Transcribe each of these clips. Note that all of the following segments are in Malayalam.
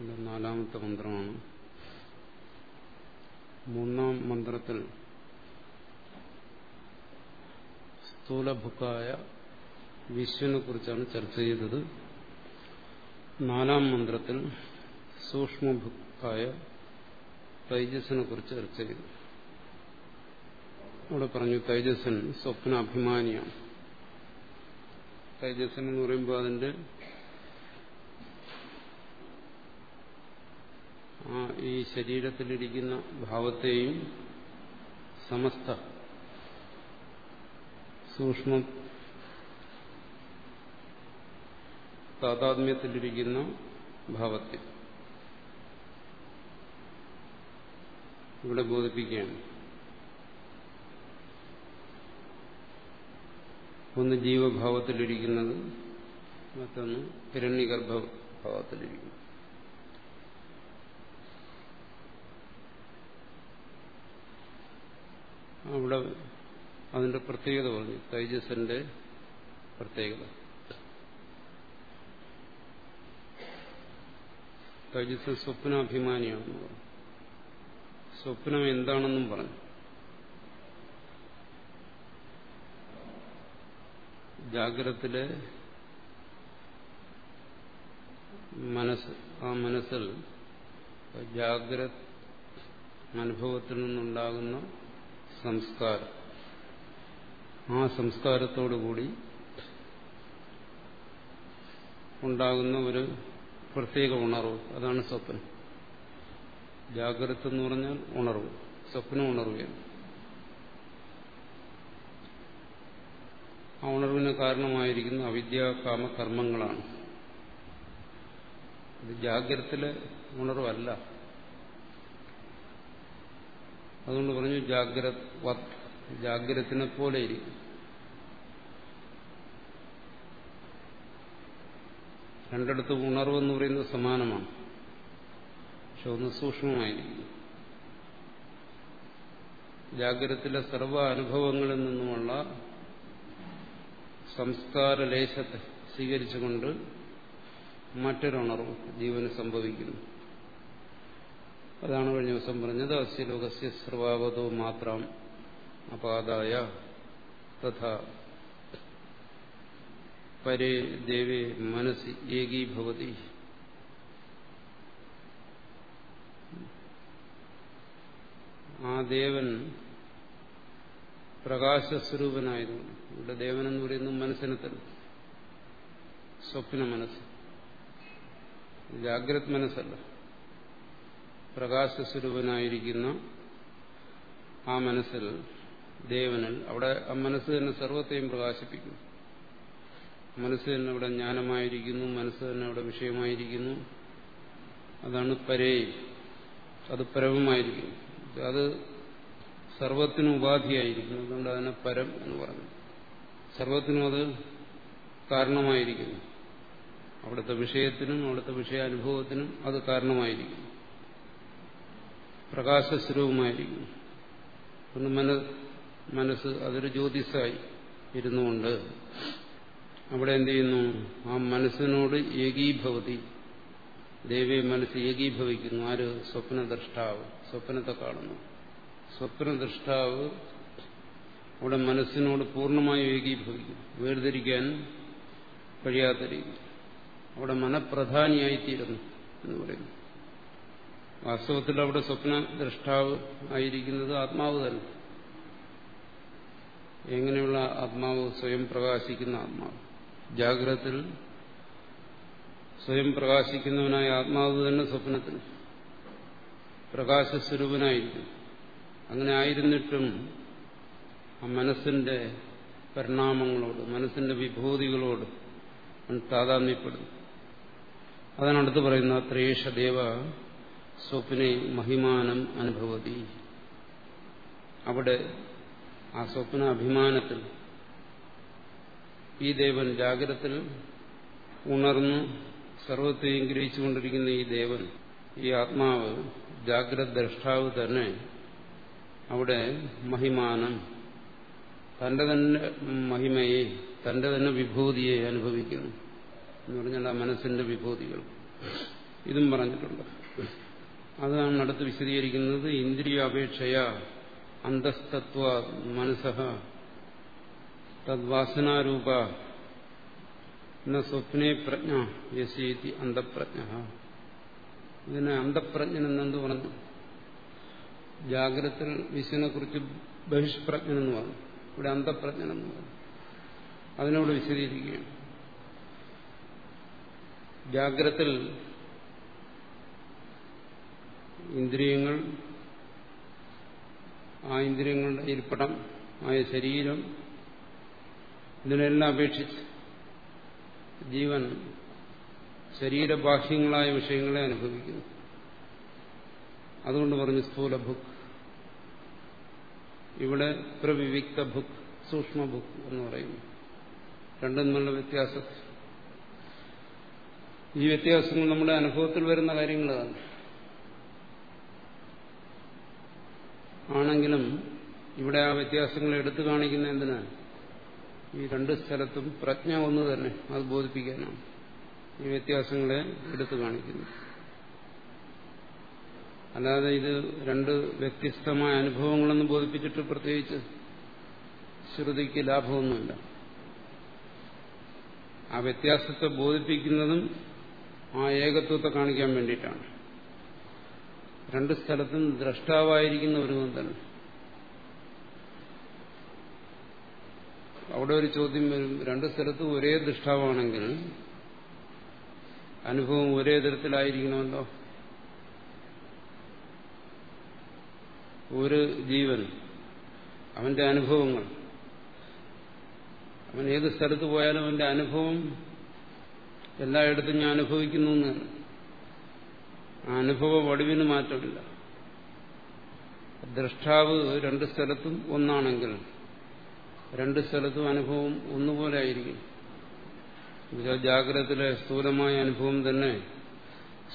നാലാമത്തെ മന്ത്രമാണ്. മൂന്നാം മന്ത്രത്തിൽ സ്ഥൂലഭുക്കായ വിശ്വനെ കുറിച്ചാണ് ചർച്ച ചെയ്തത്. നാലാം മന്ത്രത്തിൽ സൂക്ഷ്മഭുക്കായ തൈജസിനെ കുറിച്ച് ചർച്ച ചെയ്തു. അവിടെ പറഞ്ഞു തൈജസൻ സ്വപ്ന അഭിമാനിയാണ് തൈജസൻ എന്ന് പറയുമ്പോൾ അതിന്റെ ആ ഈ ശരീരത്തിലിരിക്കുന്ന ഭാവത്തെയും സമസ്ത സൂക്ഷ്മ താതാത്മ്യത്തിലിരിക്കുന്ന ഭാവത്തെ ഇവിടെ ബോധിപ്പിക്കുകയാണ്. ഒന്ന് ജീവഭാവത്തിലിരിക്കുന്നത് മറ്റൊന്ന് ഹിരണ്യഗർഭഭാവത്തിലിരിക്കുന്നു അവിടെ അതിന്റെ പ്രത്യേകത പറഞ്ഞു. തൈജസന്റെ പ്രത്യേകത. തൈജസ് സ്വപ്നാഭിമാനിയാണെന്ന് പറഞ്ഞു. സ്വപ്നം എന്താണെന്നും പറഞ്ഞു. ജാഗ്രത്തിലെ മനസ്സ് ആ മനസ്സിൽ ജാഗ്രത അനുഭവത്തിൽ നിന്നുണ്ടാകുന്ന സംസ്കാരം. ആ സംസ്കാരത്തോടുകൂടി ഉണ്ടാകുന്ന ഒരു പ്രത്യേക ഉണർവ് അതാണ് സ്വപ്നം. ജാഗ്രത എന്ന് പറഞ്ഞാൽ ഉണർവ് സ്വപ്നം ഉണർവുകയാണ്. ആ ഉണർവിന് കാരണമായിരിക്കുന്ന അവിദ്യാകാമ കർമ്മങ്ങളാണ്. ഇത് ജാഗ്രതത്തിലെ ഉണർവല്ല. അതുകൊണ്ട് പറഞ്ഞു ജാഗ്രത് വത് ജാഗ്രത്തിനെ പോലെ ഇരിക്കും. രണ്ടിടത്തും ഉണർവെന്ന് പറയുന്നത് സമാനമാണ്. പക്ഷെ ഒന്ന് സൂക്ഷ്മമായിരിക്കും. ജാഗ്രതത്തിലെ സർവ അനുഭവങ്ങളിൽ നിന്നുമുള്ള സംസ്കാരലേശത്തെ സ്വീകരിച്ചുകൊണ്ട് മറ്റൊരുണർവ് ജീവന് സംഭവിക്കുന്നു. അതാണ് കഴിഞ്ഞ ദിവസം പറഞ്ഞത്. അസ്യ ലോകസ്യ സർവാവതോ മാത്രം അപാദായ തഥാ. പരേ ദേവേ മനസ് ഏകീഭവതി. ആ ദേവൻ പ്രകാശസ്വരൂപനായതുകൊണ്ട്. ഇവിടെ ദേവൻ എന്ന് പറയുന്നത് മനസ്സിനെ തന്നെ. സ്വപ്ന മനസ്സ്. ജാഗ്രത് മനസ്സല്ല. പ്രകാശസ്വരൂപനായിരിക്കുന്ന ആ മനസ്സിൽ ദേവനിൽ അവിടെ ആ മനസ്സ് തന്നെ സർവത്തെയും പ്രകാശിപ്പിക്കുന്നു. മനസ്സ് തന്നെ അവിടെ ജ്ഞാനമായിരിക്കുന്നു മനസ്സ് തന്നെ അവിടെ വിഷയമായിരിക്കുന്നു. അതാണ് പരേ അത് പരമമായിരിക്കുന്നു. അത് സർവത്തിനും ഉപാധിയായിരിക്കുന്നു. അതുകൊണ്ട് അതിനെ പരം എന്ന് പറഞ്ഞു സർവത്തിനും അത് കാരണമായിരിക്കുന്നു. അവിടുത്തെ വിഷയത്തിനും അവിടുത്തെ വിഷയാനുഭവത്തിനും അത് കാരണമായിരിക്കുന്നു. പ്രകാശസ്വരൂപമായിരിക്കുന്നു. ഒന്ന് മന മനസ്സ് അതൊരു ജ്യോതിസായി ഇരുന്നുകൊണ്ട് അവിടെ എന്ത് ചെയ്യുന്നു? ആ മനസ്സിനോട് ഏകീഭവതി. ദേവി മനസ്സ് ഏകീഭവിക്കുന്നു. ആര്? സ്വപ്നദ്രഷ്ടാവ് സ്വപ്നത്തെ കാണുന്നു. സ്വപ്നദ്രഷ്ടാവ് അവിടെ മനസ്സിനോട് പൂർണമായും ഏകീഭവിക്കും വേർതിരിക്കാൻ കഴിയാത്ത രീതി. അവിടെ മനപ്രധാനിയായിത്തീരുന്നു എന്ന് പറയുന്നു. വാസ്തവത്തിൽ അവിടെ സ്വപ്ന ദ്രഷ്ടാവ് ആയിരിക്കുന്നത് ആത്മാവ് തന്നെ. എങ്ങനെയുള്ള ആത്മാവ് സ്വയം പ്രകാശിക്കുന്ന ആത്മാവ്? ജാഗ്രതത്തിൽ സ്വയം പ്രകാശിക്കുന്നവനായ ആത്മാവ് തന്നെ സ്വപ്നത്തിൽ പ്രകാശസ്വരൂപനായിരിക്കും. അങ്ങനെ ആയിരുന്നിട്ടും ആ മനസ്സിന്റെ പരിണാമങ്ങളോട് മനസ്സിന്റെ വിഭൂതികളോട് താതാന്യപ്പെടുന്നു അതാണ് അടുത്ത് പറയുന്ന ത്രേഷ ദേവ സ്വപ്നെ മഹിമാനം അനുഭവതി. അവിടെ ആ സ്വപ്ന അഭിമാനത്തിൽ ഈ ദേവൻ ജാഗ്രതത്തിൽ ഉണർന്നു സർവത്തെയും ഗ്രഹിച്ചുകൊണ്ടിരിക്കുന്ന ഈ ദേവൻ ഈ ആത്മാവ് ജാഗ്രത ദ്രഷ്ടാവ് തന്നെ അവിടെ മഹിമാനം തന്റെ തന്നെ മഹിമയെ തന്റെ തന്നെ വിഭൂതിയെ അനുഭവിക്കുന്നു എന്ന് പറഞ്ഞാൽ ആ മനസ്സിന്റെ വിഭൂതികൾ. ഇതും പറഞ്ഞിട്ടുണ്ട്. അതാണ് അടുത്ത് വിശദീകരിക്കുന്നത് ഇന്ദ്രിയ അപേക്ഷയ അന്തസ്തത്വ മനസ്സഹ തദ്വാസനാരൂപ എന്ന സ്വപ്നെ പ്രജ്ഞ യസീതി അന്തപ്രജ്ഞ. ഇതിനെ അന്തപ്രജ്ഞൻ എന്നെന്ത് പറഞ്ഞു? ജാഗ്രത്തിൽ വിശ്വനെ കുറിച്ച് ബഹിഷ്പ്രജ്ഞൻ എന്ന് പറഞ്ഞു. ഇവിടെ അന്തപ്രജ്ഞൻ എന്ന് പറഞ്ഞു. അതിനോട് വിശദീകരിക്കുകയാണ്. ജാഗ്രത്തിൽ ഇന്ദ്രിയങ്ങൾ ആ ഇന്ദ്രിയങ്ങളുടെ ഇരിപ്പിടം ആയ ശരീരം ഇതിനെല്ലാം അപേക്ഷിച്ച് ജീവൻ ശരീരബാഹ്യങ്ങളായ വിഷയങ്ങളെ അനുഭവിക്കുന്നു. അതുകൊണ്ട് പറഞ്ഞു സ്ഥൂല ഭുക്ക് ഇവിടെ പ്രവിവിക്ത ഭുക്ക് സൂക്ഷ്മ ഭുക്ക് എന്ന് പറയുന്നു. രണ്ടും നല്ല വ്യത്യാസം. ഈ വ്യത്യാസങ്ങൾ നമ്മുടെ അനുഭവത്തിൽ വരുന്ന കാര്യങ്ങളാണ്. ആണെങ്കിലും ഇവിടെ ആ വ്യത്യാസങ്ങൾ എടുത്തു കാണിക്കുന്ന എന്തിനാണ് ഈ രണ്ട് സ്ഥലത്തും പ്രജ്ഞ ഒന്ന് തന്നെ അത് ബോധിപ്പിക്കാനാണ്. ഈ വ്യത്യാസങ്ങളെ എടുത്തു കാണിക്കുന്നു. അല്ലാതെ ഇത് രണ്ട് വ്യത്യസ്തമായ അനുഭവങ്ങളൊന്നും ബോധിപ്പിച്ചിട്ട് പ്രത്യേകിച്ച് ശ്രുതിക്ക് ലാഭമൊന്നുമില്ല. ആ വ്യത്യാസത്തെ ബോധിപ്പിക്കുന്നതും ആ ഏകത്വത്തെ കാണിക്കാൻ വേണ്ടിയിട്ടാണ്. രണ്ട് സ്ഥലത്തും ദ്രഷ്ടാവായിരിക്കുന്ന ഒരു തന്നെ അവിടെ ഒരു ചോദ്യം വരും. രണ്ട് സ്ഥലത്തും ഒരേ ദൃഷ്ടാവാണെങ്കിൽ അനുഭവം ഒരേ തരത്തിലായിരിക്കണമല്ലോ. ഒരു ജീവൻ അവന്റെ അനുഭവങ്ങൾ. അവൻ ഏത് സ്ഥലത്ത് പോയാലും അവന്റെ അനുഭവം എല്ലായിടത്തും ഞാൻ അനുഭവിക്കുന്നു എന്നാണ്. അനുഭവ വടിവിന് മാറ്റമില്ല. ദ്രഷ്ടാവ് രണ്ട് സ്ഥലത്തും ഒന്നാണെങ്കിൽ രണ്ട് സ്ഥലത്തും അനുഭവം ഒന്നുപോലെ ആയിരിക്കും. ജാഗ്രതത്തിലെ സ്ഥൂലമായ അനുഭവം തന്നെ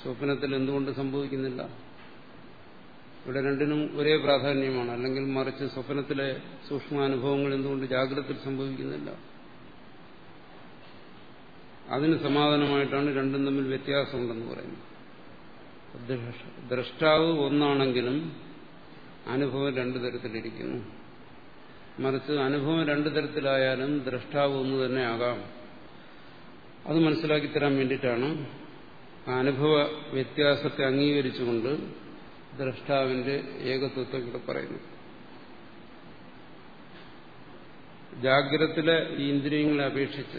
സ്വപ്നത്തിൽ എന്തുകൊണ്ട് സംഭവിക്കുന്നില്ല? ഇവിടെ രണ്ടിനും ഒരേ പ്രാധാന്യമാണ്. അല്ലെങ്കിൽ മറിച്ച് സ്വപ്നത്തിലെ സൂക്ഷ്മാനുഭവങ്ങൾ എന്തുകൊണ്ട് ജാഗ്രതത്തിൽ സംഭവിക്കുന്നില്ല? അതിന് സമാധാനമായിട്ടാണ് രണ്ടും തമ്മിൽ വ്യത്യാസമുണ്ടെന്ന് പറയുന്നത്. ദ്രഷ്ടാവ് ഒന്നാണെങ്കിലും അനുഭവം രണ്ടു തരത്തിലിരിക്കുന്നു. മറിച്ച് അനുഭവം രണ്ടു തരത്തിലായാലും ദ്രഷ്ടാവ് ഒന്ന് തന്നെ ആകാം. അത് മനസ്സിലാക്കി തരാൻ വേണ്ടിയിട്ടാണ് അനുഭവ വ്യത്യാസത്തെ അംഗീകരിച്ചുകൊണ്ട് ദ്രഷ്ടാവിന്റെ ഏകത്വത്തെ ഇവിടെ പറയുന്നു ജാഗ്രതത്തിലെ ഈ ഇന്ദ്രിയങ്ങളെ അപേക്ഷിച്ച്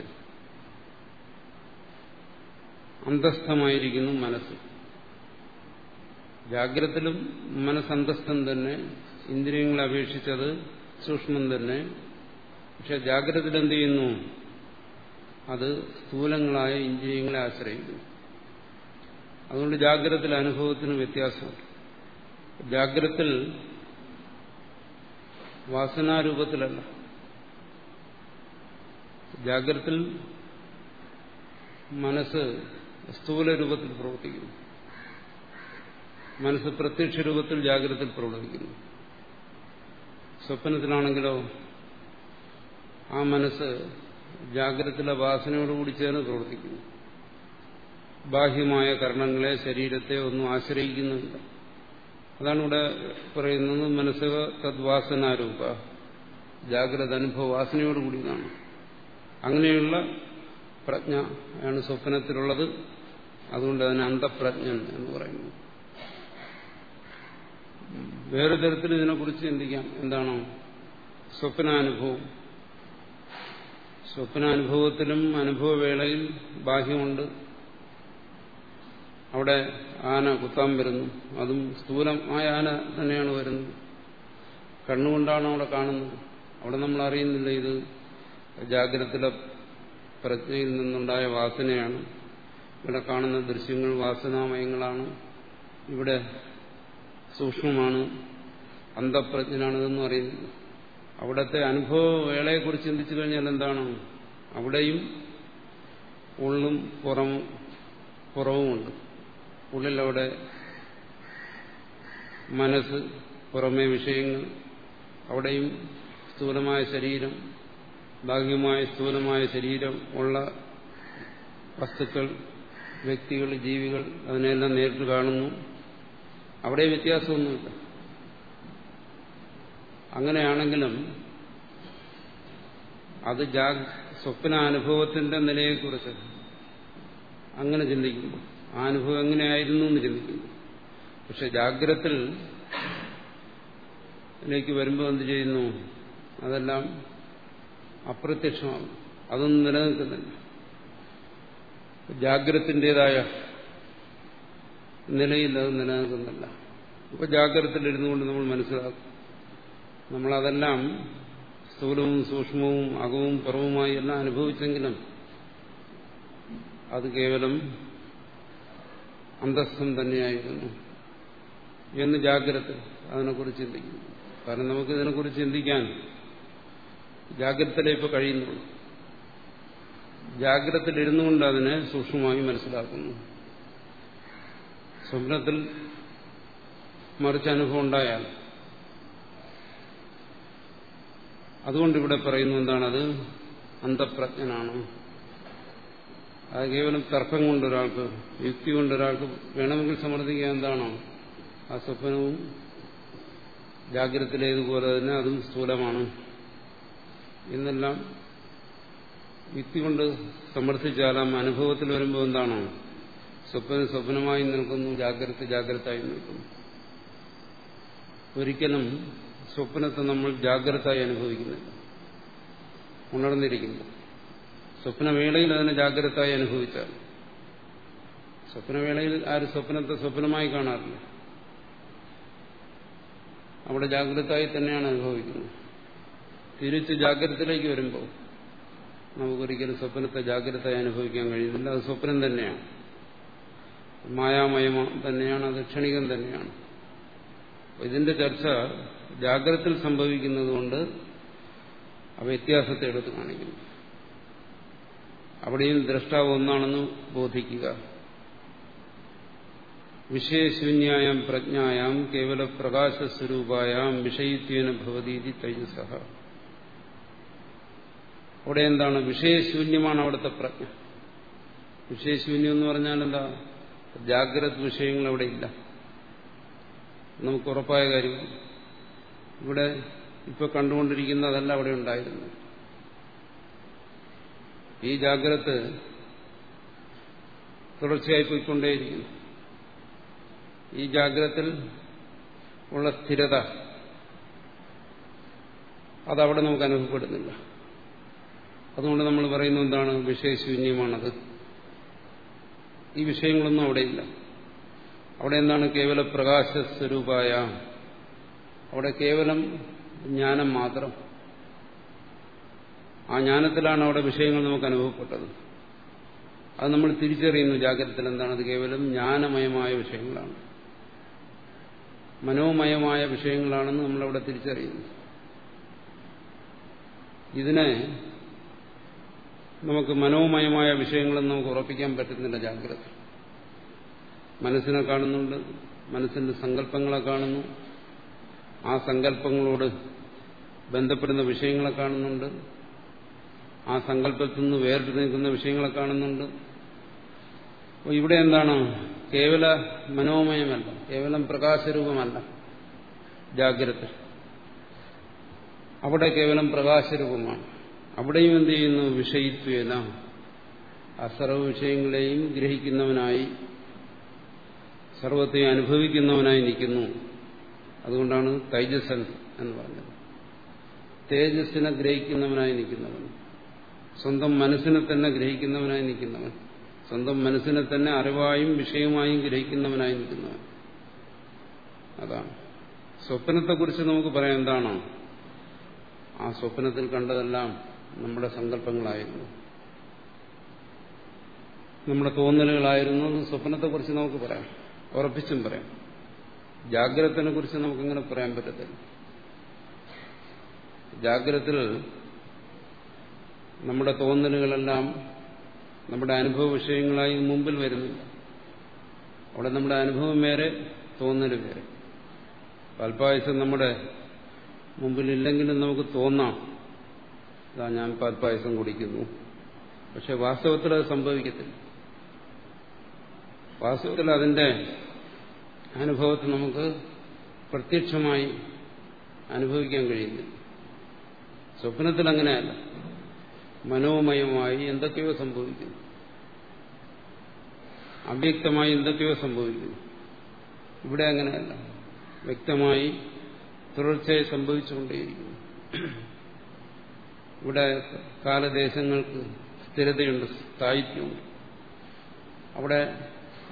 അന്തസ്ഥമായിരിക്കുന്നു മനസ്സ്. ജാഗ്രതത്തിലും മനസ്സന്തസ്ഥം തന്നെ ഇന്ദ്രിയങ്ങളെ അപേക്ഷിച്ചത് സൂക്ഷ്മം തന്നെ. പക്ഷെ ജാഗ്രതത്തിൽ എന്ത് ചെയ്യുന്നു? അത് സ്ഥൂലങ്ങളായ ഇന്ദ്രിയങ്ങളെ ആശ്രയിക്കുന്നു. അതുകൊണ്ട് ജാഗ്രതയിൽ അനുഭവത്തിന് വ്യത്യാസമുണ്ട്. ജാഗ്രത്തിൽ വാസനാരൂപത്തിലല്ല. ജാഗ്രത്തിൽ മനസ്സ് സ്ഥൂല രൂപത്തിൽ പ്രവർത്തിക്കുന്നു. മനസ്സ് പ്രത്യക്ഷ രൂപത്തിൽ ജാഗ്രതയിൽ പ്രവർത്തിക്കുന്നു. സ്വപ്നത്തിലാണെങ്കിലോ ആ മനസ്സ് ജാഗ്രതത്തിലെ വാസനയോടുകൂടി ചേർന്ന് പ്രവർത്തിക്കുന്നു. ബാഹ്യമായ കർണങ്ങളെ ശരീരത്തെ ഒന്നും ആശ്രയിക്കുന്നില്ല. അതാണ് ഇവിടെ പറയുന്നത് മനസ്സ് തദ്വാസനാരൂപ ജാഗ്രത അനുഭവ വാസനയോടുകൂടിയതാണ് അങ്ങനെയുള്ള പ്രജ്ഞ ആണ് സ്വപ്നത്തിലുള്ളത്. അതുകൊണ്ട് അതിന് അന്തപ്രജ്ഞൻ എന്ന് പറയുന്നു. വേറെ തരത്തിൽ ഇതിനെക്കുറിച്ച് ചിന്തിക്കാം. എന്താണോ? സ്വപ്നാനുഭവം. സ്വപ്നാനുഭവത്തിലും അനുഭവവേളയിൽ ബാഹ്യമുണ്ട്. അവിടെ ആന കുത്താൻ വരുന്നു. അതും സ്ഥൂലമായ ആന തന്നെയാണ് വരുന്നത്. കണ്ണുകൊണ്ടാണ് അവിടെ കാണുന്നത്. അവിടെ നമ്മൾ അറിയുന്നില്ല ഇത് ജാഗ്രതയുടെ പ്രജ്ഞയിൽ നിന്നുണ്ടായ വാസനയാണ്. ഇവിടെ കാണുന്ന ദൃശ്യങ്ങൾ വാസനാമയങ്ങളാണ്. ഇവിടെ സൂക്ഷ്മമാണ് അന്ധപ്രജ്ഞനാണിതെന്ന് പറയുന്നത് അവിടുത്തെ അനുഭവ വേളയെക്കുറിച്ച് ചിന്തിച്ചു കഴിഞ്ഞാൽ എന്താണ്? അവിടെയും ഉള്ളും പുറവും പുറവുമുണ്ട്. ഉള്ളിലവിടെ മനസ്സ് പുറമേ വിഷയങ്ങൾ അവിടെയും സ്ഥൂലമായ ശരീരം ഭാഗ്യമായ സ്ഥൂലമായ ശരീരം ഉള്ള വസ്തുക്കൾ വ്യക്തികൾ ജീവികൾ അതിനെല്ലാം നേരിട്ട് കാണുന്നു. അവിടെ വ്യത്യാസമൊന്നുമില്ല. അങ്ങനെയാണെങ്കിലും അത് ജാ സ്വപ്നാനുഭവത്തിന്റെ നിലയെക്കുറിച്ച് അങ്ങനെ ചിന്തിക്കുന്നു ആ അനുഭവം എങ്ങനെയായിരുന്നു എന്ന് ചിന്തിക്കുന്നു പക്ഷെ ജാഗ്രത്തിൽ ലേക്ക് വരുമ്പോൾ എന്ത് ചെയ്യുന്നു? അതെല്ലാം അപ്രത്യക്ഷമാകും അതൊന്നും നിലനിൽക്കുന്നില്ല. ജാഗ്രത്തിന്റെതായ നിലയിൽ അത് നിലനിൽക്കുന്നില്ല. ഇപ്പൊ ജാഗ്രതയിലിരുന്നു കൊണ്ട് നമ്മൾ മനസ്സിലാക്കും. നമ്മളതെല്ലാം സ്ഥൂലവും സൂക്ഷ്മവും അകവും പുറവുമായി എല്ലാം അനുഭവിച്ചെങ്കിലും അത് കേവലം അന്തസ്ഥം തന്നെയായിരുന്നു എന്ന് ജാഗ്രത അതിനെക്കുറിച്ച് ചിന്തിക്കുന്നു. കാരണം നമുക്ക് ഇതിനെക്കുറിച്ച് ചിന്തിക്കാൻ ജാഗ്രതയിലേ ഇപ്പോൾ കഴിയുന്നുള്ളൂ. ജാഗ്രതയിലിരുന്നു കൊണ്ട് അതിനെ സൂക്ഷ്മമായി മനസ്സിലാക്കുന്നു. സ്വപ്നത്തിൽ മറിച്ച് അനുഭവം ഉണ്ടായാൽ അതുകൊണ്ട് ഇവിടെ പറയുന്നു എന്താണത്? അന്തപ്രജ്ഞനാണ് അത് കേവലം തർക്കം കൊണ്ടൊരാൾക്ക് യുക്തി കൊണ്ടൊരാൾക്ക് വേണമെങ്കിൽ സമർത്ഥിക്കാൻ എന്താണോ? ആ സ്വപ്നവും ജാഗ്രതയിലേതുപോലെ തന്നെ അതും സ്ഥൂലമാണ്. എന്നെല്ലാം യുക്തി കൊണ്ട് സമർത്ഥിച്ചാലാം അനുഭവത്തിൽ വരുമ്പോൾ എന്താണോ? സ്വപ്നം സ്വപ്നമായി നിൽക്കുന്നു ജാഗ്രത ജാഗ്രതയായി നിൽക്കുന്നു. ഒരിക്കലും സ്വപ്നത്തെ നമ്മൾ ജാഗ്രതയായി അനുഭവിക്കുന്നില്ല. ഉണർന്നിരിക്കുന്നു. സ്വപ്നവേളയിൽ അതിനെ ജാഗ്രതയായി അനുഭവിച്ചാൽ. സ്വപ്നവേളയിൽ ആര് സ്വപ്നത്തെ സ്വപ്നമായി കാണാറില്ല. അവിടെ ജാഗ്രതയായി തന്നെയാണ് അനുഭവിക്കുന്നത്. തിരിച്ച് ജാഗ്രതയിലേക്ക് വരുമ്പോൾ നമുക്കൊരിക്കലും സ്വപ്നത്തെ ജാഗ്രതയായി അനുഭവിക്കാൻ കഴിയുന്നില്ല. അത് സ്വപ്നം തന്നെയാണ്. മായാമയം തന്നെയാണ് അത് ക്ഷണികം തന്നെയാണ് ഇതിന്റെ ചർച്ച ജാഗ്രത സംഭവിക്കുന്നതുകൊണ്ട് ആ വ്യത്യാസത്തെ എടുത്ത് കാണിക്കുന്നു. അവിടെയും ദ്രഷ്ടാവ് ഒന്നാണെന്ന് ബോധിക്കുക. വിഷയശൂന്യായം പ്രജ്ഞായം കേവല പ്രകാശസ്വരൂപായാം വിഷയിത്വേന ഭവതീതി തൈജസ അവിടെ എന്താണ്? വിഷയശൂന്യമാണ് അവിടുത്തെ പ്രജ്ഞ. വിഷയശൂന്യം എന്ന് പറഞ്ഞാൽ എന്താ? ജാഗ്രത വിഷയങ്ങൾ അവിടെ ഇല്ല നമുക്ക് ഉറപ്പായ കാര്യം ഇവിടെ ഇപ്പൊ കണ്ടുകൊണ്ടിരിക്കുന്നതല്ല അവിടെ ഉണ്ടായിരുന്നു ഈ ജാഗ്രത തുടർച്ചയായി പോയിക്കൊണ്ടേയിരിക്കുന്നു. ഈ ജാഗ്രതത്തിൽ ഉള്ള സ്ഥിരത അതവിടെ നമുക്ക് അനുഭവപ്പെടുന്നില്ല അതുകൊണ്ട് നമ്മൾ പറയുന്നത് എന്താണ്? വിഷയശൂന്യമാണത്. ഈ വിഷയങ്ങളൊന്നും അവിടെയില്ല അവിടെ എന്താണ് കേവല പ്രകാശ സ്വരൂപായ അവിടെ കേവലം ജ്ഞാനം മാത്രം. ആ ജ്ഞാനത്തിലാണ് അവിടെ വിഷയങ്ങൾ നമുക്ക് അനുഭവപ്പെട്ടത്. അത് നമ്മൾ തിരിച്ചറിയുന്നു ജാഗ്രതത്തിൽ എന്താണ്. അത് കേവലം ജ്ഞാനമയമായ വിഷയങ്ങളാണ്. മനോമയമായ വിഷയങ്ങളാണെന്ന് നമ്മളവിടെ തിരിച്ചറിയുന്നു. ഇതിനെ നമുക്ക് മനോമയമായ വിഷയങ്ങളെന്ന് നമുക്ക് ഉറപ്പിക്കാൻ പറ്റുന്നില്ല ജാഗ്രത. മനസ്സിനെ കാണുന്നുണ്ട് മനസ്സിന്റെ സങ്കല്പങ്ങളെ കാണുന്നു. ആ സങ്കല്പങ്ങളോട് ബന്ധപ്പെടുന്ന വിഷയങ്ങളെ കാണുന്നുണ്ട്. ആ സങ്കല്പത്തിൽ നിന്ന് വേറിട്ട് നിൽക്കുന്ന വിഷയങ്ങളെ കാണുന്നുണ്ട്. അപ്പോൾ ഇവിടെ എന്താണ്? കേവല മനോമയമല്ല കേവലം പ്രകാശരൂപമല്ല ജാഗ്രത. അവിടെ കേവലം പ്രകാശരൂപമാണ്. അവിടെയും എന്ത് ചെയ്യുന്നു? വിഷയിത്വേന ആ സർവ വിഷയങ്ങളെയും ഗ്രഹിക്കുന്നവനായി സർവത്തെ അനുഭവിക്കുന്നവനായി നിൽക്കുന്നു. അതുകൊണ്ടാണ് തൈജസൻ എന്ന് പറഞ്ഞത്. തേജസ്സിനെ ഗ്രഹിക്കുന്നവനായി നിൽക്കുന്നവൻ. സ്വന്തം മനസ്സിനെ തന്നെ ഗ്രഹിക്കുന്നവനായി നിൽക്കുന്നവൻ. സ്വന്തം മനസ്സിനെ തന്നെ അറിവായും വിഷയമായും ഗ്രഹിക്കുന്നവനായി നിൽക്കുന്നവൻ. അതാണ്. സ്വപ്നത്തെക്കുറിച്ച് നമുക്ക് പറയാം എന്താണോ? ആ സ്വപ്നത്തിൽ കണ്ടതെല്ലാം നമ്മുടെ സങ്കല്പങ്ങളായിരുന്നു. നമ്മുടെ തോന്നലുകളായിരുന്നു സ്വപ്നത്തെക്കുറിച്ച് നമുക്ക് പറയാം. ഉറപ്പിച്ചും പറയാം. ജാഗ്രതത്തിനെ കുറിച്ച് നമുക്കിങ്ങനെ പറയാൻ പറ്റത്തില്ല. ജാഗ്രതത്തിൽ നമ്മുടെ തോന്നലുകളെല്ലാം നമ്മുടെ അനുഭവ വിഷയങ്ങളായി മുമ്പിൽ വരുന്നില്ല. അവിടെ നമ്മുടെ അനുഭവം വേറെ തോന്നൽ വേറെ. അല്പായുസം നമ്മുടെ മുമ്പിലില്ലെങ്കിലും നമുക്ക് തോന്നാം. ഇതാ ഞാൻ പാൽപ്പായസം കുടിക്കുന്നു. പക്ഷെ വാസ്തവത്തിൽ അത് സംഭവിക്കത്തില്ല. വാസ്തവത്തിൽ അതിന്റെ അനുഭവത്തെ നമുക്ക് പ്രത്യക്ഷമായി അനുഭവിക്കാൻ കഴിയുന്നില്ല. സ്വപ്നത്തിൽ അങ്ങനെയല്ല. മനോമയമായി എന്തൊക്കെയോ സംഭവിക്കുന്നു. അവ്യക്തമായി എന്തൊക്കെയോ സംഭവിക്കുന്നു. ഇവിടെ അങ്ങനെയല്ല. വ്യക്തമായി തുടർച്ചയായി സംഭവിച്ചുകൊണ്ടേയിരിക്കുന്നു. ഇവിടെ കാലദേശങ്ങൾക്ക് സ്ഥിരതയുണ്ട് സ്ഥായിത്വമുണ്ട്. അവിടെ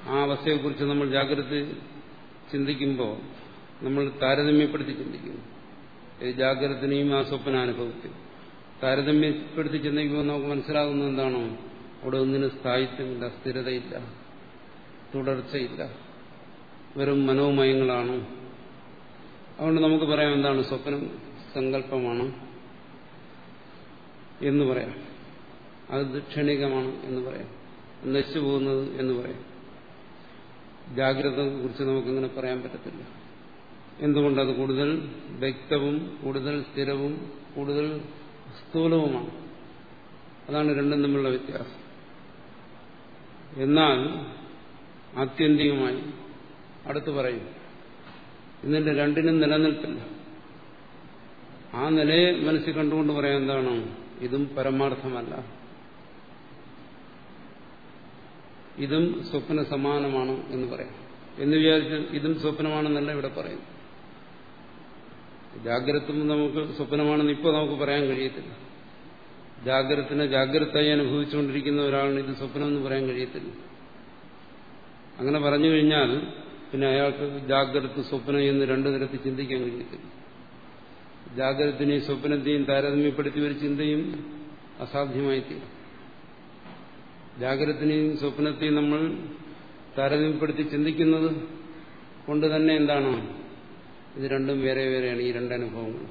ആ അവസ്ഥയെക്കുറിച്ച് നമ്മൾ ജാഗ്രത ചിന്തിക്കുമ്പോൾ നമ്മൾ താരതമ്യപ്പെടുത്തി ചിന്തിക്കുന്നു. ജാഗ്രതനെയും ആ സ്വപ്നാനുഭവത്തിൽ താരതമ്യപ്പെടുത്തി ചിന്തിക്കുമ്പോൾ നമുക്ക് മനസ്സിലാകുന്നത് എന്താണോ? അവിടെ ഒന്നിന് സ്ഥായിത്വമില്ല സ്ഥിരതയില്ല തുടർച്ചയില്ല. വെറും മനോമയങ്ങളാണ്? അതുകൊണ്ട് നമുക്ക് പറയാം എന്താണ് സ്വപ്നം? സങ്കല്പമാണ്? എന്ന് പറയാം. അത് ക്ഷണികമാണ് എന്ന് പറയാം. നശിച്ചു പോകുന്നത് എന്ന് പറയാം. ജാഗ്രതയെ കുറിച്ച് നമുക്കങ്ങനെ പറയാൻ പറ്റത്തില്ല. എന്തുകൊണ്ടത് കൂടുതൽ വ്യക്തവും കൂടുതൽ സ്ഥിരവും കൂടുതൽ സ്ഥൂലവുമാണ്? അതാണ് രണ്ടും തമ്മിലുള്ള വ്യത്യാസം. എന്നാൽ ആത്യന്തികമായി അടുത്ത് പറയും ഇതിന്റെ രണ്ടിനും നിലനിൽപ്പില്ല. ആ നിലയെ മനസ്സിൽ കണ്ടുകൊണ്ട് പറയാൻ എന്താണ്? ഇതും പരമാർത്ഥമല്ല. ഇതും സ്വപ്ന സമാനമാണ് എന്ന് പറയാം. എന്ന് വിചാരിച്ച് ഇതും സ്വപ്നമാണെന്നല്ല ഇവിടെ പറയുന്നു ജാഗ്രതും നമുക്ക് സ്വപ്നമാണെന്ന് ഇപ്പോൾ നമുക്ക് പറയാൻ കഴിയത്തില്ല. ജാഗ്രതനെ ജാഗ്രതയായി അനുഭവിച്ചുകൊണ്ടിരിക്കുന്ന ഒരാളിന് ഇത് സ്വപ്നം എന്ന് പറയാൻ കഴിയത്തില്ല. അങ്ങനെ പറഞ്ഞു കഴിഞ്ഞാൽ പിന്നെ അയാൾക്ക് ജാഗ്രത സ്വപ്നം എന്ന് രണ്ടു തരത്തിൽ ചിന്തിക്കാൻ കഴിയത്തില്ല. ജാഗ്രതത്തിനെയും സ്വപ്നത്തെയും താരതമ്യപ്പെടുത്തി ഒരു ചിന്തയും അസാധ്യമായി തീരും. ജാഗ്രതത്തിനെയും സ്വപ്നത്തെയും നമ്മൾ താരതമ്യപ്പെടുത്തി ചിന്തിക്കുന്നത് കൊണ്ട് തന്നെ എന്താണ്? ഇത് രണ്ടും വേറെ വേറെയാണ് ഈ രണ്ടനുഭവങ്ങൾ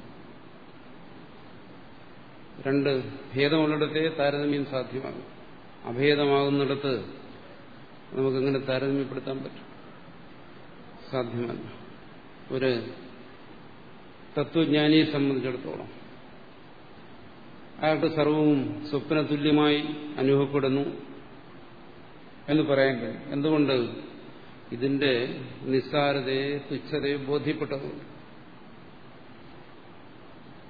രണ്ട് ഭേദമുള്ളിടത്തെ താരതമ്യം സാധ്യമാകും അഭേദമാകുന്നിടത്ത് നമുക്കെങ്ങനെ താരതമ്യപ്പെടുത്താൻ പറ്റും. സാധ്യമല്ല. ഒരു തത്വജ്ഞാനിയെ സംബന്ധിച്ചിടത്തോളം. അയാൾക്ക് സർവവും സ്വപ്നതുല്യമായി അനുഭവപ്പെടുന്നു എന്ന് പറയാൻ കഴിയും. എന്തുകൊണ്ട്? ഇതിന്റെ നിസ്സാരതയെ തുച്ഛതയെ ബോധ്യപ്പെട്ടതുകൊണ്ട്.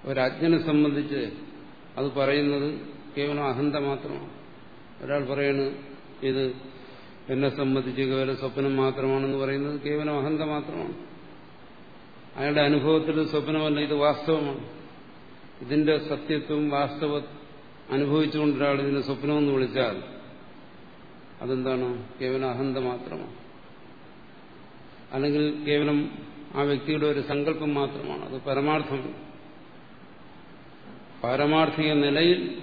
ഒരജ്ഞനെ സംബന്ധിച്ച് അത് പറയുന്നത് കേവലം അഹന്ത മാത്രമാണ്. ഒരാൾ പറയണ് ഇത് എന്നെ സംബന്ധിച്ച് കേവലം സ്വപ്നം മാത്രമാണെന്ന് പറയുന്നത് കേവലം അഹന്ത മാത്രമാണ്. അയാളുടെ അനുഭവത്തിൽ സ്വപ്നമല്ല ഇത് വാസ്തവമാണ്. ഇതിന്റെ സത്യത്വം വാസ്തവ അനുഭവിച്ചുകൊണ്ട് ഒരാൾ ഇതിനെ സ്വപ്നമെന്ന് വിളിച്ചാൽ അതെന്താണ്? കേവലം അഹന്ത മാത്രമാണ്. അല്ലെങ്കിൽ കേവലം ആ വ്യക്തിയുടെ ഒരു സങ്കല്പം മാത്രമാണ്. അത് പരമാർത്ഥം പാരമാർത്ഥിക നിലയിൽ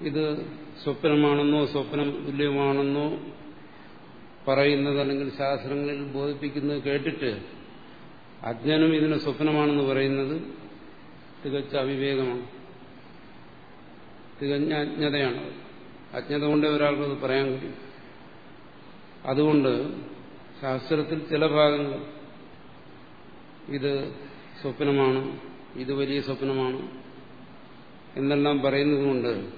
ഇത് സ്വപ്നമാണെന്നോ സ്വപ്നം തുല്യമാണെന്നോ പറയുന്നത് അല്ലെങ്കിൽ ശാസ്ത്രങ്ങളിൽ ബോധിപ്പിക്കുന്നത് കേട്ടിട്ട് അജ്ഞനും ഇതിന് സ്വപ്നമാണെന്ന് പറയുന്നത് തികച്ച അവിവേകമാണ്. തികഞ്ഞ അജ്ഞതയാണ് അജ്ഞത കൊണ്ടേ ഒരാൾക്കത് പറയാൻ കഴിയും. അതുകൊണ്ട് ശാസ്ത്രത്തിൽ ചില ഭാഗങ്ങൾ ഇത് സ്വപ്നമാണ് ഇത് വലിയ സ്വപ്നമാണ് എന്നെല്ലാം പറയുന്നതുകൊണ്ട്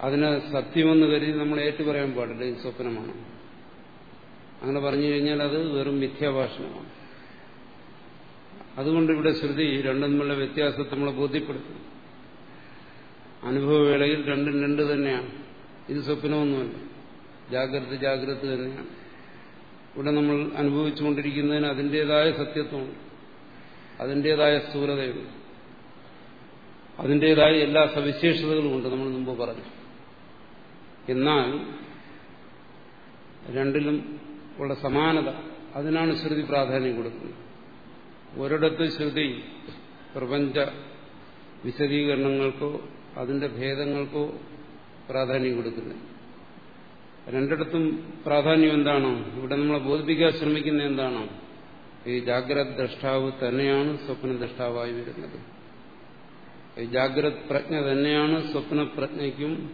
അതിനെ സത്യമെന്ന് കരുതി നമ്മൾ ഏറ്റുപറയാൻ പാടില്ല ഇത് സ്വപ്നമാണ്. അങ്ങനെ പറഞ്ഞു കഴിഞ്ഞാൽ അത് വെറും മിഥ്യാഭാഷണമാണ്. അതുകൊണ്ട് ഇവിടെ ശ്രുതി രണ്ടും തമ്മിലുള്ള വ്യത്യാസത്തെ നമ്മളെ ബോധ്യപ്പെടുത്തും അനുഭവവേളയിൽ രണ്ടും രണ്ട് തന്നെയാണ്. ഇത് സ്വപ്നമൊന്നുമല്ല. ജാഗ്രത ജാഗ്രത തന്നെയാണ്. ഇവിടെ നമ്മൾ അനുഭവിച്ചുകൊണ്ടിരിക്കുന്നതിന് അതിന്റെതായ സത്യത്വമുണ്ട്. അതിന്റെതായ സ്ഥൂലതയുണ്ട്. അതിന്റെതായ എല്ലാ സവിശേഷതകളും ഉണ്ട് നമ്മൾ മുമ്പ് പറഞ്ഞു. എന്നാൽ രണ്ടിലും ഉള്ള സമാനത അതിനാണ് ശ്രുതി പ്രാധാന്യം കൊടുക്കുന്നത്. ഒരിടത്ത് ശ്രുതി പ്രപഞ്ച വിശദീകരണങ്ങൾക്കോ അതിന്റെ ഭേദങ്ങൾക്കോ പ്രാധാന്യം കൊടുക്കുന്നത് രണ്ടിടത്തും പ്രാധാന്യം എന്താണോ? ഇവിടെ നമ്മളെ ബോധിപ്പിക്കാൻ ശ്രമിക്കുന്ന എന്താണോ? ഈ ജാഗ്രത് ദ്രഷ്ടാവ് തന്നെയാണ് സ്വപ്ന ദ്രഷ്ടാവായി വരുന്നത്. ഈ ജാഗ്രത് പ്രജ്ഞ തന്നെയാണ് സ്വപ്ന പ്രജ്ഞയ്ക്കും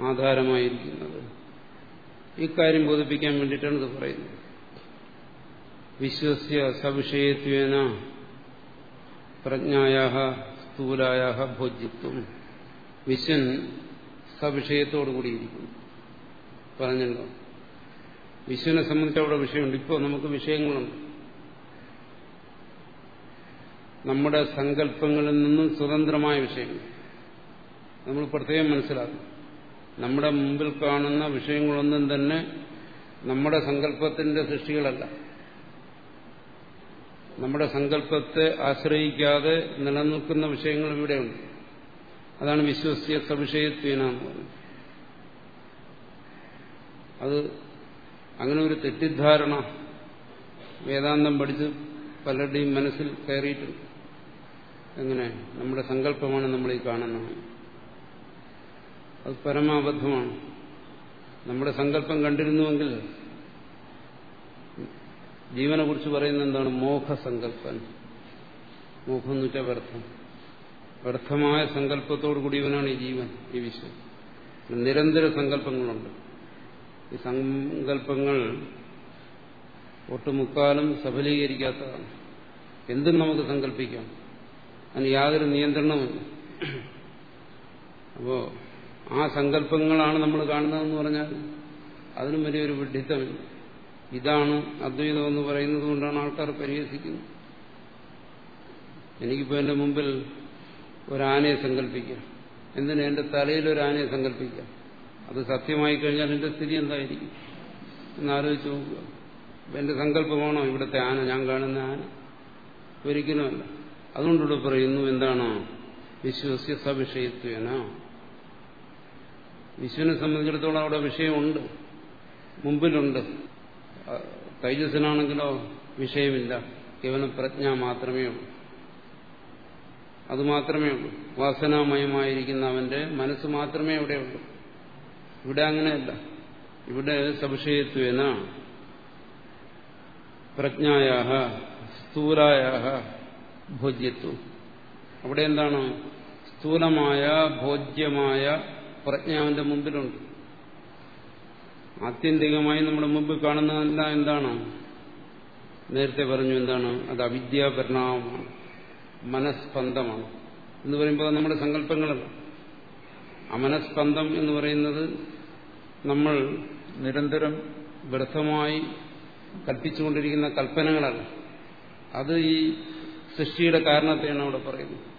ആധാരമായിരിക്കുന്നത്. ഇക്കാര്യം ബോധിപ്പിക്കാൻ വേണ്ടിയിട്ടാണ് ഇത് പറയുന്നത്. വിശ്വസ്യ സവിഷയത്വേന. പ്രജ്ഞായ സ്ഥൂലായ ഭോജ്യത്വം. വിശ്വൻ സവിഷയത്തോടു കൂടിയിരിക്കുന്നു. പറഞ്ഞല്ലോ. വിശ്വനെ സംബന്ധിച്ച് അവിടെ വിഷയമുണ്ട്. ഇപ്പോൾ നമുക്ക് വിഷയങ്ങളുണ്ട്. നമ്മുടെ സങ്കല്പങ്ങളിൽ നിന്നും സ്വതന്ത്രമായ വിഷയങ്ങൾ. നമ്മൾ പ്രത്യേകം മനസ്സിലാക്കും നമ്മുടെ മുമ്പിൽ കാണുന്ന വിഷയങ്ങളൊന്നും തന്നെ നമ്മുടെ സങ്കല്പത്തിന്റെ സൃഷ്ടികളല്ല. നമ്മുടെ സങ്കല്പത്തെ ആശ്രയിക്കാതെ നിലനിൽക്കുന്ന വിഷയങ്ങൾ ഇവിടെയുണ്ട്. അതാണ് വിശ്വസ്യ സവിഷയത്വന അത് അങ്ങനെ ഒരു തെറ്റിദ്ധാരണ വേദാന്തം പഠിച്ച് പലരുടെയും മനസ്സിൽ കയറിയിട്ടുണ്ട്. എങ്ങനെ? നമ്മുടെ സങ്കല്പമാണ് നമ്മൾ ഈ കാണുന്നത്. അത് പരമാബദ്ധമാണ്. നമ്മുടെ സങ്കല്പം കണ്ടിരുന്നുവെങ്കിൽ ജീവനെ കുറിച്ച് പറയുന്നത് എന്താണ്? മോഹസങ്കല്പൻ മോഹം എന്ന് വെച്ചാൽ വ്യർത്ഥം. വ്യർത്ഥമായ സങ്കല്പത്തോടു കൂടി ഇവനാണ് ഈ ജീവൻ ഈ വിശ്വം. നിരന്തര സങ്കല്പങ്ങളുണ്ട്. ഈ സങ്കല്പങ്ങൾ ഒട്ടുമുക്കാലും സഫലീകരിക്കാത്തതാണ്. എന്തും നമുക്ക് സങ്കല്പിക്കാം. അതിന് യാതൊരു നിയന്ത്രണവും അപ്പോ ആ സങ്കല്പങ്ങളാണ് നമ്മൾ കാണുന്നതെന്ന് പറഞ്ഞാൽ അതിനും വലിയൊരു വിഡ്ഢിത്തമില്ല ഇതാണ് അദ്വൈതം എന്ന് പറയുന്നത് കൊണ്ടാണ് ആൾക്കാർ പരിഹസിക്കുന്നത്. എനിക്കിപ്പോൾ എന്റെ മുമ്പിൽ ഒരാനയെ സങ്കല്പിക്കാം. എന്തിനാ എന്റെ തലയിൽ ഒരു ആനയെ സങ്കല്പിക്കാം? അത് സത്യമായി കഴിഞ്ഞാൽ എന്റെ സ്ഥിതി എന്തായിരിക്കും? എന്നാലോചിച്ച് നോക്കുക. എന്റെ സങ്കല്പമാണോ ഇവിടുത്തെ ആന? ഞാൻ കാണുന്ന ആന? ഒരിക്കലുമല്ല അതുകൊണ്ടിവിടെ പറയുന്നു എന്താണ്? വിശ്വസ്യ സവിഷയത്വേന. വിശ്വനെ സംബന്ധിച്ചിടത്തോളം അവിടെ വിഷയമുണ്ട്. മുമ്പിലുണ്ട്. തൈജസ്സിനാണെങ്കിലോ വിഷയമില്ല. കേവലം പ്രജ്ഞ മാത്രമേ ഉള്ളൂ. അത് മാത്രമേ ഉള്ളൂ. വാസനാമയമായിരിക്കുന്ന അവന്റെ മനസ്സ് മാത്രമേ അവിടെ ഉള്ളൂ. ഇവിടെ അങ്ങനെയല്ല. ഇവിടെ സംശയത്വേന പ്രജ്ഞായ സ്ഥൂലായ ഭോജ്യത്വം. അവിടെ എന്താണ്? സ്ഥൂലമായ ഭോജ്യമായ പ്രജ്ഞ അവന്റെ മുമ്പിലുണ്ട്. ആത്യന്തികമായി നമ്മുടെ മുമ്പിൽ കാണുന്നതല്ല എന്താണ്? നേരത്തെ പറഞ്ഞു എന്താണ്? അത് അവിദ്യാപരിണാമമാണ് മനസ്പന്ദമാണ്. എന്ന് പറയുമ്പോൾ നമ്മുടെ സങ്കല്പങ്ങളല്ല അമനസ്പന്ദം എന്ന് പറയുന്നത് നമ്മൾ നിരന്തരം വ്യർത്ഥമായി കൽപ്പിച്ചുകൊണ്ടിരിക്കുന്ന കൽപ്പനകളല്ല അത് ഈ സൃഷ്ടിയുടെ കാരണത്തെയാണ് അവിടെ പറയുന്നത്.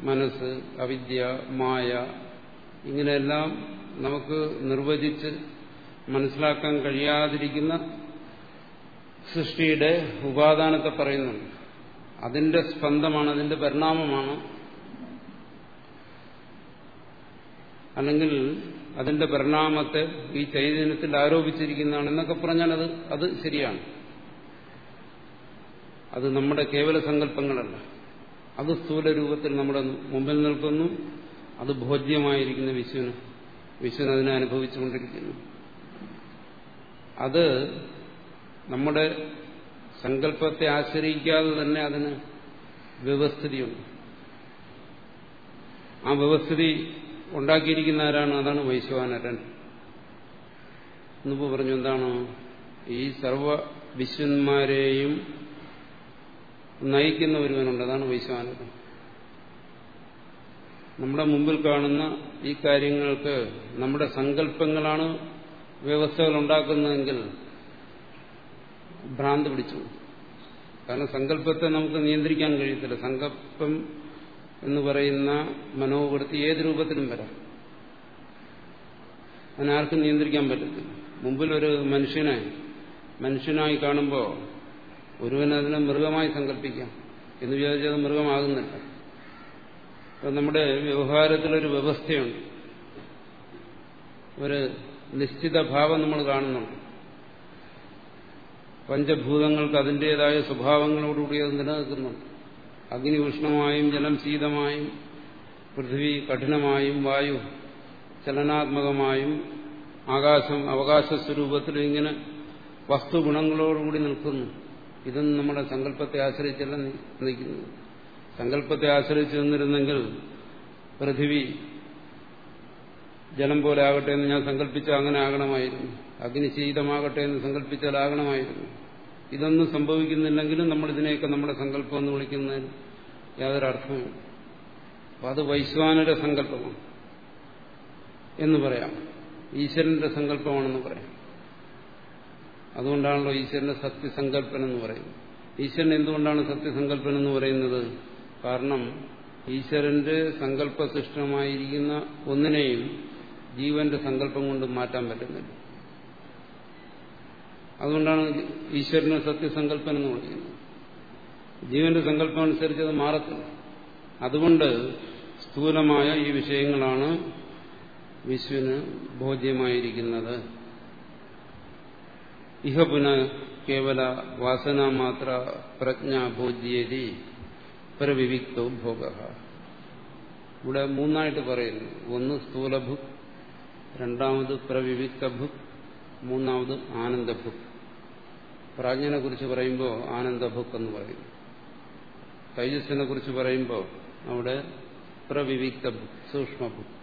മനസ്സ് അവിദ്യ മായ ഇങ്ങനെയെല്ലാം നമുക്ക് നിർവചിച്ച് മനസ്സിലാക്കാൻ കഴിയാതിരിക്കുന്ന സൃഷ്ടിയുടെ ഉപാദാനത്തെ പറയുന്നുണ്ട്. അതിന്റെ സ്പന്ദമാണ് അതിന്റെ പരിണാമമാണ്. അല്ലെങ്കിൽ അതിന്റെ പരിണാമത്തെ ഈ ചൈതന്യത്തിൽ ആരോപിച്ചിരിക്കുന്നതാണ് എന്നൊക്കെ പറഞ്ഞാൽ അത് അത് ശരിയാണ്. അത് നമ്മുടെ കേവല സങ്കല്പങ്ങളല്ല. അത് സ്ഥൂല രൂപത്തിൽ നമ്മുടെ മുമ്പിൽ നിൽക്കുന്നു. അത് ഭോജ്യമായിരിക്കുന്ന വിശ്വന് വിശ്വൻ അതിനെ അനുഭവിച്ചുകൊണ്ടിരിക്കുന്നു. അത് നമ്മുടെ സങ്കല്പത്തെ ആശ്രയിക്കാതെ തന്നെ അതിന് വ്യവസ്ഥിതിയുണ്ട്. ആ വ്യവസ്ഥിതി ഉണ്ടാക്കിയിരിക്കുന്ന ആരാണ് അതാണ് വൈശ്വാനരൻ. മുമ്പ് പറഞ്ഞു എന്താണ്? ഈ സർവ വിശ്വന്മാരെയും നയിക്കുന്ന ഒരുവനുണ്ട്. അതാണ് വൈശ്വാനരൻ. നമ്മുടെ മുമ്പിൽ കാണുന്ന ഈ കാര്യങ്ങൾക്ക് നമ്മുടെ സങ്കല്പങ്ങളാണ് വ്യവസ്ഥകൾ ഉണ്ടാക്കുന്നതെങ്കിൽ ഭ്രാന്ത് പിടിച്ചു. കാരണം സങ്കല്പത്തെ നമുക്ക് നിയന്ത്രിക്കാൻ കഴിയത്തില്ല. സങ്കല്പം എന്ന് പറയുന്ന മനോവൃത്തി ഏത് രൂപത്തിലും വരാം. അതിനാർക്കും നിയന്ത്രിക്കാൻ പറ്റത്തില്ല. മുമ്പിൽ ഒരു മനുഷ്യനെ മനുഷ്യനായി കാണുമ്പോൾ ഒരുവനതിനെ മൃഗമായി സങ്കല്പിക്കാം എന്ന് വിചാരിച്ചത് മൃഗമാകുന്നില്ല. നമ്മുടെ വ്യവഹാരത്തിലൊരു വ്യവസ്ഥയുണ്ട്. ഒരു നിശ്ചിത ഭാവം നമ്മൾ കാണുന്നുണ്ട്. പഞ്ചഭൂതങ്ങൾക്ക് അതിന്റെതായ സ്വഭാവങ്ങളോടുകൂടി അത് നിലനിൽക്കുന്നുണ്ട്. അഗ്നി ഉഷ്ണമായും ജലം ശീതമായും പൃഥ്വി കഠിനമായും വായു ചലനാത്മകമായും ആകാശം അവകാശ സ്വരൂപത്തിലും ഇങ്ങനെ വസ്തുഗുണങ്ങളോടുകൂടി നിൽക്കുന്നു. ഇതൊന്നും നമ്മുടെ സങ്കല്പത്തെ ആശ്രയിച്ചല്ല നിൽക്കുന്നത്. സങ്കല്പത്തെ ആശ്രയിച്ച് നിന്നിരുന്നെങ്കിൽ പൃഥിവി ജലം പോലെ ആകട്ടെ എന്ന് ഞാൻ സങ്കല്പിച്ച അങ്ങനെ ആകണമായിരുന്നു. അഗ്നിശീതമാകട്ടെ എന്ന് സങ്കല്പിച്ചാൽ ആകണമായിരുന്നു. ഇതൊന്നും സംഭവിക്കുന്നില്ലെങ്കിലും നമ്മൾ ഇതിനെയൊക്കെ നമ്മുടെ സങ്കല്പം എന്ന് വിളിക്കുന്നതിന് യാതൊരു അർത്ഥവും അപ്പം അത് വൈശ്വാനരുടെ സങ്കല്പമാണ് എന്ന് പറയാം. ഈശ്വരന്റെ സങ്കല്പമാണെന്ന് പറയാം. അതുകൊണ്ടാണല്ലോ ഈശ്വരന്റെ സത്യസങ്കല്പൻ എന്ന് പറയുന്നത്. ഈശ്വരൻ എന്തുകൊണ്ടാണ് സത്യസങ്കല്പൻ എന്ന് പറയുന്നത്? കാരണം ഈശ്വരന്റെ സങ്കല്പസൃഷ്ടമായിരിക്കുന്ന ഒന്നിനെയും ജീവന്റെ സങ്കല്പം കൊണ്ട് മാറ്റാൻ പറ്റുന്നില്ല. അതുകൊണ്ടാണ് ഈശ്വരനെ സത്യസങ്കല്പൻ എന്ന് പറയുന്നത്. ജീവന്റെ സങ്കല്പം അനുസരിച്ച് അത് മാറത്തില്ല. അതുകൊണ്ട് സ്ഥൂലമായ ഈ വിഷയങ്ങളാണ് വിശ്വന് ബോധ്യമായിരിക്കുന്നത്. ഇഹ പുന കേവല വാസന മാത്ര പ്രജ്ഞ ഭോജ്യേരി പരവിവിക്തോ ഭോഗ. ഇവിടെ മൂന്നായിട്ട് പറയുന്നു. ഒന്ന് സ്ഥൂലഭുക് രണ്ടാമത് പ്രവിവിക്തഭുക് മൂന്നാമത് ആനന്ദഭുക്. പ്രാജ്ഞനെ കുറിച്ച് പറയുമ്പോൾ ആനന്ദഭുക് എന്ന് പറയുന്നു തൈജസ്സിനെ കുറിച്ച് പറയുമ്പോൾ അവിടെ പ്രവിവിക്തഭുക് സൂക്ഷ്മഭുക്.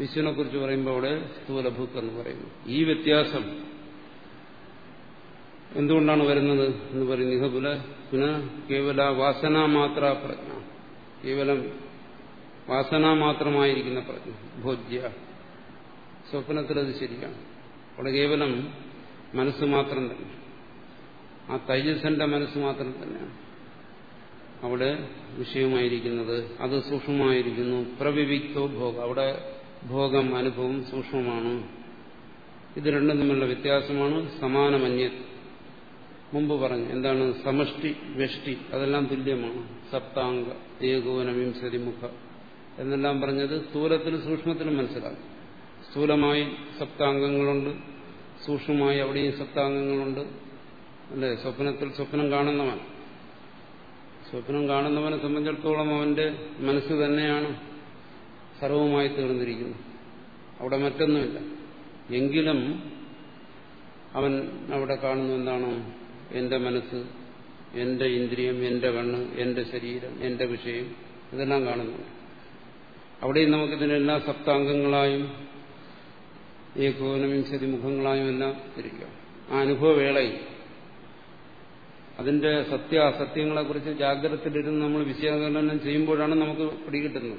വിശ്വനെ കുറിച്ച് പറയുമ്പോൾ അവിടെ സ്ഥൂലഭുക്ക് എന്ന് പറയുന്നു. ഈ വ്യത്യാസം എന്തുകൊണ്ടാണ് വരുന്നത് എന്ന് പറയുന്നത് ഇഹപുല പുന കേവല വാസന മാത്ര പ്രജ്ഞ. കേവലം വാസന മാത്രമായിരിക്കുന്ന പ്രജ്ഞ. ഭോജ്യ സ്വപ്നത്തിൽ അത് ശരിയാണ്. അവിടെ കേവലം മനസ്സ് മാത്രം തന്നെ. ആ തൈജസന്റെ മനസ്സ് മാത്രം തന്നെയാണ്. അവിടെ വിഷയമായിരിക്കുന്നത് അത് സൂക്ഷ്മമായിരിക്കുന്നു. പ്രവിവിക്തോ ഭോഗം. അവിടെ ഭോഗം അനുഭവം സൂക്ഷ്മമാണ്. ഇത് രണ്ടും തമ്മിലുള്ള വ്യത്യാസമാണ്. സമാനമന്യ മുമ്പ് പറഞ്ഞു എന്താണ് സമഷ്ടി വ്യഷ്ടി അതെല്ലാം തുല്യമാണ്. സപ്താംഗ ഏകോന വിംശതി മുഖ. എന്നെല്ലാം പറഞ്ഞത് സ്ഥൂലത്തിനും സൂക്ഷ്മത്തിനും മനസ്സിലാക്കും. സ്ഥൂലമായി സപ്താംഗങ്ങളുണ്ട് സൂക്ഷ്മമായി അവിടെയും സപ്താംഗങ്ങളുണ്ട്. അല്ലെ? സ്വപ്നത്തിൽ സ്വപ്നം കാണുന്നവൻ. സ്വപ്നം കാണുന്നവനെ സംബന്ധിച്ചിടത്തോളം അവന്റെ മനസ്സ് തന്നെയാണ് സർവമായി തീർന്നിരിക്കുന്നത്. അവിടെ മറ്റൊന്നുമില്ല. എങ്കിലും അവൻ അവിടെ കാണുന്നു. എന്താണ്? എന്റെ മനസ്സ് എന്റെ ഇന്ദ്രിയം എന്റെ കണ്ണ് എന്റെ ശരീരം എന്റെ വിഷയം ഇതെല്ലാം കാണുന്നു. അവിടെയും നമുക്കിതിനെല്ലാം സപ്താംഗങ്ങളായും ഏകോനവിംശതി മുഖങ്ങളായും എല്ലാം തിരിക്കാം ആ അനുഭവവേളയിൽ അതിന്റെ സത്യ സത്യാസത്യങ്ങളെക്കുറിച്ച് ജാഗ്രതത്തിലിരുന്ന് നമ്മൾ വിശകലനം ചെയ്യുമ്പോഴാണ് നമുക്ക് പിടികിട്ടുന്നത്.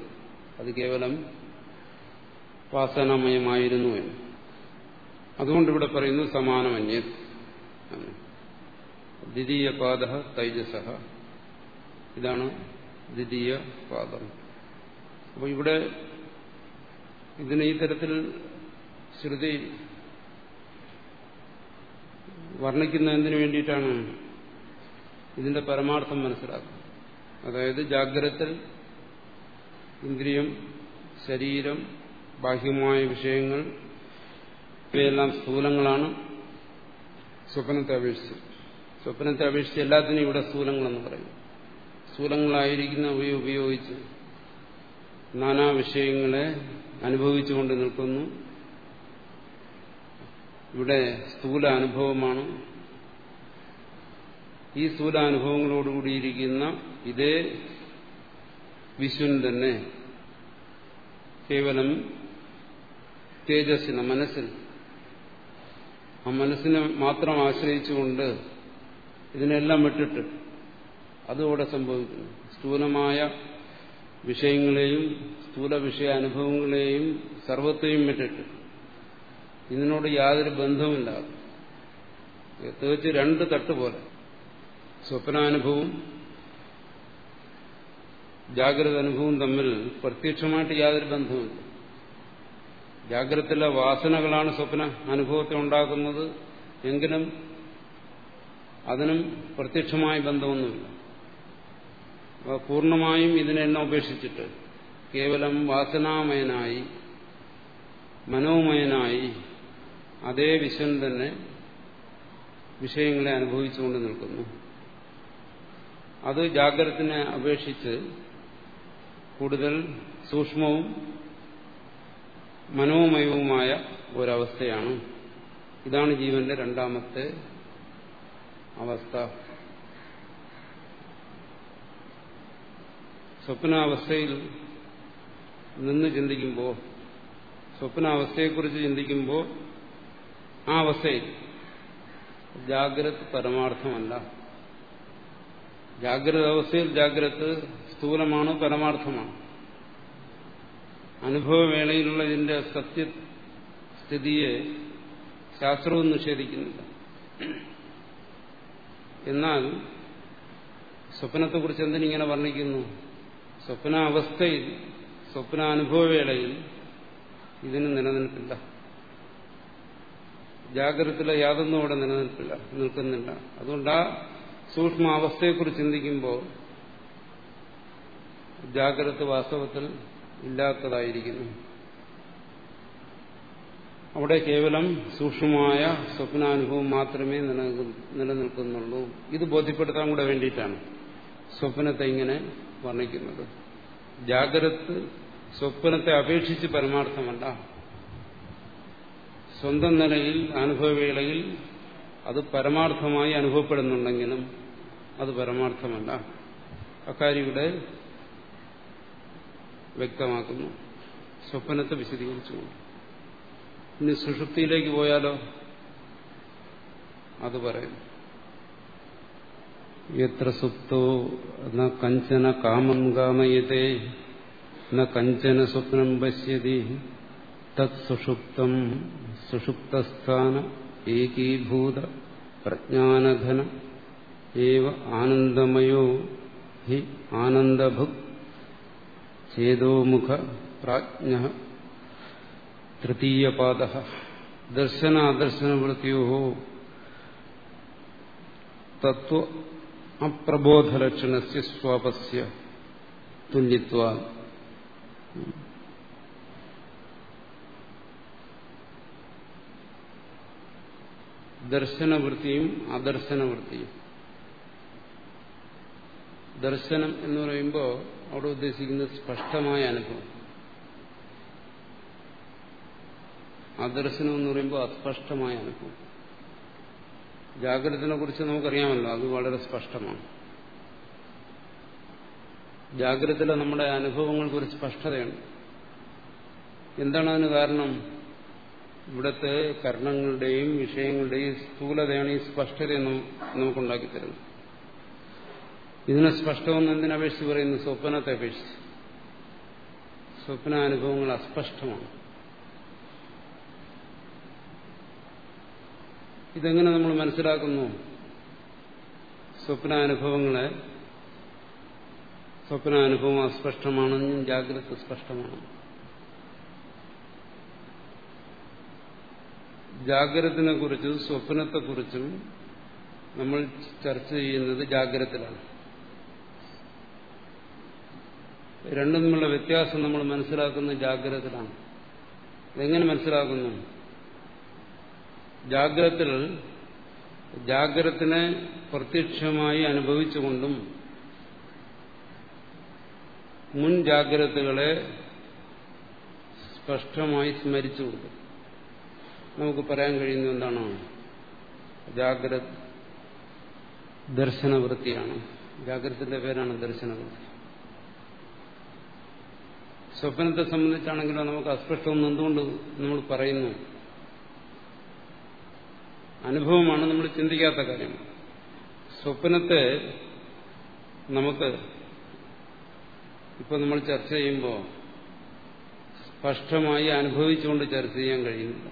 അത് കേവലം വാസനമയമായിരുന്നു എന്ന്. അതുകൊണ്ട് ഇവിടെ പറയുന്നു സമാനമന്യ. ദ്വിതീയ പാദ തൈജസ. ഇതാണ് ദ്വിതീയ പാദം. അപ്പോൾ ഇവിടെ ഇതിന് ഈ തരത്തിൽ ശ്രുതി വർണിക്കുന്നതിന് വേണ്ടിയിട്ടാണ് ഇതിന്റെ പരമാർത്ഥം മനസ്സിലാക്കുന്നത്. അതായത് ജാഗ്രത്തിൽ ഇന്ദ്രിയം ശരീരം ബാഹ്യമായ വിഷയങ്ങൾ ഇവയെല്ലാം സ്ഥൂലങ്ങളാണ് സ്വപ്നത്തെ അപേക്ഷിച്ച്. സ്വപ്നത്തെ അപേക്ഷിച്ച് എല്ലാത്തിനും ഇവിടെ സ്ഥൂലങ്ങളെന്ന് പറയും സ്ഥൂലങ്ങളായിരിക്കുന്ന ഉപയോ ഉപയോഗിച്ച് നാനാ വിഷയങ്ങളെ അനുഭവിച്ചുകൊണ്ട് നിൽക്കുന്നു. ഇവിടെ സ്ഥൂല അനുഭവമാണ് ഈ സ്ഥൂല അനുഭവങ്ങളോടുകൂടിയിരിക്കുന്ന ഇതേ വിശ്വൻ തന്നെ കേവലം തേജസ്സിന് മനസ്സിൽ. ആ മനസ്സിനെ മാത്രം ആശ്രയിച്ചുകൊണ്ട് ഇതിനെല്ലാം വിട്ടിട്ട് അതുകൂടെ സംഭവിക്കുന്നു. സ്ഥൂലമായ വിഷയങ്ങളെയും സ്ഥൂല വിഷയ അനുഭവങ്ങളെയും സർവത്തെയും വിട്ടിട്ട് ഇതിനോട് യാതൊരു ബന്ധവുമില്ലാതെ. പ്രത്യേകിച്ച് രണ്ട് തട്ട് പോലെ. സ്വപ്നാനുഭവവും ജാഗ്രത അനുഭവവും തമ്മിൽ പ്രത്യക്ഷമായിട്ട് യാതൊരു ബന്ധവുമില്ല. ജാഗ്രതയിലെ വാസനകളാണ് സ്വപ്ന അനുഭവത്തെ ഉണ്ടാക്കുന്നത്. എങ്കിലും അതിനും പ്രത്യക്ഷമായ ബന്ധമൊന്നുമില്ല. പൂർണമായും ഇതിനെല്ലാം ഉപേക്ഷിച്ചിട്ട് കേവലം വാസനാമയനായി മനോമയനായി അതേ വിശ്വൻ തന്നെ വിഷയങ്ങളെ അനുഭവിച്ചുകൊണ്ട് നിൽക്കുന്നു. അത് ജാഗ്രതത്തിനെ അപേക്ഷിച്ച് കൂടുതൽ സൂക്ഷ്മവും മനോമയവുമായ ഒരവസ്ഥയാണ്. ഇതാണ് ജീവന്റെ രണ്ടാമത്തെ അവസ്ഥ. സ്വപ്നാവസ്ഥയിൽ നിന്ന് ചിന്തിക്കുമ്പോൾ സ്വപ്നാവസ്ഥയെക്കുറിച്ച് ചിന്തിക്കുമ്പോൾ ആ അവസ്ഥയിൽ ജാഗ്രത് പരമാർത്ഥമല്ല. ജാഗ്രത അവസ്ഥയിൽ ജാഗ്രത് സ്ഥൂലമാണ് പരമാർത്ഥമാണ്? അനുഭവവേളയിലുള്ള ഇതിന്റെ സത്യസ്ഥിതിയെ ശാസ്ത്രവും നിഷേധിക്കുന്നില്ല. എന്നാൽ സ്വപ്നത്തെക്കുറിച്ച് എന്തിനിങ്ങനെ വർണിക്കുന്നു? സ്വപ്നാവസ്ഥയിൽ സ്വപ്നാനുഭവവേളയിൽ ഇതിന് നിലനിൽപ്പില്ല. ജാഗ്രതത്തിലെ യാതൊന്നും അവിടെ നിലനിൽപ്പില്ല നിൽക്കുന്നില്ല. അതുകൊണ്ട് ആ സൂക്ഷ്മാവസ്ഥയെക്കുറിച്ച് ചിന്തിക്കുമ്പോൾ ജാഗ്രത വാസ്തവത്തിൽ ഇല്ലാത്തതായിരിക്കുന്നു. അവിടെ കേവലം സൂക്ഷ്മമായ സ്വപ്നാനുഭവം മാത്രമേ നിലനിൽക്കുന്നുള്ളൂ. ഇത് ബോധ്യപ്പെടുത്താൻ കൂടെ വേണ്ടിയിട്ടാണ് സ്വപ്നത്തെ ഇങ്ങനെ വർണിക്കുന്നത്. ജാഗ്രത് സ്വപ്നത്തെ അപേക്ഷിച്ച് പരമാർത്ഥമല്ല. സ്വന്തം നിലയിൽ അനുഭവവേളയിൽ അത് പരമാർത്ഥമായി അനുഭവപ്പെടുന്നുണ്ടെങ്കിലും അത് പരമാർത്ഥമല്ല. അക്കാര്യം വ്യക്തമാക്കുന്നു. സ്വപ്നത്തെ വിശദീകരിച്ചുകൊണ്ട്. ഇനി സുഷുപ്തിയിലേക്ക് പോയാലോ? അത് പറയും എത്ര സുപ്തോ ന കഞ്ചന കാമം കാമയതേ ന കഞ്ചന സ്വപ്നം പശ്യതി തത് സുഷുപ്തം സുഷുപ്തസ്ഥാന ഏകീഭൂത പ്രജ്ഞാനധന ഏവ ആനന്ദമയോ ഹി ആനന്ദഭുക് ചേതോമുഖ പ്രാജ്ഞ തൃതീയപാദ ദർശന അദർശനവൃത്തിയോ തത്വ അപ്രബോധലക്ഷണസ്യ സ്വാപസ്യ തുല്യത്വ ദർശനവൃത്തിയും അദർശനവൃത്തിയും ദർശനം എന്ന് പറയുമ്പോൾ അവിടെ ഉദ്ദേശിക്കുന്നത് സ്പഷ്ടമായ അനുഭവം। അദർശനം എന്ന് പറയുമ്പോൾ അസ്പഷ്ടമായ അനുഭവം. ജാഗ്രതനെ കുറിച്ച് നമുക്കറിയാമല്ലോ അത് വളരെ സ്പഷ്ടമാണ്. ജാഗ്രതയിലെ നമ്മുടെ അനുഭവങ്ങൾക്ക് ഒരു സ്പഷ്ടതയുണ്ട്. എന്താണ് അതിന് കാരണം? ഇവിടുത്തെ കർണങ്ങളുടെയും വിഷയങ്ങളുടെയും സ്ഥൂലതയാണ് ഈ സ്പഷ്ടത നമുക്കുണ്ടാക്കി തരുന്നത്. ഇതിനെ സ്പഷ്ടമെന്ന് എന്തിനപേക്ഷിച്ച് പറയുന്നു? സ്വപ്നത്തെ അപേക്ഷിച്ച്. സ്വപ്നാനുഭവങ്ങൾ അസ്പഷ്ടമാണ്. ഇതെങ്ങനെ നമ്മൾ മനസ്സിലാക്കുന്നു? സ്വപ്നാനുഭവങ്ങളെ സ്വപ്നാനുഭവം അസ്പഷ്ടമാണെന്നും ജാഗ്രത സ്പഷ്ടമാണ്. ജാഗ്രതത്തിനെ കുറിച്ചും സ്വപ്നത്തെക്കുറിച്ചും നമ്മൾ ചർച്ച ചെയ്യുന്നത് ജാഗ്രതത്തിലാണ്. രണ്ടും തമ്മിലുള്ള വ്യത്യാസം നമ്മൾ മനസ്സിലാക്കുന്നത് ജാഗ്രതത്തിലാണ്. ഇതെങ്ങനെ മനസ്സിലാക്കുന്നു? ജാഗ്രതത്തിൽ ജാഗ്രതത്തിനെ പ്രത്യക്ഷമായി അനുഭവിച്ചുകൊണ്ടും മുൻ ജാഗ്രതകളെ സ്പഷ്ടമായി സ്മരിച്ചുകൊണ്ടും നമുക്ക് പറയാൻ കഴിയുന്ന എന്താണ്? ജാഗ്രത ദർശനവൃത്തിയാണ്. ജാഗ്രതത്തിന്റെ പേരാണ് ദർശനവൃത്തി. സ്വപ്നത്തെ സംബന്ധിച്ചാണെങ്കിലോ നമുക്ക് അസ്പഷ്ടമെന്ന് എന്തുകൊണ്ട് നമ്മൾ പറയുന്നു? അനുഭവമാണ് നമ്മൾ ചിന്തിക്കാത്ത കാര്യം. സ്വപ്നത്തെ നമുക്ക് ഇപ്പൊ നമ്മൾ ചർച്ച ചെയ്യുമ്പോൾ സ്പഷ്ടമായി അനുഭവിച്ചുകൊണ്ട് ചർച്ച ചെയ്യാൻ കഴിയുന്നില്ല.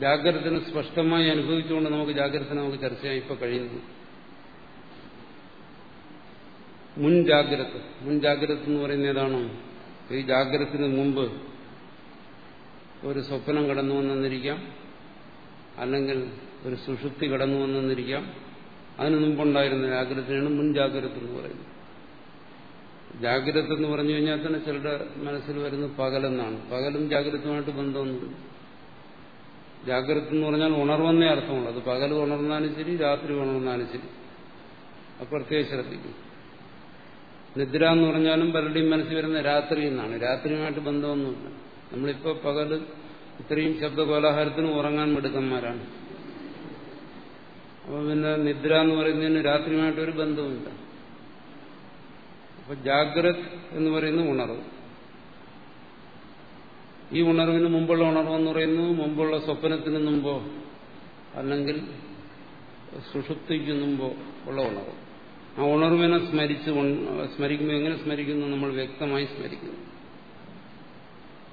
ജാഗ്രതത്തിന് സ്പഷ്ടമായി അനുഭവിച്ചുകൊണ്ട് നമുക്ക് ജാഗ്രത നമുക്ക് ചർച്ച ചെയ്യാൻ ഇപ്പൊ കഴിയുന്നു മുൻ ജാഗ്രത. മുൻ ജാഗ്രത എന്ന് പറയുന്ന ഏതാണോ? ഈ ജാഗ്രതത്തിന് മുമ്പ് ഒരു സ്വപ്നം കടന്നു വന്നെന്നിരിക്കാം അല്ലെങ്കിൽ ഒരു സുഷുപ്തി കടന്നു വന്നെന്നിരിക്കാം അതിന് മുമ്പുണ്ടായിരുന്ന ജാഗ്രതയാണ് മുൻ ജാഗ്രത എന്ന് പറയുന്നത്. ജാഗ്രത എന്ന് പറഞ്ഞു കഴിഞ്ഞാൽ തന്നെ ചിലരുടെ മനസ്സിൽ വരുന്ന പകലെന്നാണ്. പകലും ജാഗ്രതമായിട്ട് ബന്ധമൊന്നുമില്ല. ജാഗ്രത എന്ന് പറഞ്ഞാൽ ഉണർവെന്നേ അർത്ഥമുള്ളൂ. അത് പകൽ ഉണർന്നാലും ശരി രാത്രി ഉണർന്നാലും ശരി. അത് പ്രത്യേകം ശ്രദ്ധിക്കും. നിദ്ര എന്ന് പറഞ്ഞാലും പലരുടെയും മനസ്സിൽ വരുന്ന രാത്രി എന്നാണ്. രാത്രിയുമായിട്ട് ബന്ധമൊന്നുമില്ല. നമ്മളിപ്പോൾ പകൽ ഇത്രയും ശബ്ദ കോലാഹലത്തിന് ഉറങ്ങാൻ മിടുക്കന്മാരാണ്. അപ്പൊ പിന്നെ നിദ്ര എന്ന് പറയുന്നതിന് രാത്രിയുമായിട്ടൊരു ബന്ധമുണ്ട് അപ്പൊ ജാഗ്രത് എന്ന് പറയുന്ന ഉണർവ്. ഈ ഉണർവിന് മുമ്പുള്ള ഉണർവെന്ന് പറയുന്നു മുമ്പുള്ള സ്വപ്നത്തിന് മുമ്പോ അല്ലെങ്കിൽ സുഷുപ്തിക്ക് മുമ്പോ ഉള്ള ഉണർവ്. ആ ഉണർവിനെ സ്മരിച്ച് സ്മരിക്കുമ്പോൾ എങ്ങനെ സ്മരിക്കുന്നു? നമ്മൾ വ്യക്തമായി സ്മരിക്കുന്നു.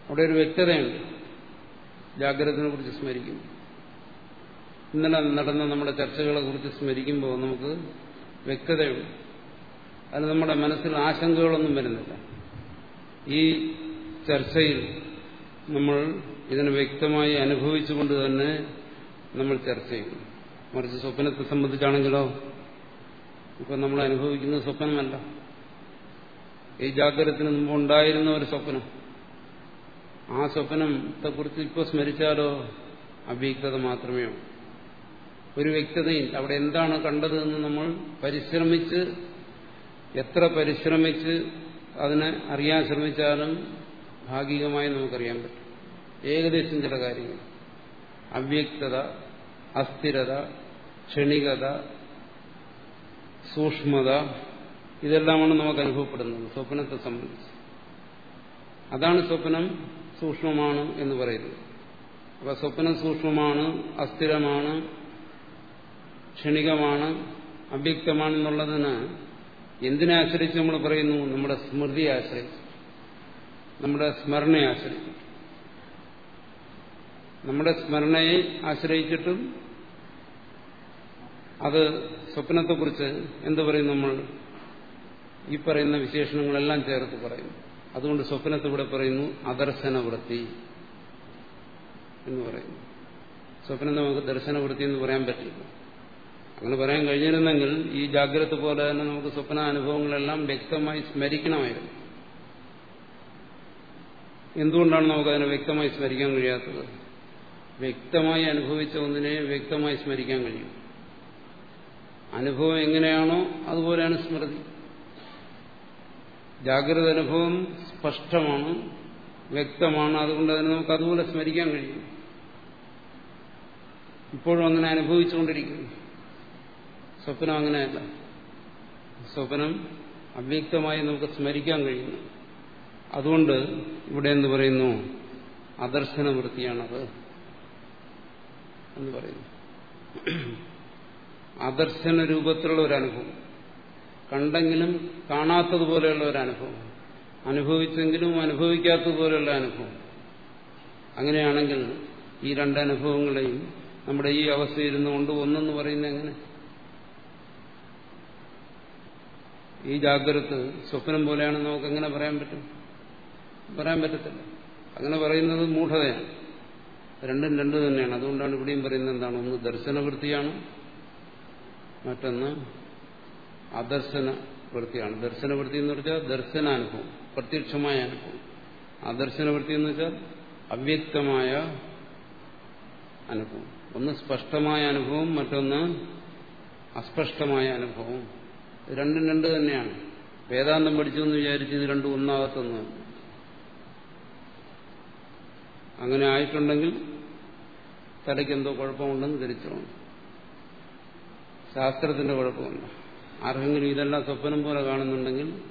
അവിടെ ഒരു വ്യക്തതയുണ്ട്. ജാഗ്രതത്തിനെ കുറിച്ച് സ്മരിക്കും ഇന്നലെ നടന്ന നമ്മുടെ ചർച്ചകളെ കുറിച്ച് സ്മരിക്കുമ്പോൾ നമുക്ക് വ്യക്തതയുണ്ട്. അത് നമ്മുടെ മനസ്സിൽ ആശങ്കകളൊന്നും വരുന്നില്ല. ഈ ചർച്ചയിൽ നമ്മൾ ഇതിനെ വ്യക്തമായി അനുഭവിച്ചുകൊണ്ട് തന്നെ നമ്മൾ ചർച്ച ചെയ്യും മറിച്ച് സ്വപ്നത്തെ സംബന്ധിച്ചാണെങ്കിലോ ഇപ്പം നമ്മൾ അനുഭവിക്കുന്ന സ്വപ്നമല്ല. ഈ ജാഗ്രതത്തിന് മുമ്പ് ഉണ്ടായിരുന്ന ഒരു സ്വപ്നം ആ സ്വപ്നത്തെ കുറിച്ച് ഇപ്പോൾ സ്മരിച്ചാലോ? അവ്യക്തത മാത്രമേ ഉള്ളൂ. ഒരു വ്യക്തതയും അവിടെ എന്താണ് കണ്ടത് എന്ന് നമ്മൾ പരിശ്രമിച്ച് എത്ര പരിശ്രമിച്ച് അതിനെ അറിയാൻ ശ്രമിച്ചാലും ഭാഗികമായി നമുക്കറിയാൻ പറ്റും. ഏകദേശം ചില കാര്യങ്ങൾ. അവ്യക്തത അസ്ഥിരത ക്ഷണികത സൂക്ഷ്മത ഇതെല്ലാമാണ് നമുക്ക് അനുഭവപ്പെടുന്നത് സ്വപ്നത്തെ സംബന്ധിച്ച്. അതാണ് സ്വപ്നം. സൂക്ഷ്മമാണ് എന്ന് പറയുന്നു. അപ്പൊ സ്വപ്നം സൂക്ഷ്മമാണ് അസ്ഥിരമാണ് ക്ഷണികമാണ് അവ്യക്തമാണെന്നുള്ളതിന് എന്തിനെ ആശ്രയിച്ച് നമ്മൾ പറയുന്നു? നമ്മുടെ സ്മൃതിയെ ആശ്രയിച്ച്. നമ്മുടെ സ്മരണയെ ആശ്രയിച്ചു. നമ്മുടെ സ്മരണയെ ആശ്രയിച്ചിട്ടും അത് സ്വപ്നത്തെക്കുറിച്ച് എന്ത് പറയും നമ്മൾ? ഈ പറയുന്ന വിശേഷണങ്ങളെല്ലാം ചേർത്ത് പറയുന്നു. അതുകൊണ്ട് സ്വപ്നത്തെ ഇവിടെ പറയുന്നു അദർശനവൃത്തി എന്ന് പറയുന്നു. സ്വപ്നം നമുക്ക് ദർശനവൃത്തി എന്ന് പറയാൻ പറ്റില്ല. അങ്ങനെ പറയാൻ കഴിഞ്ഞിരുന്നെങ്കിൽ ഈ ജാഗ്രത പോലെ തന്നെ നമുക്ക് സ്വപ്ന അനുഭവങ്ങളെല്ലാം വ്യക്തമായി സ്മരിക്കണമായിരുന്നു. എന്തുകൊണ്ടാണ് നമുക്കതിനെ വ്യക്തമായി സ്മരിക്കാൻ കഴിയാത്തത്? വ്യക്തമായി അനുഭവിച്ച ഒന്നിനെ വ്യക്തമായി സ്മരിക്കാൻ കഴിയും. അനുഭവം എങ്ങനെയാണോ അതുപോലെയാണ് സ്മൃതി. ജാഗ്രത അനുഭവം സ്പഷ്ടമാണ് വ്യക്തമാണ്. അതുകൊണ്ട് അതിനെ നമുക്ക് അതുപോലെ സ്മരിക്കാൻ കഴിയും. ഇപ്പോഴും അങ്ങനെ അനുഭവിച്ചുകൊണ്ടിരിക്കുന്നു. സ്വപ്നം അങ്ങനെയല്ല. സ്വപ്നം അവ്യക്തമായി നമുക്ക് സ്മരിക്കാൻ കഴിയുന്നു. അതുകൊണ്ട് ഇവിടെ എന്ന് പറയുന്നു? അദർശന വൃത്തിയാണത് എന്ന് പറയുന്നു. അദർശന രൂപത്തിലുള്ള ഒരു അനുഭവം. കണ്ടെങ്കിലും കാണാത്തതുപോലെയുള്ള ഒരു അനുഭവം. അനുഭവിച്ചെങ്കിലും അനുഭവിക്കാത്തതുപോലെയുള്ള അനുഭവം. അങ്ങനെയാണെങ്കിൽ ഈ രണ്ട് അനുഭവങ്ങളെയും നമ്മുടെ ഈ അവസ്ഥയിരുന്നു കൊണ്ട് ഒന്നെന്ന് പറയുന്നത് എങ്ങനെ? ഈ ജാഗ്രത സ്വപ്നം പോലെയാണെന്ന് നമുക്ക് എങ്ങനെ പറയാൻ പറ്റും? പറയാൻ പറ്റത്തില്ല. അങ്ങനെ പറയുന്നത് മൂഢതയാണ്. രണ്ടും രണ്ടു തന്നെയാണ്. അതുകൊണ്ടാണ് ഇവിടെയും പറയുന്നത് എന്താണ്? ഒന്ന് ദർശനവൃത്തിയാണ് മറ്റൊന്ന് അദർശന വൃത്തിയാണ്. ദർശനവൃത്തി എന്ന് വെച്ചാൽ ദർശനാനുഭവം പ്രത്യക്ഷമായ അനുഭവം. അദർശനവൃത്തി എന്ന് വെച്ചാൽ അവ്യക്തമായ അനുഭവം. ഒന്ന് സ്പഷ്ടമായ അനുഭവം മറ്റൊന്ന് അസ്പഷ്ടമായ അനുഭവം. രണ്ടും രണ്ട് തന്നെയാണ്. വേദാന്തം പഠിച്ചു എന്ന് വിചാരിച്ച് ഇത് രണ്ടും ഒന്നാകത്തൊന്ന് അങ്ങനെ ആയിട്ടുണ്ടെങ്കിൽ തലയ്ക്ക് എന്തോ കുഴപ്പമുണ്ടെന്ന് ധരിച്ചോണം ശാസ്ത്രത്തിന്റെ കുഴപ്പമില്ല. ആർക്കെങ്കിലും ഇതെല്ലാം സ്വപ്നം പോലെ കാണുന്നുണ്ടെങ്കിൽ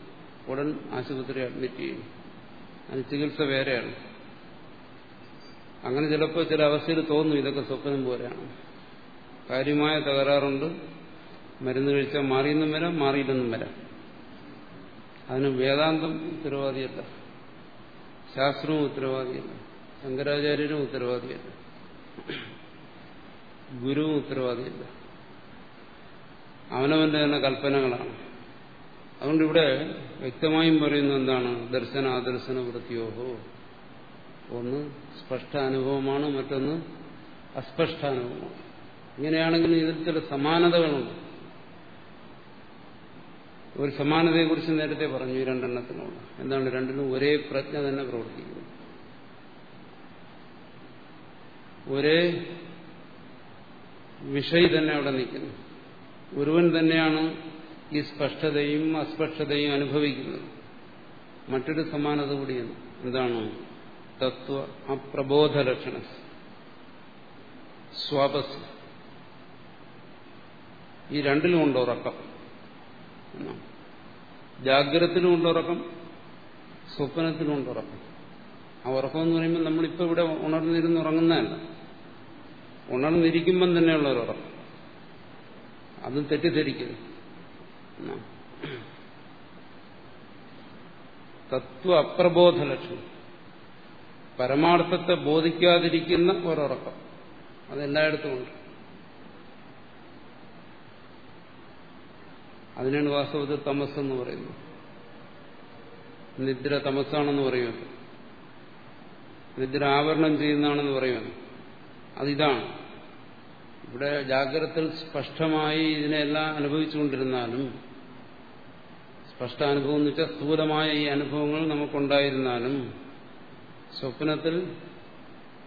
ഉടൻ ആശുപത്രി അഡ്മിറ്റ് ചെയ്യും. അതിന് ചികിത്സ വേറെയാണ്. അങ്ങനെ ചിലപ്പോൾ ചില അവസ്ഥയിൽ തോന്നും ഇതൊക്കെ സ്വപ്നം പോലെയാണ്. കാര്യമായ തകരാറുണ്ട്. മരുന്ന് കഴിച്ചാൽ മാറിയെന്നും വരാം മാറിയില്ലെന്നും വരാം. അതിന് വേദാന്തം ഉത്തരവാദിയല്ല. ശാസ്ത്രവും ഉത്തരവാദിയല്ല. ശങ്കരാചാര്യരും ഉത്തരവാദിയല്ല. ഗുരുവും ഉത്തരവാദിയല്ല. അവനവന്റെ തന്നെ കൽപ്പനകളാണ്. അതുകൊണ്ട് ഇവിടെ വ്യക്തമായും പറയുന്നത് എന്താണ്? ദർശന ആദർശന വൃത്തിയോഹോ. ഒന്ന് സ്പഷ്ട അനുഭവമാണ് മറ്റൊന്ന് അസ്പഷ്ട അനുഭവമാണ് ഇങ്ങനെയാണെങ്കിൽ ഇതിൽ ചില സമാനതകളുണ്ട്. ഒരു സമാനതയെക്കുറിച്ച് നേരത്തെ പറഞ്ഞു ഈ രണ്ടെണ്ണത്തിനുള്ള എന്താണ്? രണ്ടിനും ഒരേ പ്രജ്ഞ തന്നെ പ്രവർത്തിക്കുന്നു. ഒരേ വിഷയി തന്നെ അവിടെ നിൽക്കുന്നു. ഒരുവൻ തന്നെയാണ് ഈ സ്പഷ്ടതയും അസ്പഷ്ടതയും അനുഭവിക്കുന്നത്. മറ്റൊരു സമാനത കൂടിയാണ്. എന്താണ്? തത്വ അപ്രബോധ ലക്ഷണ സ്വാപസ്. ഈ രണ്ടിലും ഉണ്ട് ഉറക്കം. ജാഗ്രതത്തിലും ഉണ്ട് ഉറക്കം സ്വപ്നത്തിലും ഉണ്ട് ഉറക്കം. ആ ഉറക്കം എന്ന് പറയുമ്പോൾ നമ്മളിപ്പോൾ ഇവിടെ ഉണർന്നിരുന്ന് ഉറങ്ങുന്നതല്ല. ഉണർന്നിരിക്കുമ്പം തന്നെയുള്ള ഒരു ഉറക്കം. അതും തെറ്റിദ്ധരിക്കുന്നു. തത്വ അപ്രബോധ ലക്ഷണം പരമാർത്ഥത്തെ ബോധിക്കാതിരിക്കുന്ന ഒരുറക്കം. അതെല്ലായിടത്തും ഉണ്ട്. അതിനാണ് വാസ്തവത്തിൽ തമസ് എന്ന് പറയുന്നത്. നിദ്ര തമസാണെന്ന് പറയുമല്ലോ നിദ്ര ആവരണം ചെയ്യുന്നതാണെന്ന് പറയുമല്ലോ അതിതാണ്. ഇവിടെ ജാഗ്രതത്തിൽ സ്പഷ്ടമായി ഇതിനെല്ലാം അനുഭവിച്ചുകൊണ്ടിരുന്നാലും സ്പഷ്ടാനുഭവം എന്ന് വെച്ചാൽ സ്ഥൂലമായ ഈ അനുഭവങ്ങൾ നമുക്കുണ്ടായിരുന്നാലും സ്വപ്നത്തിൽ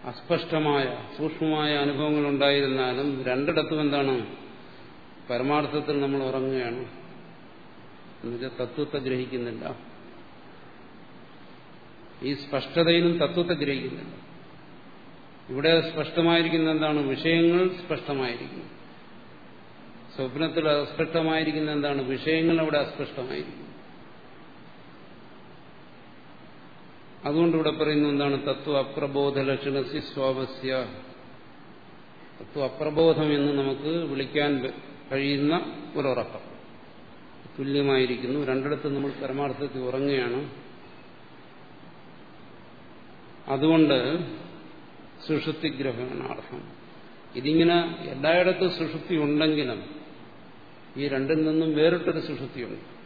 അസ്പഷ്ടമായ സൂക്ഷ്മമായ അനുഭവങ്ങൾ ഉണ്ടായിരുന്നാലും രണ്ടിടത്തും എന്താണ്? പരമാർത്ഥത്തിൽ നമ്മൾ ഉറങ്ങുകയാണ്. എന്നുവെച്ചാൽ തത്വത്തെ ഗ്രഹിക്കുന്നില്ല. ഈ സ്പഷ്ടതയിലും തത്വത്തെ ഗ്രഹിക്കുന്നില്ല. ഇവിടെ സ്പഷ്ടമായിരിക്കുന്ന എന്താണ്? വിഷയങ്ങൾ സ്പഷ്ടമായിരിക്കുന്നു. സ്വപ്നത്തിൽ അസ്പഷ്ടമായിരിക്കുന്ന എന്താണ്? വിഷയങ്ങൾ അവിടെ അസ്പഷ്ടമായിരിക്കുന്നു. അതുകൊണ്ട് ഇവിടെ പറയുന്ന എന്താണ്? തത്വ അപ്രബോധ ലക്ഷണസി സ്വാവസ്യ. തത്വ അപ്രബോധം എന്ന് നമുക്ക് വിളിക്കാൻ കഴിയുന്ന ഒരുറക്കം. തുല്യമായിരിക്കുന്നു. രണ്ടിടത്തും നമ്മൾ പരമാർത്ഥത്തിൽ ഉറങ്ങുകയാണ്. അതുകൊണ്ട് സുഷുപ്തിഗ്രഹണാർത്ഥം. ഇതിങ്ങനെ എല്ലായിടത്തും സുഷുപ്തി ഉണ്ടെങ്കിലും ഈ രണ്ടിൽ നിന്നും വേറിട്ടൊരു സുഷുപ്തിയുണ്ട്.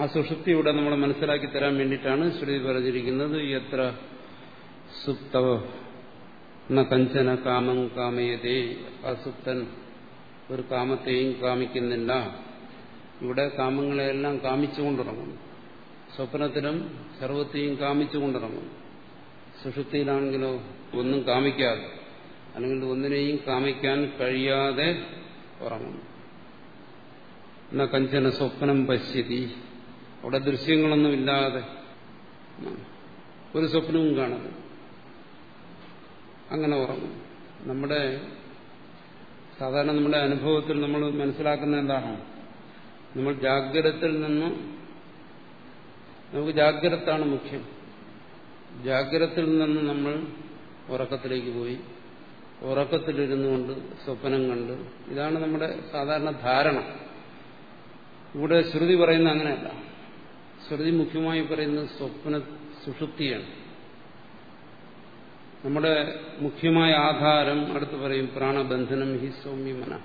ആ സുഷുപ്തി ഇവിടെ നമ്മൾ മനസ്സിലാക്കി തരാൻ വേണ്ടിയിട്ടാണ് ശ്രുതി പറഞ്ഞിരിക്കുന്നത് എത്ര സുപ്തവ കഞ്ചന കാമം കാമയതേ അസുപ്തൻ. ഒരു കാമത്തെയും കാമിക്കുന്നില്ല. ഇവിടെ കാമങ്ങളെയെല്ലാം കാമിച്ചുകൊണ്ടിറങ്ങുന്നു. സ്വപ്നത്തിലും സർവത്തെയും കാമിച്ചുകൊണ്ടിറങ്ങുന്നു. സുഷുപ്തിയിലാണെങ്കിലോ ഒന്നും കാമിക്കാതെ അല്ലെങ്കിൽ ഒന്നിനെയും കാമിക്കാൻ കഴിയാതെ ഉറങ്ങുന്നു. എന്നാ കഞ്ചന സ്വപ്നം പശ്യതി. അവിടെ ദൃശ്യങ്ങളൊന്നുമില്ലാതെ ഒരു സ്വപ്നവും കാണുന്നു അങ്ങനെ ഉറങ്ങും. നമ്മുടെ സാധാരണ നമ്മുടെ അനുഭവത്തിൽ നമ്മൾ മനസ്സിലാക്കുന്ന എന്താണ്? നമ്മൾ ജാഗ്രതത്തിൽ നിന്ന് നമുക്ക് ജാഗ്രതാണ് മുഖ്യം. ജാഗ്രതത്തിൽ നിന്ന് നമ്മൾ ഉറക്കത്തിലേക്ക് പോയി. ഉറക്കത്തിലിരുന്നുകൊണ്ട് സ്വപ്നം കണ്ട്. ഇതാണ് നമ്മുടെ സാധാരണ ധാരണ. ഇവിടെ ശ്രുതി പറയുന്ന അങ്ങനെയല്ല. ശ്രുതി മുഖ്യമായി പറയുന്നത് സ്വപ്ന സുഷുപ്തിയാണ്. നമ്മുടെ മുഖ്യമായ ആധാരം അടുത്ത് പറയും പ്രാണബന്ധനം ഹി സൗമ്യമന.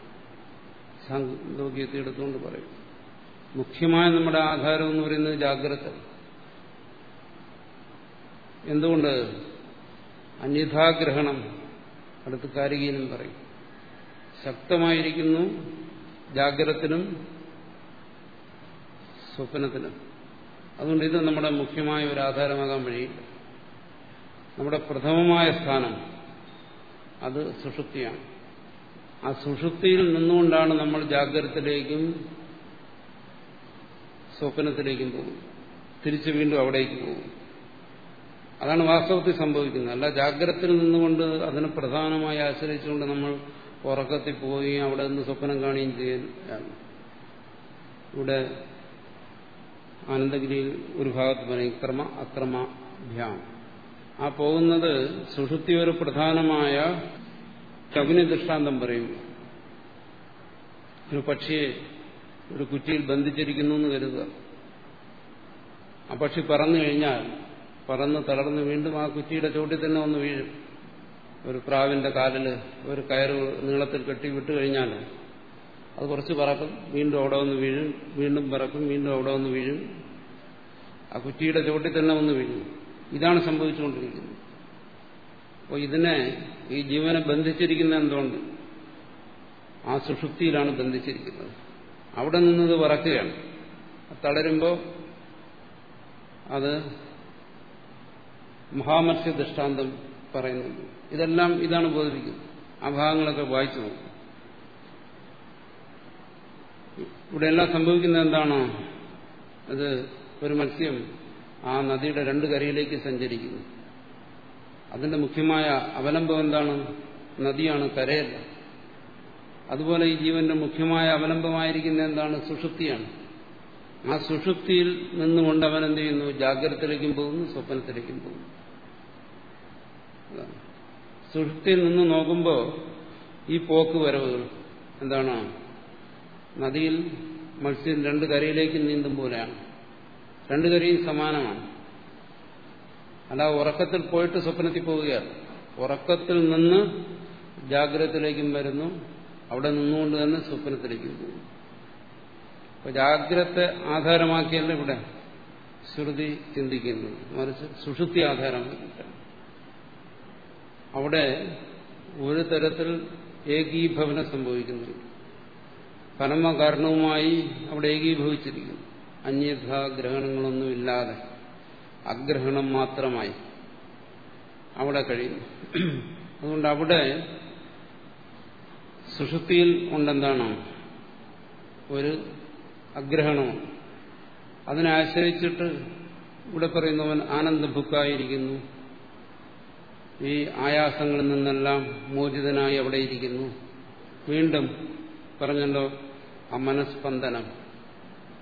സാങ്കോഗ്യത്തെ എടുത്തുകൊണ്ട് പറയും. മുഖ്യമായ നമ്മുടെ ആധാരം എന്ന് പറയുന്നത് ജാഗ്രത. എന്തുകൊണ്ട്? അന്യഥാഗ്രഹണം. അടുത്ത് കാരികയിലും പറയും. ശക്തമായിരിക്കുന്നു ജാഗ്രതത്തിനും സ്വപ്നത്തിനും. അതുകൊണ്ട് ഇത് നമ്മുടെ മുഖ്യമായ ഒരു ആധാരമാകാൻ വഴിയില്ല. നമ്മുടെ പ്രഥമമായ സ്ഥാനം അത് സുഷുപ്തിയാണ്. ആ സുഷുപ്തിയിൽ നിന്നുകൊണ്ടാണ് നമ്മൾ ജാഗ്രതത്തിലേക്കും സ്വപ്നത്തിലേക്കും പോകും തിരിച്ചു വീണ്ടും അവിടേക്ക് പോകും അതാണ് വാസ്തവത്തിൽ സംഭവിക്കുന്നത്. അല്ല ജാഗ്രത്തിൽ നിന്നുകൊണ്ട് അതിനെ പ്രധാനമായി ആശ്രയിച്ചുകൊണ്ട് നമ്മൾ ഉറക്കത്തിൽ പോവുകയും അവിടെ നിന്ന് സ്വപ്നം കാണുകയും ചെയ്യാൻ ഇവിടെ ആനന്ദഗിരിയിൽ ഒരു ഭാഗത്ത് പറയും ക്രമ അക്രമഭ്യാം. ആ പോകുന്നത് സുഷുപ്തി ഒരു പ്രധാനമായ ശകുനി ദൃഷ്ടാന്തം പറയും. ഒരു പക്ഷിയെ ഒരു കുറ്റിയിൽ ബന്ധിച്ചിരിക്കുന്നു എന്ന് കരുതുക. ആ പക്ഷി പറന്നു കഴിഞ്ഞാൽ പറന്ന് തളർന്ന് വീണ്ടും ആ കുറ്റിയുടെ ചോട്ടിൽ തന്നെ ഒന്ന് വീഴും. ഒരു പ്രാവിന്റെ കാലിൽ ഒരു കയറ് നീളത്തിൽ കെട്ടി വിട്ടു കഴിഞ്ഞാൽ അത് കുറച്ച് പറക്കും വീണ്ടും അവിടെ ഒന്ന് വീഴും വീണ്ടും പറക്കും വീണ്ടും അവിടെ ഒന്ന് വീഴും. ആ കുറ്റിയുടെ ചോട്ടിൽ തന്നെ ഒന്ന് വീഴും. ഇതാണ് സംഭവിച്ചുകൊണ്ടിരിക്കുന്നത്. അപ്പോൾ ഇതിനെ ഈ ജീവനെ ബന്ധിച്ചിരിക്കുന്ന എന്തുകൊണ്ട്? ആ സുഷുപ്തിയിലാണ് ബന്ധിച്ചിരിക്കുന്നത്. അവിടെ നിന്നത് പറക്കുകയാണ് തളരുമ്പോൾ അത് മഹാമത്സ്യ ദൃഷ്ടാന്തം പറയുന്നുണ്ട്. ഇതെല്ലാം ഇതാണ് ബോധിപ്പിക്കുന്നത്. ആ ഭാഗങ്ങളൊക്കെ വായിച്ചു നോക്കും. ഇവിടെ എല്ലാം സംഭവിക്കുന്നത് എന്താണോ? അത് ഒരു മത്സ്യം ആ നദിയുടെ രണ്ട് കരയിലേക്ക് സഞ്ചരിക്കുന്നു. അതിന്റെ മുഖ്യമായ അവലംബം എന്താണ്? നദിയാണ് കരയല്ല. അതുപോലെ ഈ ജീവന്റെ മുഖ്യമായ അവലംബമായിരിക്കുന്ന എന്താണ്? സുഷുപ്തിയാണ്. ആ സുഷുപ്തിയിൽ നിന്നുകൊണ്ട് അവൻ എന്ത് ചെയ്യുന്നു? ജാഗ്രതത്തിലേക്കും പോകുന്നു സ്വപ്നത്തിലേക്കും പോകുന്നു. സുഷുപ്തിയിൽ നിന്ന് നോക്കുമ്പോൾ ഈ പോക്ക് വരവുകൾ എന്താണ്? നദിയിൽ മത്സ്യം രണ്ട് കരയിലേക്ക് നീന്തും പോലെയാണ്. രണ്ടു കരയും സമാനമാണ്. അല്ല ഉറക്കത്തിൽ പോയിട്ട് സ്വപ്നത്തിൽ പോവുകയാണ്. ഉറക്കത്തിൽ നിന്ന് ജാഗ്രതത്തിലേക്കും വരുന്നു. അവിടെ നിന്നുകൊണ്ട് തന്നെ സ്വപ്നത്തിലേക്കും പോകുന്നു. അപ്പൊ ജാഗ്രത ആധാരമാക്കിയല്ല ഇവിടെ? ശ്രുതി ചിന്തിക്കുന്നത് മറിച്ച് സുഷുതി ആധാരമാക്കിയിട്ടാണ്. അവിടെ ഒരു തരത്തിൽ ഏകീഭവനം സംഭവിക്കുന്നുണ്ട് പരമകാരണവുമായി അവിടെ ഏകീഭവിച്ചിരിക്കുന്നു. അന്യഥാഗ്രഹണങ്ങളൊന്നുമില്ലാതെ അഗ്രഹണം മാത്രമായി അവിടെ കഴിയുന്നു. അതുകൊണ്ട് അവിടെ സുഷുതിയിൽ ഉണ്ടെന്താണ്? ഒരു അഗ്രഹണമാണ് അതിനെ ആശ്രയിച്ചിട്ട് ഇവിടെ പറയുന്നവൻ ആനന്ദഭുക്കായിരിക്കുന്നു. ഈ ആയാസങ്ങളിൽ നിന്നെല്ലാം മോചിതനായി അവിടെ ഇരിക്കുന്നു. വീണ്ടും പറഞ്ഞല്ലോ ആ മനസ്പന്ദനം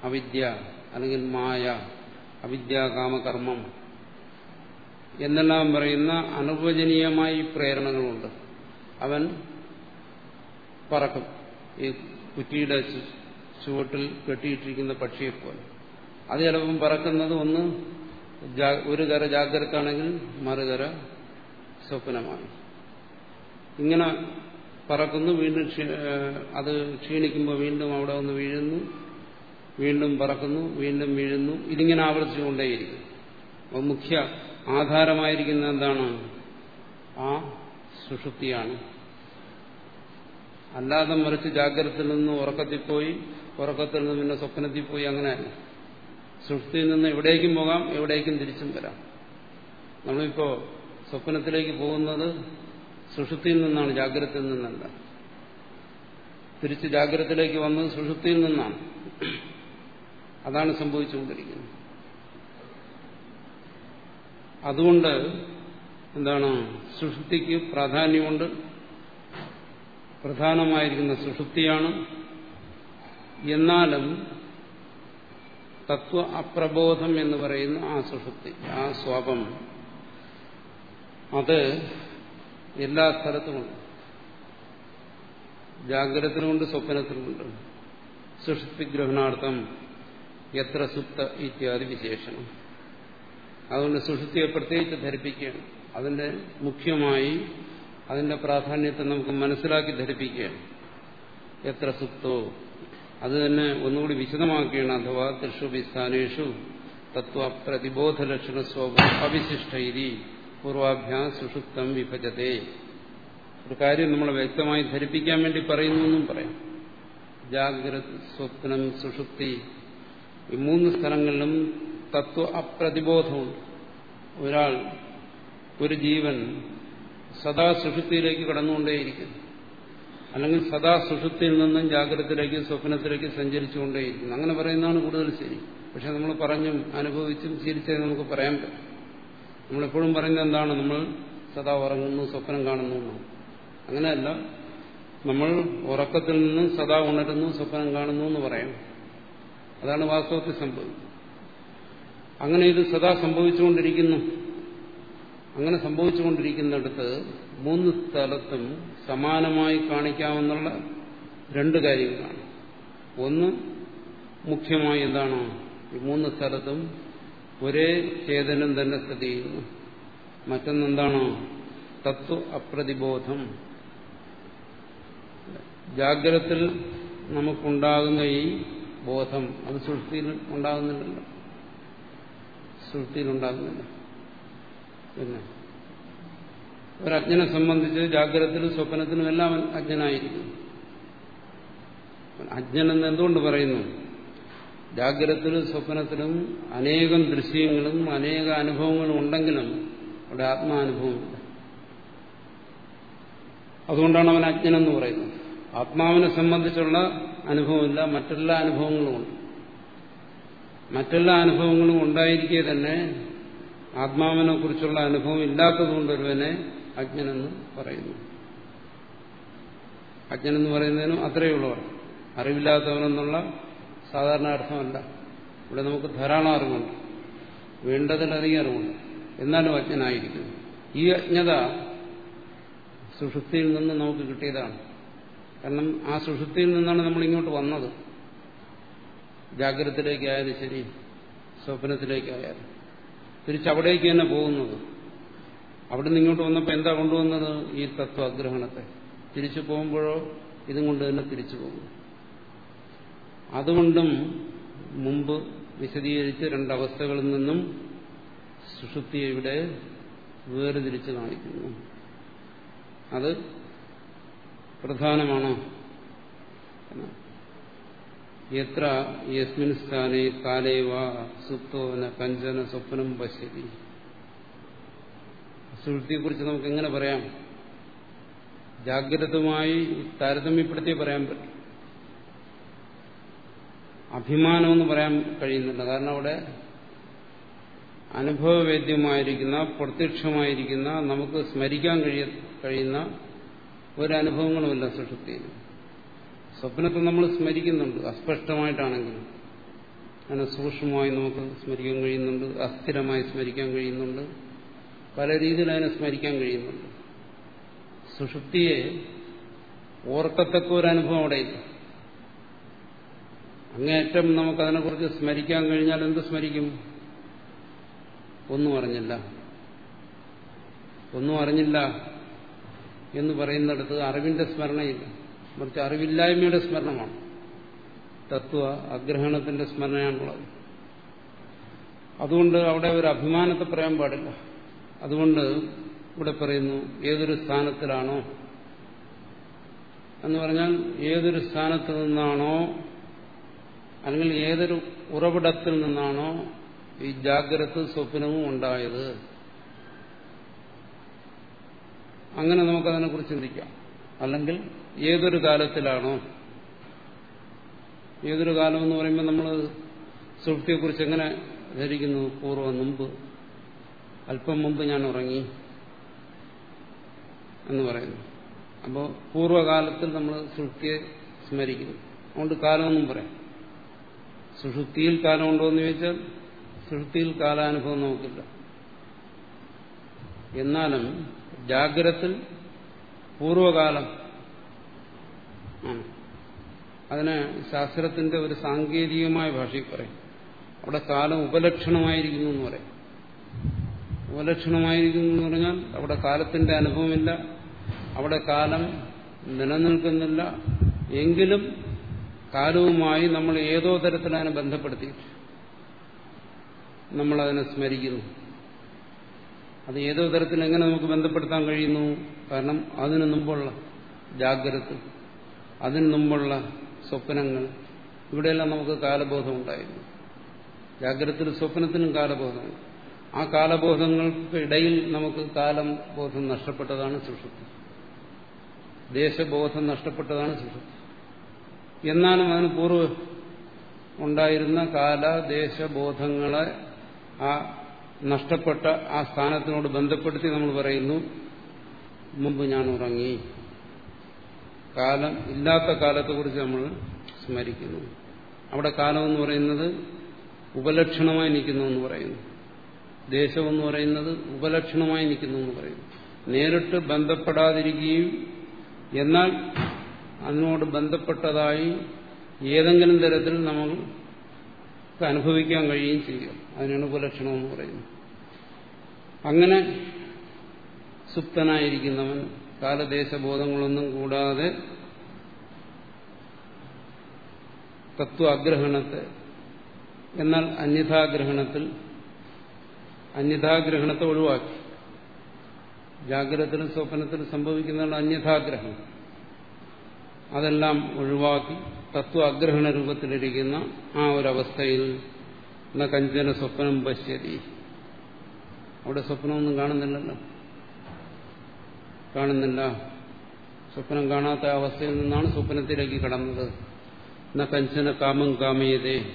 അവിദ്യ അല്ലെങ്കിൽ മായ അവിദ്യാകാമകർമ്മം എന്നെല്ലാം പറയുന്ന അനുവചനീയമായി പ്രേരണകളുണ്ട്. അവൻ പറക്കും. ഈ കുറ്റിയുടെ ചുവട്ടിൽ കെട്ടിയിട്ടിരിക്കുന്ന പക്ഷിയെപ്പോലെ. അത് ചിലപ്പം പറക്കുന്നത് ഒന്ന് ഒരു കര ജാഗ്രത ആണെങ്കിൽ മറുകര സ്വപ്നമാണ്. ഇങ്ങനെ പറക്കുന്നു വീണ്ടും അത് ക്ഷീണിക്കുമ്പോൾ വീണ്ടും അവിടെ വന്ന് വീഴുന്നു വീണ്ടും പറക്കുന്നു വീണ്ടും വീഴുന്നു ഇതിങ്ങനെ ആവർത്തിച്ചുകൊണ്ടേയിരിക്കും അപ്പോൾ മുഖ്യ ആധാരമായിരിക്കുന്ന എന്താണ്? ആ സുഷുപ്തിയാണ്. അല്ലാതെ മറിച്ച് ജാഗ്രതയിൽ നിന്ന് ഉറക്കത്തിൽ പോയി ഉറക്കത്തിൽ നിന്ന് പിന്നെ സ്വപ്നത്തിൽ പോയി അങ്ങനെയല്ല. സുഷുപ്തിയിൽ നിന്ന് എവിടേക്കും പോകാം എവിടേക്കും തിരിച്ചും വരാം. നമ്മളിപ്പോ സ്വപ്നത്തിലേക്ക് പോകുന്നത് സുഷുപ്തിയിൽ നിന്നാണ് ജാഗ്രതയിൽ നിന്നല്ല. തിരിച്ച് ജാഗ്രതത്തിലേക്ക് വന്നത് സുഷുപ്തിയിൽ നിന്നാണ്. അതാണ് സംഭവിച്ചുകൊണ്ടിരിക്കുന്നത്. അതുകൊണ്ട് എന്താണ് സുഷുപ്തിക്ക് പ്രാധാന്യമുണ്ട്. പ്രധാനമായിരിക്കുന്ന സുഷുപ്തിയാണ്. എന്നാലും തത്വ അപ്രബോധം എന്ന് പറയുന്ന ആ സുഷുപ്തി ആ സ്വാപം അത് എല്ലാ സ്ഥലത്തുമുണ്ട്. ജാഗ്രതത്തിലുമുണ്ട് സ്വപ്നത്തിലുമുണ്ട് സുഷുപ്തിഗ്രഹണാർത്ഥം എത്ര സുപ്ത ഇത്യാദി വിശേഷണം. അതുകൊണ്ട് സുഷുപ്തിയെ പ്രത്യേകിച്ച് ധരിപ്പിക്കുകയാണ്. അതിന്റെ മുഖ്യമായി അതിന്റെ പ്രാധാന്യത്തെ നമുക്ക് മനസ്സിലാക്കി ധരിപ്പിക്കുകയാണ്. എത്ര സുപ്തോ. അത് തന്നെ ഒന്നുകൂടി വിശദമാക്കുകയാണ്. അഥവാ തൃശുഭിസ്ഥാനേഷു തത്വ പ്രതിബോധ ലക്ഷണ സ്വഭാവ പൂർവാഭ്യാം സുഷുപ്തം വിഭജതേ ഒരു കാര്യം നമ്മളെ വ്യക്തമായി ധരിപ്പിക്കാൻ വേണ്ടി പറയുന്നു എന്നും പറയാം. ജാഗ്രത സ്വപ്നം സുഷുപ്തി. ഈ മൂന്ന് സ്ഥലങ്ങളിലും തത്വ അപ്രതിബോധമുണ്ട്. ഒരാൾ ഒരു ജീവൻ സദാ സുഷുപ്തിയിലേക്ക് കടന്നുകൊണ്ടേയിരിക്കുന്നു. അല്ലെങ്കിൽ സദാ സുഷുപ്തിയിൽ നിന്നും ജാഗ്രതത്തിലേക്കും സ്വപ്നത്തിലേക്കും സഞ്ചരിച്ചുകൊണ്ടേയിരിക്കുന്നു. അങ്ങനെ പറയുന്നതാണ് കൂടുതൽ ശരി. പക്ഷെ നമ്മൾ പറഞ്ഞും അനുഭവിച്ചും ശീലിച്ചത് നമുക്ക് പറയാൻ പറ്റും. നമ്മളെപ്പോഴും പറയുന്നത് എന്താണ്? നമ്മൾ സദാ ഉറങ്ങുന്നു സ്വപ്നം കാണുന്നു എന്നാണ്. അങ്ങനെയല്ല. നമ്മൾ ഉറക്കത്തിൽ നിന്ന് സദാ ഉണരുന്നു സ്വപ്നം കാണുന്നു എന്ന് പറയാം അതാണ് വാസ്തവത്തിൽ സംഭവിക്കുന്നത്. അങ്ങനെ ഇത് സദാ സംഭവിച്ചുകൊണ്ടിരിക്കുന്നു. അങ്ങനെ സംഭവിച്ചുകൊണ്ടിരിക്കുന്നിടത്ത് മൂന്ന് സ്ഥലത്തും സമാനമായി കാണിക്കാമെന്നുള്ള രണ്ട് കാര്യങ്ങളാണ്. ഒന്ന് മുഖ്യമായി എന്താണ്? ഈ മൂന്ന് സ്ഥലത്തും ഒരേ ചേതനം തന്നെ സ്ഥിതി ചെയ്യുന്നു. മറ്റൊന്നെന്താണോ? തത്വ അപ്രതിബോധം. ജാഗ്രത്തിൽ നമുക്കുണ്ടാകുന്ന ഈ ബോധം അത് സൃഷ്ടിയിൽ ഉണ്ടാകുന്നില്ലല്ലോ. സൃഷ്ടിയിൽ ഉണ്ടാകുന്നില്ല പിന്നെ ഒരജ്ഞനെ സംബന്ധിച്ച് ജാഗ്രതത്തിലും സ്വപ്നത്തിലും എല്ലാം അജ്ഞനായിരിക്കും അജ്ഞനെന്ന് എന്തുകൊണ്ട് പറയുന്നു? ജാഗ്രതത്തിലും സ്വപ്നത്തിലും അനേകം ദൃശ്യങ്ങളും അനേക അനുഭവങ്ങളും ഉണ്ടെങ്കിലും അവിടെ ആത്മാനുഭവമില്ല അതുകൊണ്ടാണ് അവൻ അജ്ഞനെന്ന് പറയുന്നത്. ആത്മാവിനെ സംബന്ധിച്ചുള്ള അനുഭവമില്ല മറ്റെല്ലാ അനുഭവങ്ങളുമുണ്ട് മറ്റെല്ലാ അനുഭവങ്ങളും ഉണ്ടായിരിക്കെ തന്നെ ആത്മാവിനെ കുറിച്ചുള്ള അനുഭവം ഇല്ലാത്തതുകൊണ്ട് ഒരുവനെ അജ്ഞനെന്ന് പറയുന്നു. അജ്ഞനെന്ന് പറയുന്നതിനും അത്രയുള്ളവർ അറിവില്ലാത്തവനെന്നുള്ള സാധാരണ അർത്ഥമല്ല. ഇവിടെ നമുക്ക് ധാരാളം അറിവുണ്ട്. വേണ്ടതിലധികം അറിവുണ്ട്. എന്നാലും അജ്ഞനായിരിക്കുന്നു. ഈ അജ്ഞത സുഷുപ്തിയിൽ നിന്ന് നമുക്ക് കിട്ടിയതാണ്. കാരണം ആ സുഷുപ്തിയിൽ നിന്നാണ് നമ്മൾ ഇങ്ങോട്ട് വന്നത്. ജാഗ്രതത്തിലേക്കായാലും ശരി സ്വപ്നത്തിലേക്കായാലും തിരിച്ചവിടേക്ക് തന്നെ പോകുന്നത്. അവിടെ നിന്ന് ഇങ്ങോട്ട് വന്നപ്പോൾ എന്താ കൊണ്ടുവന്നത്? ഈ തത്വാഗ്രഹണത്തെ തിരിച്ചു പോകുമ്പോഴോ ഇതും കൊണ്ട് തന്നെ തിരിച്ചു പോകുന്നു. അതുകൊണ്ടും മുമ്പ് വിശദീകരിച്ച് രണ്ടവസ്ഥകളിൽ നിന്നും സുഷുപ്തിയെ ഇവിടെ വേർതിരിച്ച് കാണിക്കുന്നു. അത് പ്രധാനമാണ്. എത്ര യസ്മിൻ സ്ഥാനെ കാലേവ സുപ്തോന കഞ്ചന സ്വപ്നം പശ്യതി. സുഷുപ്തിയെക്കുറിച്ച് നമുക്ക് എങ്ങനെ പറയാം? ജാഗ്രതമായി താരതമ്യപ്പെടുത്തി പറയാൻ പറ്റും. അഭിമാനമെന്ന് പറയാൻ കഴിയുന്നില്ല. കാരണം അവിടെ അനുഭവവേദ്യമായിരിക്കുന്ന പ്രത്യക്ഷമായിരിക്കുന്ന നമുക്ക് സ്മരിക്കാൻ കഴിയ കഴിയുന്ന ഒരനുഭവങ്ങളുമില്ല സുഷുപ്തിയിൽ സ്വപ്നത്തെ നമ്മൾ സ്മരിക്കുന്നുണ്ട് അസ്പഷ്ടമായിട്ടാണെങ്കിലും. അങ്ങനെ സൂക്ഷ്മമായി നമുക്ക് സ്മരിക്കാൻ കഴിയുന്നുണ്ട് അസ്ഥിരമായി സ്മരിക്കാൻ കഴിയുന്നുണ്ട് പല രീതിയിൽ അതിനെ സ്മരിക്കാൻ കഴിയുന്നുണ്ട്. സുഷുപ്തിയെ ഓർക്കത്തക്ക ഒരു അനുഭവം അവിടെയില്ല. അങ്ങേയറ്റം നമുക്കതിനെക്കുറിച്ച് സ്മരിക്കാൻ കഴിഞ്ഞാൽ എന്ത് സ്മരിക്കും? ഒന്നും അറിഞ്ഞില്ല. ഒന്നും അറിഞ്ഞില്ല എന്ന് പറയുന്നിടത്ത് അറിവിന്റെ സ്മരണയില്ല. മറിച്ച് അറിവില്ലായ്മയുടെ സ്മരണമാണ്. തത്വ അഗ്രഹണത്തിന്റെ സ്മരണയാണുള്ളത്. അതുകൊണ്ട് അവിടെ ഒരു അഭിമാനത്തെ പറയാൻ പാടില്ല. അതുകൊണ്ട് ഇവിടെ പറയുന്നു ഏതൊരു സ്ഥാനത്തിലാണോ? എന്ന് പറഞ്ഞാൽ ഏതൊരു സ്ഥാനത്ത് നിന്നാണോ അല്ലെങ്കിൽ ഏതൊരു ഉറവിടത്തിൽ നിന്നാണോ ഈ ജാഗ്രത സ്വപ്നവും ഉണ്ടായത്? അങ്ങനെ നമുക്കതിനെക്കുറിച്ച് ചിന്തിക്കാം. അല്ലെങ്കിൽ ഏതൊരു കാലത്തിലാണോ? ഏതൊരു കാലം എന്ന് പറയുമ്പോൾ നമ്മൾ സുഹൃത്തിയെക്കുറിച്ച് എങ്ങനെ ധരിക്കുന്നു? പൂർവം മുമ്പ് അല്പം മുമ്പ് ഞാൻ ഉറങ്ങി എന്ന് പറയുന്നു. അപ്പോൾ പൂർവകാലത്തിൽ നമ്മൾ സുഹൃത്തിയെ സ്മരിക്കുന്നു. അതുകൊണ്ട് കാലമൊന്നും പറയാം. സുഷുപ്തിയിൽ കാലമുണ്ടോ എന്ന് ചോദിച്ചാൽ സുഷുപ്തിയിൽ കാലാനുഭവം നമുക്കില്ല. എന്നാലും ജാഗ്രത്തിൽ പൂർവകാലം അതിന് ശാസ്ത്രത്തിന്റെ ഒരു സാങ്കേതികമായ ഭാഷയിൽ പറയും. അവിടെ കാലം ഉപലക്ഷണമായിരിക്കുന്നു എന്ന് പറയും. ഉപലക്ഷണമായിരിക്കുന്നു എന്ന് പറഞ്ഞാൽ അവിടെ കാലത്തിന്റെ അനുഭവമില്ല. അവിടെ കാലം നിലനിൽക്കുന്നില്ല. എങ്കിലും കാലവുമായി നമ്മൾ ഏതോ തരത്തിൽ അതിനെ ബന്ധപ്പെടുത്തി. നമ്മളതിനെ സ്മരിക്കുന്നു. അത് ഏതോ തരത്തിൽ എങ്ങനെ നമുക്ക് ബന്ധപ്പെടുത്താൻ കഴിയുന്നു? കാരണം അതിനു മുമ്പുള്ള ജാഗ്രത അതിനു മുമ്പുള്ള സ്വപ്നങ്ങൾ. ഇവിടെയെല്ലാം നമുക്ക് കാലബോധം ഉണ്ടായിരുന്നു ജാഗ്രതത്തിനും സ്വപ്നത്തിനും കാലബോധമുണ്ട്. ആ കാലബോധങ്ങൾക്കിടയിൽ നമുക്ക് കാലം ബോധം നഷ്ടപ്പെട്ടതാണ് സുഷുപ്തി. ദേശബോധം നഷ്ടപ്പെട്ടതാണ് സുഷുപ്തി. എന്നാലും അതിന് പൂർവ ഉണ്ടായിരുന്ന കാല ദേശബോധങ്ങളെ ആ നഷ്ടപ്പെട്ട ആ സ്ഥാനത്തിനോട് ബന്ധപ്പെടുത്തി നമ്മൾ പറയുന്നു മുമ്പ് ഞാൻ ഉറങ്ങി. കാലം ഇല്ലാത്ത കാലത്തെക്കുറിച്ച് നമ്മൾ സ്മരിക്കുന്നു. അവിടെ കാലം എന്ന് പറയുന്നത് ഉപലക്ഷണമായി നിൽക്കുന്നു എന്ന് പറയുന്നു. ദേശം എന്ന് പറയുന്നത് ഉപലക്ഷണമായി നിൽക്കുന്നു എന്ന് പറയുന്നു. നേരിട്ട് ബന്ധപ്പെടാതിരിക്കുകയും എന്നാൽ അതിനോട് ബന്ധപ്പെട്ടതായി ഏതെങ്കിലും തരത്തിൽ നമ്മൾ അനുഭവിക്കാൻ കഴിയുകയും ചെയ്യും. അതിനാണ് ഉപലക്ഷണം എന്ന് പറയുന്നത്. അങ്ങനെ സുപ്തനായിരിക്കുന്നവൻ കാലദേശബോധങ്ങളൊന്നും കൂടാതെ തത്വാഗ്രഹണത്തെ എന്നാൽ അന്യഥാഗ്രഹണത്തിൽ അന്യഥാഗ്രഹണത്തെ ഒഴിവാക്കി. ജാഗ്രതത്തിലും സ്വപ്നത്തിലും സംഭവിക്കുന്നതാണ് അന്യഥാഗ്രഹം അതെല്ലാം ഒഴിവാക്കി തത്വ അഗ്രഹണ രൂപത്തിലിരിക്കുന്ന ആ ഒരവസ്ഥയിൽ കഞ്ചന സ്വപ്നം പശ്യതി. അവിടെ സ്വപ്നമൊന്നും കാണുന്നില്ലല്ലോ. കാണുന്നില്ല. സ്വപ്നം കാണാത്ത അവസ്ഥയിൽ നിന്നാണ് സ്വപ്നത്തിലേക്ക് കടന്നത്. എന്ന കഞ്ചന കാമം കാമയതേ.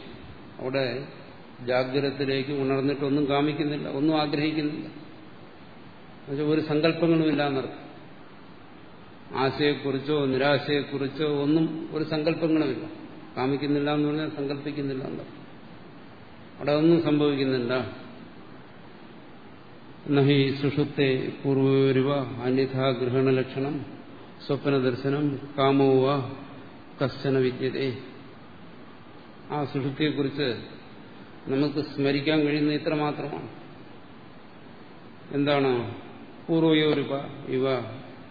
അവിടെ ജാഗ്രതത്തിലേക്ക് ഉണർന്നിട്ടൊന്നും കാമിക്കുന്നില്ല ഒന്നും ആഗ്രഹിക്കുന്നില്ല. ഒരു സങ്കല്പങ്ങളുമില്ല എന്നർത്ഥം ആശയെക്കുറിച്ചോ നിരാശയെക്കുറിച്ചോ ഒന്നും ഒരു സങ്കല്പങ്ങളുമില്ല. കാമിക്കുന്നില്ല എന്ന് പറഞ്ഞാൽ സങ്കല്പിക്കുന്നില്ല അവിടെ ഒന്നും സംഭവിക്കുന്നില്ല. നഹി സുഷുപ്തെ പൂർവരുവ അന്യഥാഗ്രഹണ ലക്ഷണം സ്വപ്നദർശനം കാമോവ കശ്ചന വിദ്യതേ. ആ സുഷുപ്തിയെക്കുറിച്ച് നമുക്ക് സ്മരിക്കാൻ കഴിയുന്ന ഇത്ര മാത്രമാണ്. എന്താണ്? പൂർവയോരുപ ഇവ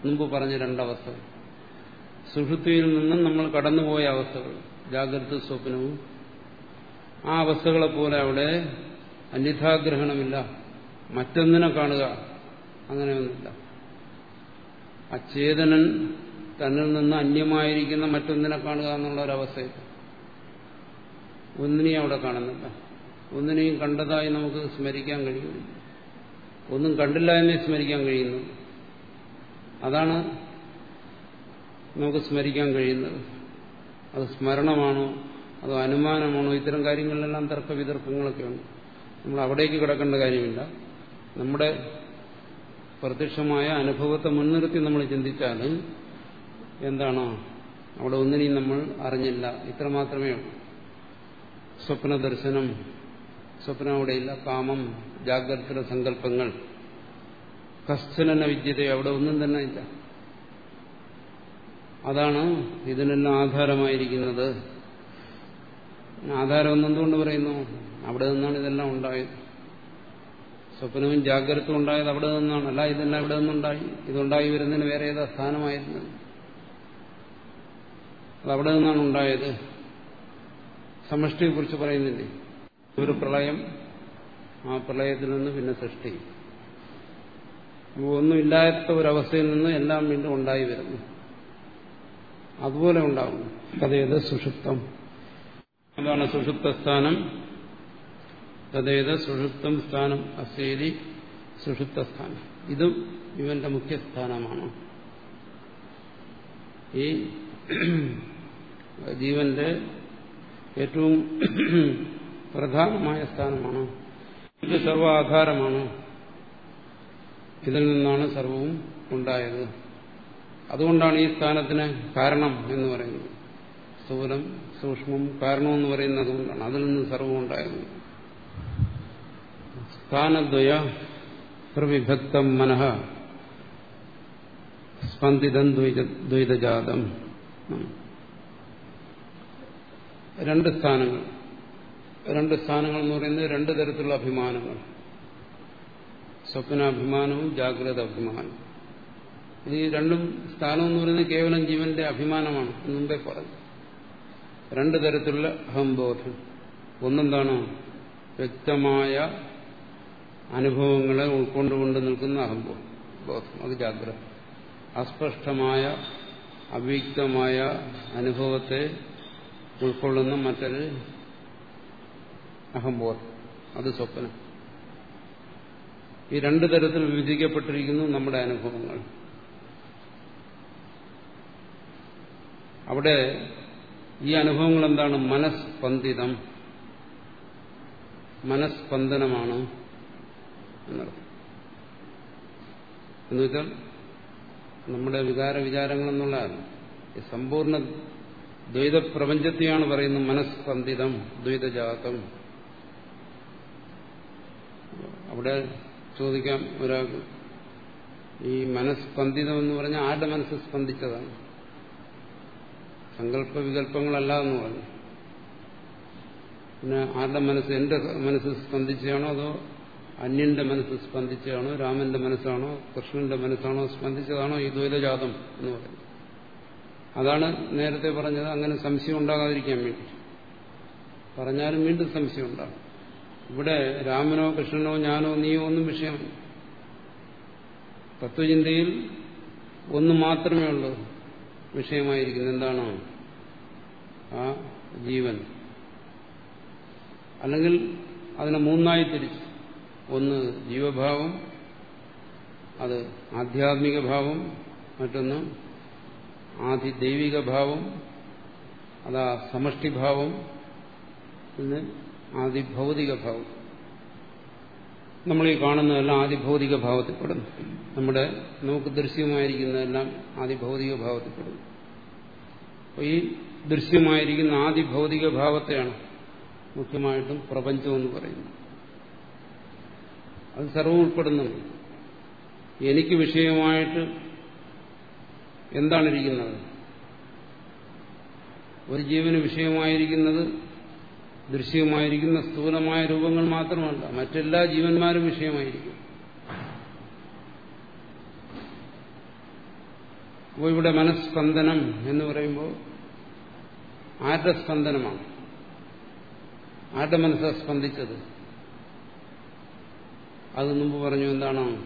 മുമ്പ് പറഞ്ഞ രണ്ടവസ്ഥകൾ. സുഷുതിയിൽ നിന്നും നമ്മൾ കടന്നുപോയ അവസ്ഥകൾ ജാഗ്രത സ്വപ്നവും ആ അവസ്ഥകളെ പോലെ അവിടെ അന്യഥാഗ്രഹണമില്ല. മറ്റൊന്നിനെ കാണുക അങ്ങനെയൊന്നുമില്ല. അചേതനൻ തന്നിൽ നിന്ന് അന്യമായിരിക്കുന്ന മറ്റൊന്നിനെ കാണുക എന്നുള്ള ഒരവസ്ഥയിൽ ഒന്നിനെയും അവിടെ കാണുന്നില്ല. ഒന്നിനെയും കണ്ടതായി നമുക്ക് സ്മരിക്കാൻ കഴിയുന്നില്ല. ഒന്നും കണ്ടില്ല എന്നേ സ്മരിക്കാൻ കഴിയുന്നു അതാണ് നമുക്ക് സ്മരിക്കാൻ കഴിയുന്നത്. അത് സ്മരണമാണോ? അതോ അനുമാനമാണോ? ഇത്തരം കാര്യങ്ങളിലെല്ലാം തർക്ക വിതർക്കങ്ങളൊക്കെയുണ്ട്. നമ്മൾ അവിടേക്ക് കിടക്കേണ്ട കാര്യമില്ല. നമ്മുടെ പ്രത്യക്ഷമായ അനുഭവത്തെ മുൻനിർത്തി നമ്മൾ ചിന്തിച്ചാലും എന്താണ്? അവിടെ ഒന്നിനെയും നമ്മൾ അറിഞ്ഞില്ല. ഇത്ര മാത്രമേ ഉള്ളൂ. സ്വപ്ന ദർശനം സ്വപ്നം അവിടെയില്ല. കാമം ജാഗ്രത സങ്കല്പങ്ങൾ. കശ്ചലന വിദ്യത അവിടെ ഒന്നും തന്നെ ഇല്ല. അതാണ് ഇതിനെല്ലാം ആധാരമായിരിക്കുന്നത്. ആധാരം എന്തുകൊണ്ട് പറയുന്നു? അവിടെ നിന്നാണ് ഇതെല്ലാം ഉണ്ടായത്. സ്വപ്നവും ജാഗ്രതവും ഉണ്ടായത് അവിടെ നിന്നാണ്. അല്ല ഇതെല്ലാം ഇവിടെ നിന്നുണ്ടായി. ഇതുണ്ടായി വരുന്നതിന് വേറെ ഏതാ സ്ഥാനമായിരുന്നത് അത് അവിടെ നിന്നാണ് ഉണ്ടായത്. സമഷ്ടിയെ കുറിച്ച് പറയുന്നില്ലേ? ഒരു പ്രളയം ആ പ്രളയത്തിൽ നിന്ന് പിന്നെ സൃഷ്ടി. ഒന്നുമില്ലാത്ത ഒരവസ്ഥയിൽ നിന്ന് എല്ലാം വീണ്ടും ഉണ്ടായി വരുന്നു അതുപോലെ ഉണ്ടാകും തതേത് സുഷുപ്തം. അതാണ് സുഷുപ്ത സ്ഥാനം. തതേത് സുഷുപ്തം സ്ഥാനം അസേരി സുഷുപ്ത സ്ഥാനം. ഇതും ഇവന്റെ മുഖ്യസ്ഥാനമാണ് ഈ ജീവന്റെ ഏറ്റവും പ്രധാനമായ സ്ഥാനമാണ്. ഇത് സർവാധാരമാണ്. ഇതിൽ നിന്നാണ് സർവവും ഉണ്ടായത്. അതുകൊണ്ടാണ് ഈ സ്ഥാനത്തിന് കാരണം എന്ന് പറയുന്നത്. സ്ഥൂലം സൂക്ഷ്മം കാരണമെന്ന് പറയുന്നത് അതുകൊണ്ടാണ്. അതിൽ നിന്ന് സർവം ഉണ്ടായത്. സ്ഥാനദ്വയ പ്രവിഭക്തം മനഃ സ്പന്ദിതം ദ്വൈതജാതം. രണ്ട് സ്ഥാനങ്ങൾ. രണ്ട് സ്ഥാനങ്ങൾ എന്ന് പറയുന്നത് രണ്ട് തരത്തിലുള്ള അഭിമാനങ്ങൾ. സ്വപ്നാഭിമാനവും ജാഗ്രത അഭിമാനവും ഈ രണ്ടും സ്ഥാനം എന്ന് പറയുന്നത് കേവലം ജീവന്റെ അഭിമാനമാണ് മുമ്പേ പറഞ്ഞു രണ്ടു തരത്തിലുള്ള അഹംബോധം. ഒന്നെന്താണ്? വ്യക്തമായ അനുഭവങ്ങളെ ഉൾക്കൊണ്ടുകൊണ്ട് നിൽക്കുന്ന അഹംബോധം. ബോധം അത് ജാഗ്രത. അസ്പഷ്ടമായ അവ്യക്തമായ അനുഭവത്തെ ഉൾക്കൊള്ളുന്ന മറ്റൊരു അഹംബോധം. അത് സ്വപ്നം. ഈ രണ്ടു തരത്തിൽ വിഭജിക്കപ്പെട്ടിരിക്കുന്നു നമ്മുടെ അനുഭവങ്ങൾ. അവിടെ ഈ അനുഭവങ്ങൾ എന്താണ്? മനസ്പന്ദിതം മനസ്പന്ദനമാണ് എന്നർത്ഥം. എന്നുവെച്ചാൽ നമ്മുടെ വികാര വിചാരങ്ങൾ ഈ സമ്പൂർണ ദ്വൈത പ്രപഞ്ചത്തെയാണ് പറയുന്നത് മനസ്പന്ദിതം ദ്വൈതജാതം. അവിടെ ചോദിക്കാം ഒരാൾക്ക്. ഈ മനസ്സ്പന്ദിതം എന്ന് പറഞ്ഞാൽ ആരുടെ മനസ്സ് സ്പന്ദിച്ചതാണ്? സങ്കല്പ വികല്പങ്ങളല്ല എന്ന് പറഞ്ഞു. പിന്നെ ആരുടെ മനസ്സ് എന്റെ മനസ്സ് സ്പന്ദിച്ചാണോ അതോ അന്യന്റെ മനസ്സ് സ്പന്ദിച്ചാണോ രാമന്റെ മനസ്സാണോ കൃഷ്ണന്റെ മനസ്സാണോ സ്പന്ദിച്ചതാണോ ഈ ദ്വൈതജാതം എന്ന് പറയുന്നത്? അതാണ് നേരത്തെ പറഞ്ഞത്. അങ്ങനെ സംശയം ഉണ്ടാകാതിരിക്കാൻ വേണ്ടി. പറഞ്ഞാലും വീണ്ടും സംശയം ഉണ്ടാകും. ഇവിടെ രാമനോ കൃഷ്ണനോ ഞാനോ നീയോ ഒന്നും വിഷയമല്ല. തത്വചിന്തയിൽ ഒന്ന് മാത്രമേ ഉള്ളൂ വിഷയമായിരിക്കുന്നത്. എന്താണോ? ആ ജീവൻ. അല്ലെങ്കിൽ അതിനെ മൂന്നായി തിരിച്ചു. ഒന്ന് ജീവഭാവം അത് ആധ്യാത്മിക ഭാവം മറ്റൊന്ന് ആദി ദൈവിക ഭാവം അതാ സമഷ്ടിഭാവം പിന്നെ ആദി ഭൗതിക ഭാവം നമ്മൾ ഈ കാണുന്നതെല്ലാം ആദി ഭൗതിക നമ്മുടെ നമുക്ക് ദൃശ്യമായിരിക്കുന്നതെല്ലാം ആദി ഭൗതിക അപ്പോൾ ഈ ദൃശ്യമായിരിക്കുന്ന ആദി ഭൗതിക ഭാവത്തെയാണ് മുഖ്യമായിട്ടും പ്രപഞ്ചം എന്ന് പറയുന്നത്. അത് സർവം ഉൾപ്പെടുന്നുണ്ട് എനിക്ക് വിഷയമായിട്ട് എന്താണ് ഇരിക്കുന്നത് ഒരു ജീവന് വിഷയമായിരിക്കുന്നത് ദൃശ്യമായിരിക്കുന്ന സ്ഥൂലമായ രൂപങ്ങൾ മാത്രമല്ല മറ്റെല്ലാ ജീവന്മാരും വിഷയമായിരിക്കും. അപ്പോൾ ഇവിടെ മനസ്സ്പന്ദനം എന്ന് പറയുമ്പോൾ ആരുടെ സ്പന്ദനമാണ്? ആരുടെ മനസ്സാണ് സ്പന്ദിച്ചത്? അത് മുമ്പ് പറഞ്ഞു എന്താണ്?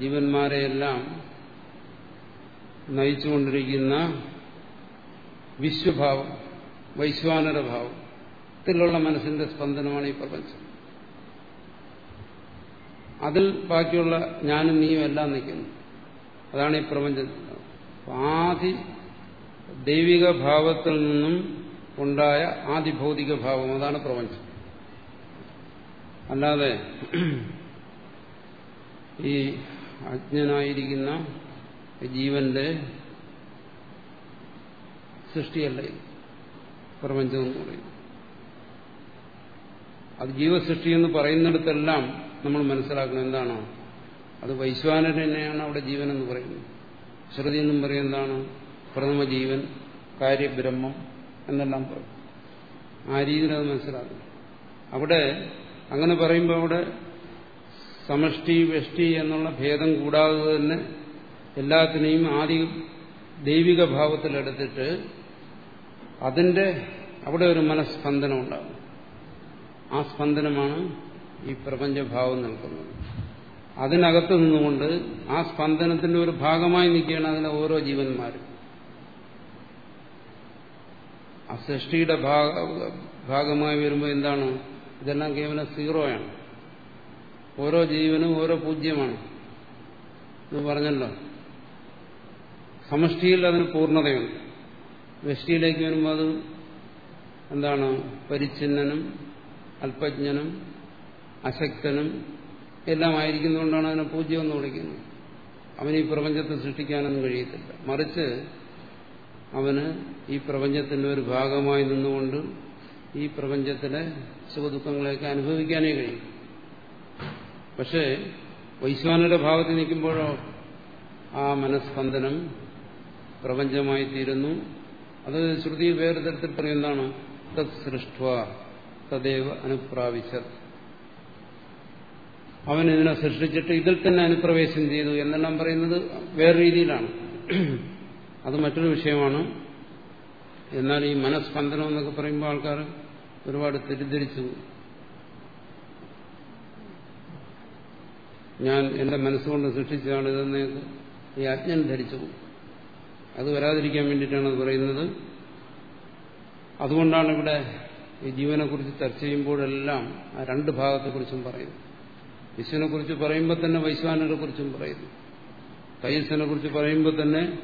ജീവന്മാരെയെല്ലാം നയിച്ചുകൊണ്ടിരിക്കുന്ന വിശ്വഭാവം വൈശ്വാനരഭാവം. ഭാവം ത്തിലുള്ള മനസ്സിന്റെ സ്പന്ദനമാണ് ഈ പ്രപഞ്ചം. അതിൽ ബാക്കിയുള്ള ഞാനും നീയും എല്ലാം നിൽക്കുന്നു. അതാണ് ഈ പ്രപഞ്ചം. ആദി ദൈവിക ഭാവത്തിൽ നിന്നും ഉണ്ടായ ആദി ഭൗതിക ഭാവം അതാണ് പ്രപഞ്ചം. അല്ലാതെ ഈ അജ്ഞനായിരിക്കുന്ന ജീവന്റെ സൃഷ്ടിയല്ല പ്രപഞ്ചം എന്ന് അത് ജീവസൃഷ്ടി എന്ന് പറയുന്നിടത്തെല്ലാം നമ്മൾ മനസ്സിലാക്കുന്നത് എന്താണ്? അത് വൈശ്വാനൻ തന്നെയാണ് അവിടെ ജീവൻ എന്ന് പറയുന്നത്. ശ്രുതി എന്നും പറയും എന്താണ്? പ്രഥമ ജീവൻ കാര്യബ്രഹ്മം എന്നെല്ലാം പറയും. ആ രീതിയിൽ അത് മനസ്സിലാക്കണം. അവിടെ അങ്ങനെ പറയുമ്പോൾ അവിടെ സമഷ്ടി വെഷ്ടി എന്നുള്ള ഭേദം കൂടാതെ തന്നെ എല്ലാത്തിനെയും ആദ്യ ദൈവിക ഭാവത്തിലെടുത്തിട്ട് അതിന്റെ അവിടെ ഒരു മനസ്സ്പന്ദനം ഉണ്ടാകും. ആ സ്പന്ദനമാണ് ഈ പ്രപഞ്ചഭാവം നിൽക്കുന്നത് അതിനകത്ത് നിന്നുകൊണ്ട് ആ സ്പന്ദനത്തിന്റെ ഒരു ഭാഗമായി നിൽക്കുകയാണ് അതിലെ ഓരോ ജീവന്മാരും. ആ സൃഷ്ടിയുടെ ഭാഗമായി വരുമ്പോൾ എന്താണ്? ഇതെല്ലാം കേവലം സീറോയാണ്. ഓരോ ജീവനും ഓരോ പൂജ്യമാണ്. എന്ന് പറഞ്ഞല്ലോ. സമഷ്ടിയിൽ അതിന് പൂർണതയുണ്ട്. വൃഷ്ടിയിലേക്ക് വരുമ്പോൾ അത് എന്താണ്? പരിച്ഛിന്നനും അല്പജ്ഞനും അശക്തനും എല്ലാം ആയിരിക്കുന്നതുകൊണ്ടാണ് അവനെ പൂജ്യം എന്ന് വിളിക്കുന്നത്. അവന് ഈ പ്രപഞ്ചത്തെ സൃഷ്ടിക്കാനൊന്നും കഴിയത്തില്ല. മറിച്ച് അവന് ഈ പ്രപഞ്ചത്തിന്റെ ഒരു ഭാഗമായി നിന്നുകൊണ്ട് ഈ പ്രപഞ്ചത്തിലെ സുഖദുഃഖങ്ങളെയൊക്കെ അനുഭവിക്കാനേ കഴിയും. പക്ഷേ വൈശ്വാനരുടെ ഭാഗത്ത് നിൽക്കുമ്പോഴോ ആ മനസ്സ്പന്ദനം പ്രപഞ്ചമായി തീരുന്നു അത് ശ്രുതി വേറെ തരത്തിൽ പറയുന്നതാണ് തത് സൃഷ്ട തദേവ അനുപ്രാവശ്യത് അവൻ ഇതിനെ സൃഷ്ടിച്ചിട്ട് ഇതിൽ തന്നെ അനുപ്രവേശം ചെയ്തു എന്നെല്ലാം പറയുന്നത് വേറെ രീതിയിലാണ്. അത് മറ്റൊരു വിഷയമാണ്. എന്നാൽ ഈ മനസ്സ്പന്ദനം എന്നൊക്കെ പറയുമ്പോൾ ആൾക്കാർ ഒരുപാട് തെറ്റിദ്ധരിച്ചു. ഞാൻ എന്റെ മനസ്സുകൊണ്ട് സൃഷ്ടിച്ചതാണ് ഇതെന്ന് ഈ അജ്ഞൻ ധരിച്ചു. അത് വരാതിരിക്കാൻ വേണ്ടിയിട്ടാണ് പറയുന്നത്. അതുകൊണ്ടാണ് ഇവിടെ ഈ ജീവനെ ജീവനെക്കുറിച്ച് ചർച്ച ചെയ്യുമ്പോഴെല്ലാം ആ രണ്ട് ഭാഗത്തെക്കുറിച്ചും പറയുന്നു. വിശ്വനെ കുറിച്ച് പറയുമ്പോൾ തന്നെ വൈശ്വാനരെ കുറിച്ചും പറയുന്നു. തൈസനെ കുറിച്ച് പറയുമ്പോൾ തന്നെ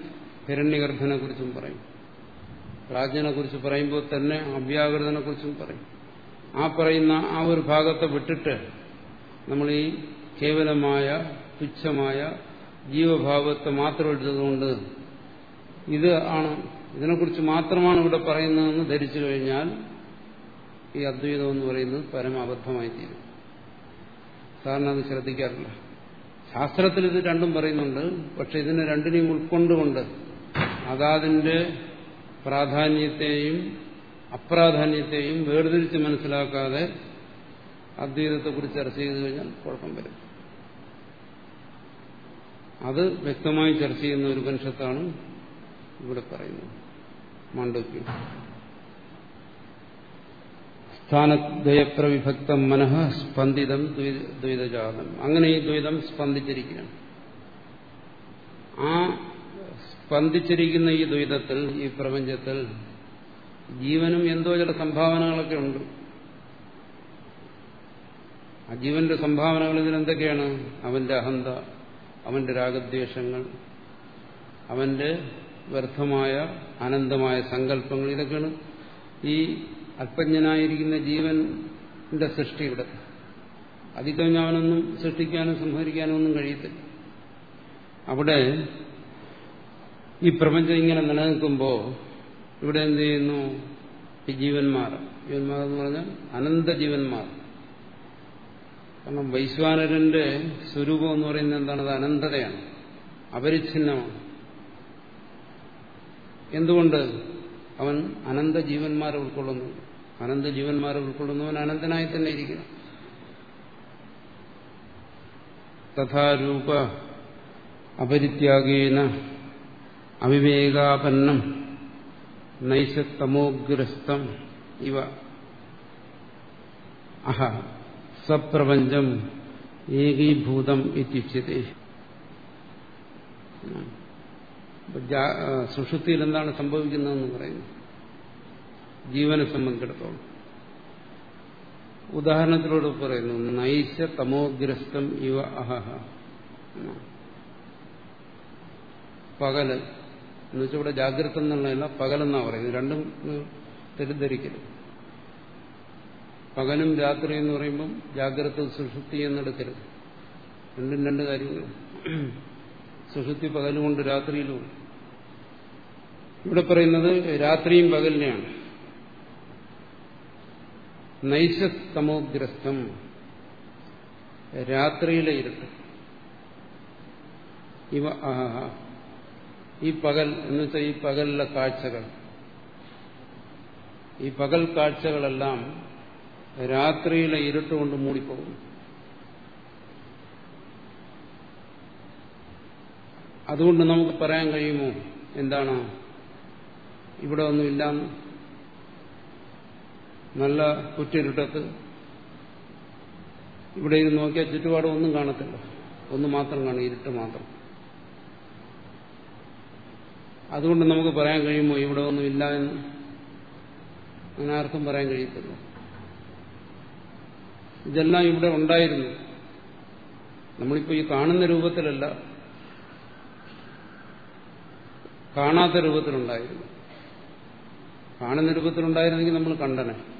ഹിരണ്യഗർഭനെ കുറിച്ചും പറയും പ്രാജ്ഞനെ കുറിച്ച് പറയുമ്പോൾ തന്നെ അവ്യാകൃതനെ കുറിച്ചും പറയും ആ പറയുന്ന ആ ഒരു ഭാഗത്തെ വിട്ടിട്ട് നമ്മൾ ഈ കേവലമായ തുച്ഛമായ ജീവഭാവത്തെ മാത്രം എടുത്തതുകൊണ്ട് ഇത് ആണ്. ഇതിനെക്കുറിച്ച് മാത്രമാണ് ഇവിടെ പറയുന്നതെന്ന് ധരിച്ചു കഴിഞ്ഞാൽ ഈ അദ്വൈതം എന്ന് പറയുന്നത് പരമാബദ്ധമായി തീരും സാറിന് അത് ശ്രദ്ധിക്കാറില്ല. ശാസ്ത്രത്തിൽ ഇത് രണ്ടും പറയുന്നുണ്ട്. പക്ഷെ ഇതിനെ രണ്ടിനെയും ഉൾക്കൊണ്ടുകൊണ്ട് അതാതിന്റെ പ്രാധാന്യത്തെയും അപ്രാധാന്യത്തെയും വേർതിരിച്ച് മനസ്സിലാക്കാതെ അദ്വൈതത്തെക്കുറിച്ച് ചർച്ച ചെയ്തു കഴിഞ്ഞാൽ കുഴപ്പം വരും. അത് വ്യക്തമായി ചർച്ച ചെയ്യുന്ന ഒരു ഉപനിഷത്താണ് ഇവിടെ പറയുന്നത്. മാണ്ഡവ്യം. സ്ഥാനദ്വയപ്രവിഭക്തം മനഃ സ്പന്ദിതം ദ്വൈതജാതം അങ്ങനെ ഈ ദ്വൈതം സ്പന്ദിച്ചിരിക്കുകയാണ്. ആ സ്പന്ദിച്ചിരിക്കുന്ന ഈ ദ്വൈതത്തിൽ ഈ പ്രപഞ്ചത്തിൽ ജീവനും എന്തോ ചില സംഭാവനകളൊക്കെ ഉണ്ട്. ആ ജീവന്റെ സംഭാവനകൾ ഇതിലെന്തൊക്കെയാണ്? അവന്റെ അഹന്ത അവന്റെ രാഗദ്വേഷങ്ങൾ അവന്റെ വ്യർത്ഥമായ അനന്തമായ സങ്കല്പങ്ങൾ. ഇതൊക്കെയാണ് ഈ അല്പജ്ഞനായിരിക്കുന്ന ജീവന്റെ സൃഷ്ടി ഇവിടെ. അതിക്കഴിഞ്ഞ് അവനൊന്നും സൃഷ്ടിക്കാനും സംഹരിക്കാനും ഒന്നും കഴിയത്തില്ല. അവിടെ ഈ പ്രപഞ്ചം ഇങ്ങനെ നിലനിൽക്കുമ്പോൾ ഇവിടെ എന്ത് ചെയ്യുന്നു? ഈ ജീവന്മാർ. ജീവന്മാർ എന്ന് പറഞ്ഞാൽ അനന്ത ജീവന്മാർ. കാരണം വൈശ്വാനരന്റെ സ്വരൂപം എന്ന് പറയുന്നത് എന്താണ്? അത് അനന്തതയാണ്. അപരിച്ഛിന്നമാണ്. എന്തുകൊണ്ട്? അവൻ അനന്ത ജീവന്മാരെ ഉൾക്കൊള്ളുന്നു. അനന്ത ജീവന്മാരെ ഉൾക്കൊള്ളുന്നവൻ അനന്തനായി തന്നെ ഇരിക്കണം. തഥാരൂപ അപരിത്യാഗേന അവിവേകാപന്നം നൈശത്തമോഗ്രസ്തം ഇവ. അഹ സപ്രപഞ്ചം ഏകീഭൂതം ഇത്യുച്യത്തെ. സുഷുതിയിൽ എന്താണ് സംഭവിക്കുന്നതെന്ന് പറയുന്നു. ജീവനെ സംബന്ധിച്ചിടത്തോളം. ഉദാഹരണത്തിലൂടെ പറയുന്നു നൈശ തമോഗ്രസ്തം ഇവ അഹഹ. പകൽ എന്നുവെച്ചാൽ ഇവിടെ ജാഗ്രത എന്നുള്ളതല്ല പകലെന്നാ പറയുന്നത്. രണ്ടും തെറ്റിദ്ധരിക്കരുത്. പകലും രാത്രി എന്ന് പറയുമ്പം ജാഗ്രത സുഷുപ്തി എന്നെടുക്കരുത്. രണ്ടും രണ്ട് കാര്യങ്ങൾ സുഷുപ്തി പകലുമുണ്ട് രാത്രിയിലും ഇവിടെ പറയുന്നത് രാത്രിയും പകലിനെയാണ്. നൈശസ്തമോഗ്രസ്തം രാത്രിയിലെ ഇരുട്ട്. ഇവ ആഹ ഈ പകൽ എന്ന് വെച്ചാൽ ഈ പകലിലെ കാഴ്ചകൾ. ഈ പകൽ കാഴ്ചകളെല്ലാം രാത്രിയിലെ ഇരുട്ട് കൊണ്ട് മൂടിപ്പോകും അതുകൊണ്ട് നമുക്ക് പറയാൻ കഴിയുമോ? എന്താണ്? ഇവിടെ ഒന്നുമില്ലാന്ന് നല്ല കുറ്റിരുട്ടത്ത് ഇവിടെ ഇരുന്ന് നോക്കിയാൽ ചുറ്റുപാടും ഒന്നും കാണത്തില്ല. ഒന്ന് മാത്രം കാണും ഇരുട്ട് മാത്രം. അതുകൊണ്ട് നമുക്ക് പറയാൻ കഴിയുമോ ഇവിടെ ഒന്നുമില്ല എന്ന്? അങ്ങനെ ആർക്കും പറയാൻ കഴിയത്തില്ല. ഇതെല്ലാം ഇവിടെ ഉണ്ടായിരുന്നു. നമ്മളിപ്പോൾ ഈ കാണുന്ന രൂപത്തിലല്ല കാണാത്ത രൂപത്തിലുണ്ടായിരുന്നു. കാണുന്ന രൂപത്തിലുണ്ടായിരുന്നെങ്കിൽ നമ്മൾ കണ്ടനെ.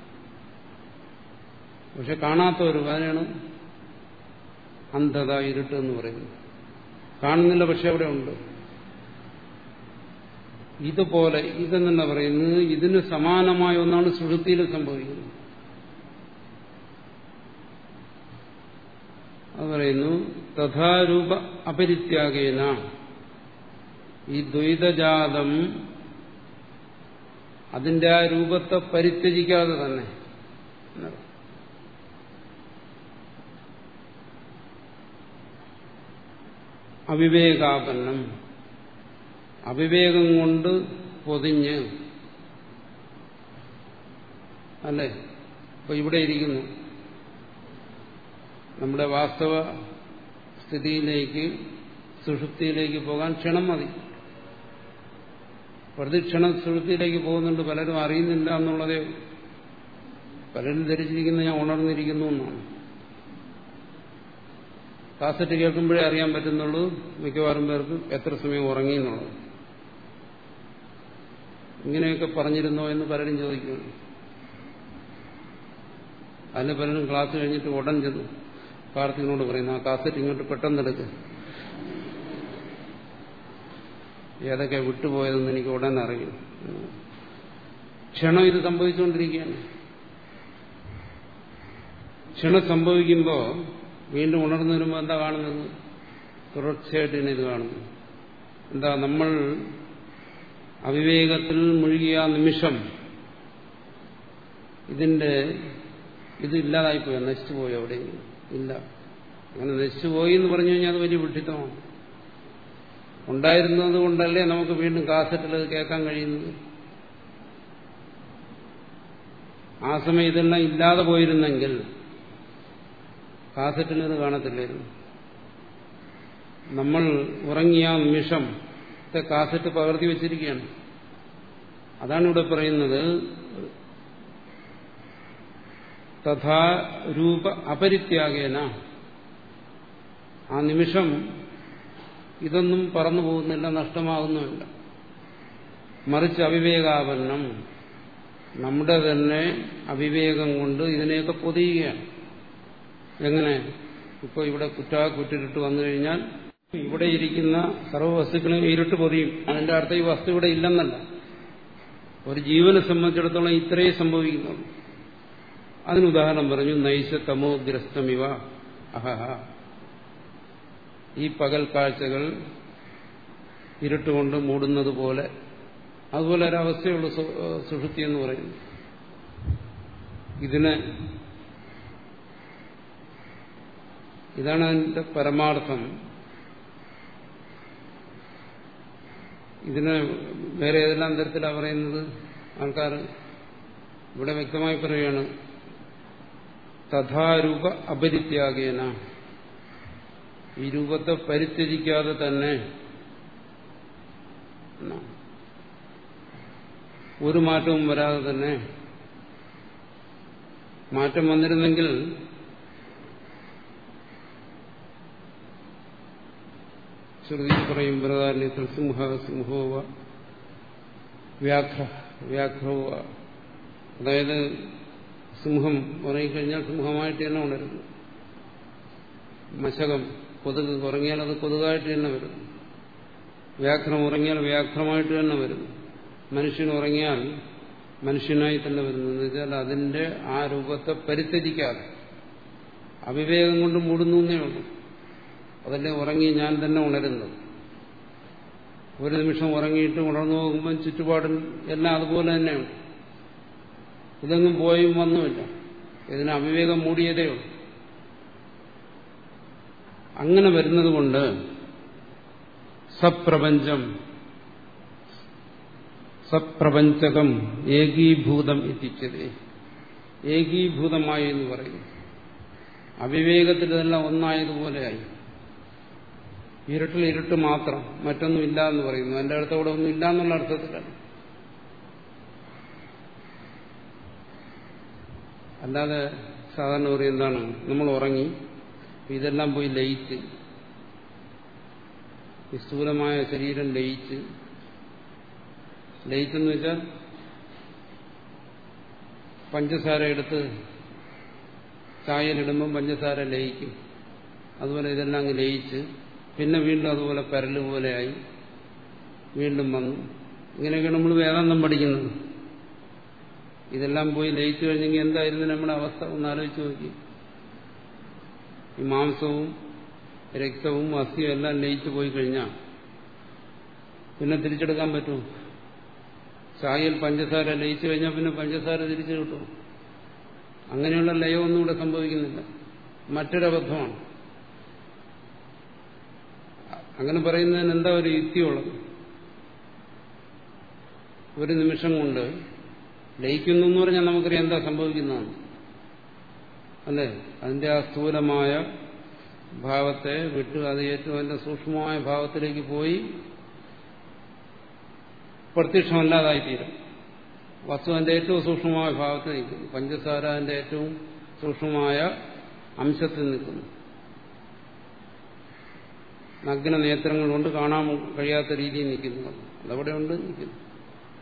പക്ഷെ കാണാത്ത ഒരു അതിനാണ് അന്ധത ഇരുട്ട് എന്ന് പറയുന്നത്. കാണുന്നില്ല പക്ഷെ അവിടെ ഉണ്ട്. ഇതുപോലെ ഇതെന്നെ പറയുന്നത് ഇതിന് സമാനമായ ഒന്നാണ് സുഷുതിയിൽ സംഭവിക്കുന്നത്. അത് പറയുന്നു തഥാരൂപ അപരിത്യാഗേന. ഈ ദ്വൈതജാതം അതിന്റെ ആ രൂപത്തെ പരിത്യജിക്കാതെ തന്നെ. അവിവേകാപന്നം അവിവേകം കൊണ്ട് പൊതിഞ്ഞ്. അല്ലേ? ഇപ്പൊ ഇവിടെ ഇരിക്കുന്നു. നമ്മുടെ വാസ്തവ സ്ഥിതിയിലേക്ക് സുഷുപ്തിയിലേക്ക് പോകാൻ ക്ഷണം മതി. പ്രതിക്ഷണം സുഷുപ്തിയിലേക്ക് പോകുന്നുണ്ട് പലരും അറിയുന്നില്ല എന്നുള്ളതേ പലരും ധരിച്ചിരിക്കുന്ന ഞാൻ ഉണർന്നിരിക്കുന്നു എന്നാണ്. കാസറ്റ് കേൾക്കുമ്പോഴേ അറിയാൻ പറ്റുന്നുള്ളൂ മിക്കവാറും പേർക്ക് എത്ര സമയം ഉറങ്ങി എന്നുള്ളത്. ഇങ്ങനെയൊക്കെ പറഞ്ഞിരുന്നോ എന്ന് പലരും ചോദിക്കുന്നു അതിന് പലരും ക്ലാസ് കഴിഞ്ഞിട്ട് ഉടൻ ചെന്നു. കാർത്തികനോട് പറയുന്നു ആ കാസറ്റ് ഇങ്ങോട്ട് പെട്ടെന്ന് എടുക്ക്. ഏതൊക്കെ വിട്ടുപോയതെന്ന് എനിക്ക് ഉടൻ അറിയും. ക്ഷണം ഇത് സംഭവിച്ചുകൊണ്ടിരിക്കുകയാണ്. ക്ഷണം സംഭവിക്കുമ്പോൾ വീണ്ടും ഉണർന്നു വരുമ്പോൾ എന്താ കാണുന്നത്? തുടർച്ചയായിട്ട് തന്നെ ഇത് കാണുന്നു. എന്താ നമ്മൾ അവിവേകത്തിൽ മുഴുകിയ നിമിഷം ഇതിന്റെ ഇത് ഇല്ലാതായിപ്പോയോ? നശിച്ചുപോയോ എവിടെയെങ്കിലും? ഇല്ല. അങ്ങനെ നശിച്ചുപോയി എന്ന് പറഞ്ഞു കഴിഞ്ഞാൽ അത് വലിയ വിഡിത്തമാണ് ഉണ്ടായിരുന്നത് കൊണ്ടല്ലേ നമുക്ക് വീണ്ടും കാസറ്റിൽ അത് കേൾക്കാൻ കഴിയുന്നത്. ആ സമയം ഇതെല്ലാം ഇല്ലാതെ പോയിരുന്നെങ്കിൽ കാസറ്റിൽ ഇത് കാണത്തില്ലായിരുന്നു. നമ്മൾ ഉറങ്ങിയ നിമിഷം കാസറ്റ് പകർത്തി വെച്ചിരിക്കുകയാണ്. അതാണ് ഇവിടെ പറയുന്നത്. തഥാ രൂപ അപരിത്യാഗേന. ആ നിമിഷം ഇതൊന്നും പറന്നു പോകുന്നില്ല നഷ്ടമാകുന്നുമില്ല. മറിച്ച് അവിവേകാപന്നം നമ്മുടെ തന്നെ അവിവേകം കൊണ്ട് ഇതിനെയൊക്കെ പൊതിയുകയാണ്. എങ്ങനെ? ഇപ്പൊ ഇവിടെ കുറ്റാ കുറ്റിരുട്ട് വന്നു കഴിഞ്ഞാൽ ഇവിടെ ഇരിക്കുന്ന സർവവസ്തുക്കളും ഇരുട്ട് പൊതിയും. അതിന്റെ അർത്ഥം ഈ വസ്തു ഇവിടെ ഇല്ലെന്നല്ല. ഒരു ജീവനെ സംബന്ധിച്ചിടത്തോളം ഇത്രയേ സംഭവിക്കുന്നുള്ളൂ. അതിന് ഉദാഹരണം പറഞ്ഞു നൈശ തമോഗ്രസ്തമിവ അഹഹ. ഈ പകൽ കാഴ്ചകൾ ഇരുട്ടുകൊണ്ട് മൂടുന്നത് പോലെ. അതുപോലെ ഒരവസ്ഥയുള്ള സുഷുപ്തി എന്ന് പറയുന്നു ഇതിന് ഇതാണ് അതിന്റെ പരമാർത്ഥം. ഇതിന് വേറെ ഏതെല്ലാം തരത്തിലാണ് പറയുന്നത്? ആൾക്കാർ ഇവിടെ വ്യക്തമായി പറയുകയാണ്. തഥാരൂപ അപരിത്യാഗേന. ഈ രൂപത്തെ പരിത്യജിക്കാതെ തന്നെ ഒരു മാറ്റവും വരാതെ തന്നെ മാറ്റം വന്നിരുന്നെങ്കിൽ ശ്രുതി പറയും പ്രധാനത്തിൽ സിംഹ സിംഹോവ വ്യാഘ്ര വ്യാഘ്രവ. അതായത് സിംഹം ഉറങ്ങിക്കഴിഞ്ഞാൽ സിംഹമായിട്ട് തന്നെ ഉണരുന്നു. മശകം കൊതുക് ഉറങ്ങിയാൽ അത് കൊതുകായിട്ട് തന്നെ വരുന്നു വ്യാഘ്രം ഉറങ്ങിയാൽ വ്യാഘ്രമായിട്ട് തന്നെ വരുന്നു മനുഷ്യൻ ഉറങ്ങിയാൽ മനുഷ്യനായി തന്നെ വരുന്നു. എന്ന് വെച്ചാൽ അതിന്റെ ആ രൂപത്തെ പരിത്യജിക്കാതെ. അവിവേകം കൊണ്ട് മൂടുന്നു എന്നേ ഉള്ളൂ. അതല്ലേ ഉറങ്ങി ഞാൻ തന്നെ ഉണരുന്നത്. ഒരു നിമിഷം ഉറങ്ങിയിട്ട് ഉണർന്നു പോകുമ്പോൾ ചുറ്റുപാടും എല്ലാം അതുപോലെ തന്നെയാണ്. ഇതെങ്ങും പോയും വന്നുമില്ല. ഇതിന് അവിവേകം മൂടിയതേ അങ്ങനെ വരുന്നത് കൊണ്ട് സപ്രപഞ്ചം സപ്രപഞ്ചകം ഏകീഭൂതം എത്തിച്ചത് ഏകീഭൂതമായി എന്ന് പറയും അവിവേകത്തിൽ ഇതെല്ലാം ഒന്നായതുപോലെയായി. ഇരുട്ടിൽ ഇരുട്ട് മാത്രം മറ്റൊന്നുമില്ല എന്ന് പറയുന്നു. എന്റെ അടുത്ത് അവിടെ ഒന്നും ഇല്ല എന്നുള്ള അർത്ഥത്തിലാണ്. അല്ലാതെ സാധാരണ പറയും എന്താണ് നമ്മൾ ഉറങ്ങി ഇതെല്ലാം പോയി ലയിച്ച് ഈ ശരീരം ലയിച്ച് ലയിച്ചെന്ന് വെച്ചാൽ പഞ്ചസാര എടുത്ത് ചായയിലിടുമ്പം പഞ്ചസാര ലയിക്കും. അതുപോലെ ഇതെല്ലാം അങ്ങ് ലയിച്ച് പിന്നെ വീണ്ടും അതുപോലെ പരൽ പോലെയായി വീണ്ടും വന്നു. ഇങ്ങനെയൊക്കെ നമ്മൾ വേദാന്തം പഠിക്കുന്നത്. ഇതെല്ലാം പോയി ലയിച്ചു കഴിഞ്ഞെങ്കിൽ എന്തായിരുന്നു നമ്മുടെ അവസ്ഥ? ഒന്ന് ആലോചിച്ച് നോക്കി. ഈ മാംസവും രക്തവും അസ്ഥിയും എല്ലാം ലയിച്ചു പോയി കഴിഞ്ഞാൽ പിന്നെ തിരിച്ചെടുക്കാൻ പറ്റുമോ? ചായയിൽ പഞ്ചസാര ലയിച്ചു കഴിഞ്ഞാൽ പിന്നെ പഞ്ചസാര തിരിച്ചു കിട്ടും അങ്ങനെയുള്ള ലയമൊന്നും ഇവിടെ സംഭവിക്കുന്നില്ല. മറ്റൊരബദ്ധമാണ്. അങ്ങനെ പറയുന്നതിന് എന്താ ഒരു യുക്തിയുള്ളത്? ഒരു നിമിഷം കൊണ്ട് ലയിക്കുന്നു എന്ന് പറഞ്ഞാൽ നമുക്കറിയാം എന്താ സംഭവിക്കുന്നതാണ് അല്ലേ? അതിന്റെ ആ സ്ഥൂലമായ ഭാവത്തെ വിട്ട് അത് ഏറ്റവും അതിന്റെ സൂക്ഷ്മമായ ഭാവത്തിലേക്ക് പോയി പ്രത്യക്ഷമല്ലാതായിത്തീരും. വസ്തു അതിന്റെ ഏറ്റവും സൂക്ഷ്മമായ ഭാവത്തിൽ നിൽക്കുന്നു. പഞ്ചസാര അതിന്റെ ഏറ്റവും സൂക്ഷ്മമായ അംശത്തിൽ നിൽക്കുന്നു. നഗ്ന നേത്രങ്ങൾ കൊണ്ട് കാണാൻ കഴിയാത്ത രീതിയിൽ നിൽക്കുന്നു. അതവിടെ ഉണ്ട് നിൽക്കുന്നു.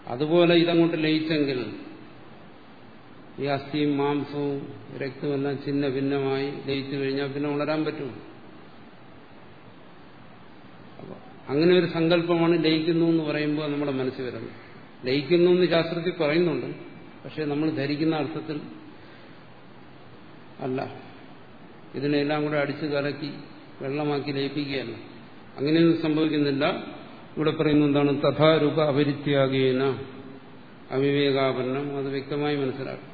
അതുപോലെ ഇതങ്ങോട്ട് ലയിച്ചെങ്കിൽ ഈ അസ്ഥിയും മാംസവും രക്തവും എല്ലാം ചിന്ന ഭിന്നമായി ലയിച്ചു കഴിഞ്ഞാൽ പിന്നെ വളരാൻ പറ്റും അങ്ങനെ ഒരു സങ്കല്പമാണ് ലയിക്കുന്നു എന്ന് പറയുമ്പോൾ നമ്മുടെ മനസ്സിൽ വരുന്നത്. ലയിക്കുന്നു എന്ന് ശാസ്ത്രത്തിൽ പറയുന്നുണ്ട്. പക്ഷെ നമ്മൾ ധരിക്കുന്ന അർത്ഥത്തിൽ അല്ല. ഇതിനെല്ലാം കൂടെ അടിച്ചു കലക്കി വെള്ളമാക്കി ലയിപ്പിക്കുകയല്ല. അങ്ങനെയൊന്നും സംഭവിക്കുന്നില്ല. ഇവിടെ പറയുന്ന എന്താണ്? തഥാരൂപ അപരിത്യാഗേന അവിവേകാപന്നം അത് വ്യക്തമായി മനസ്സിലാക്കും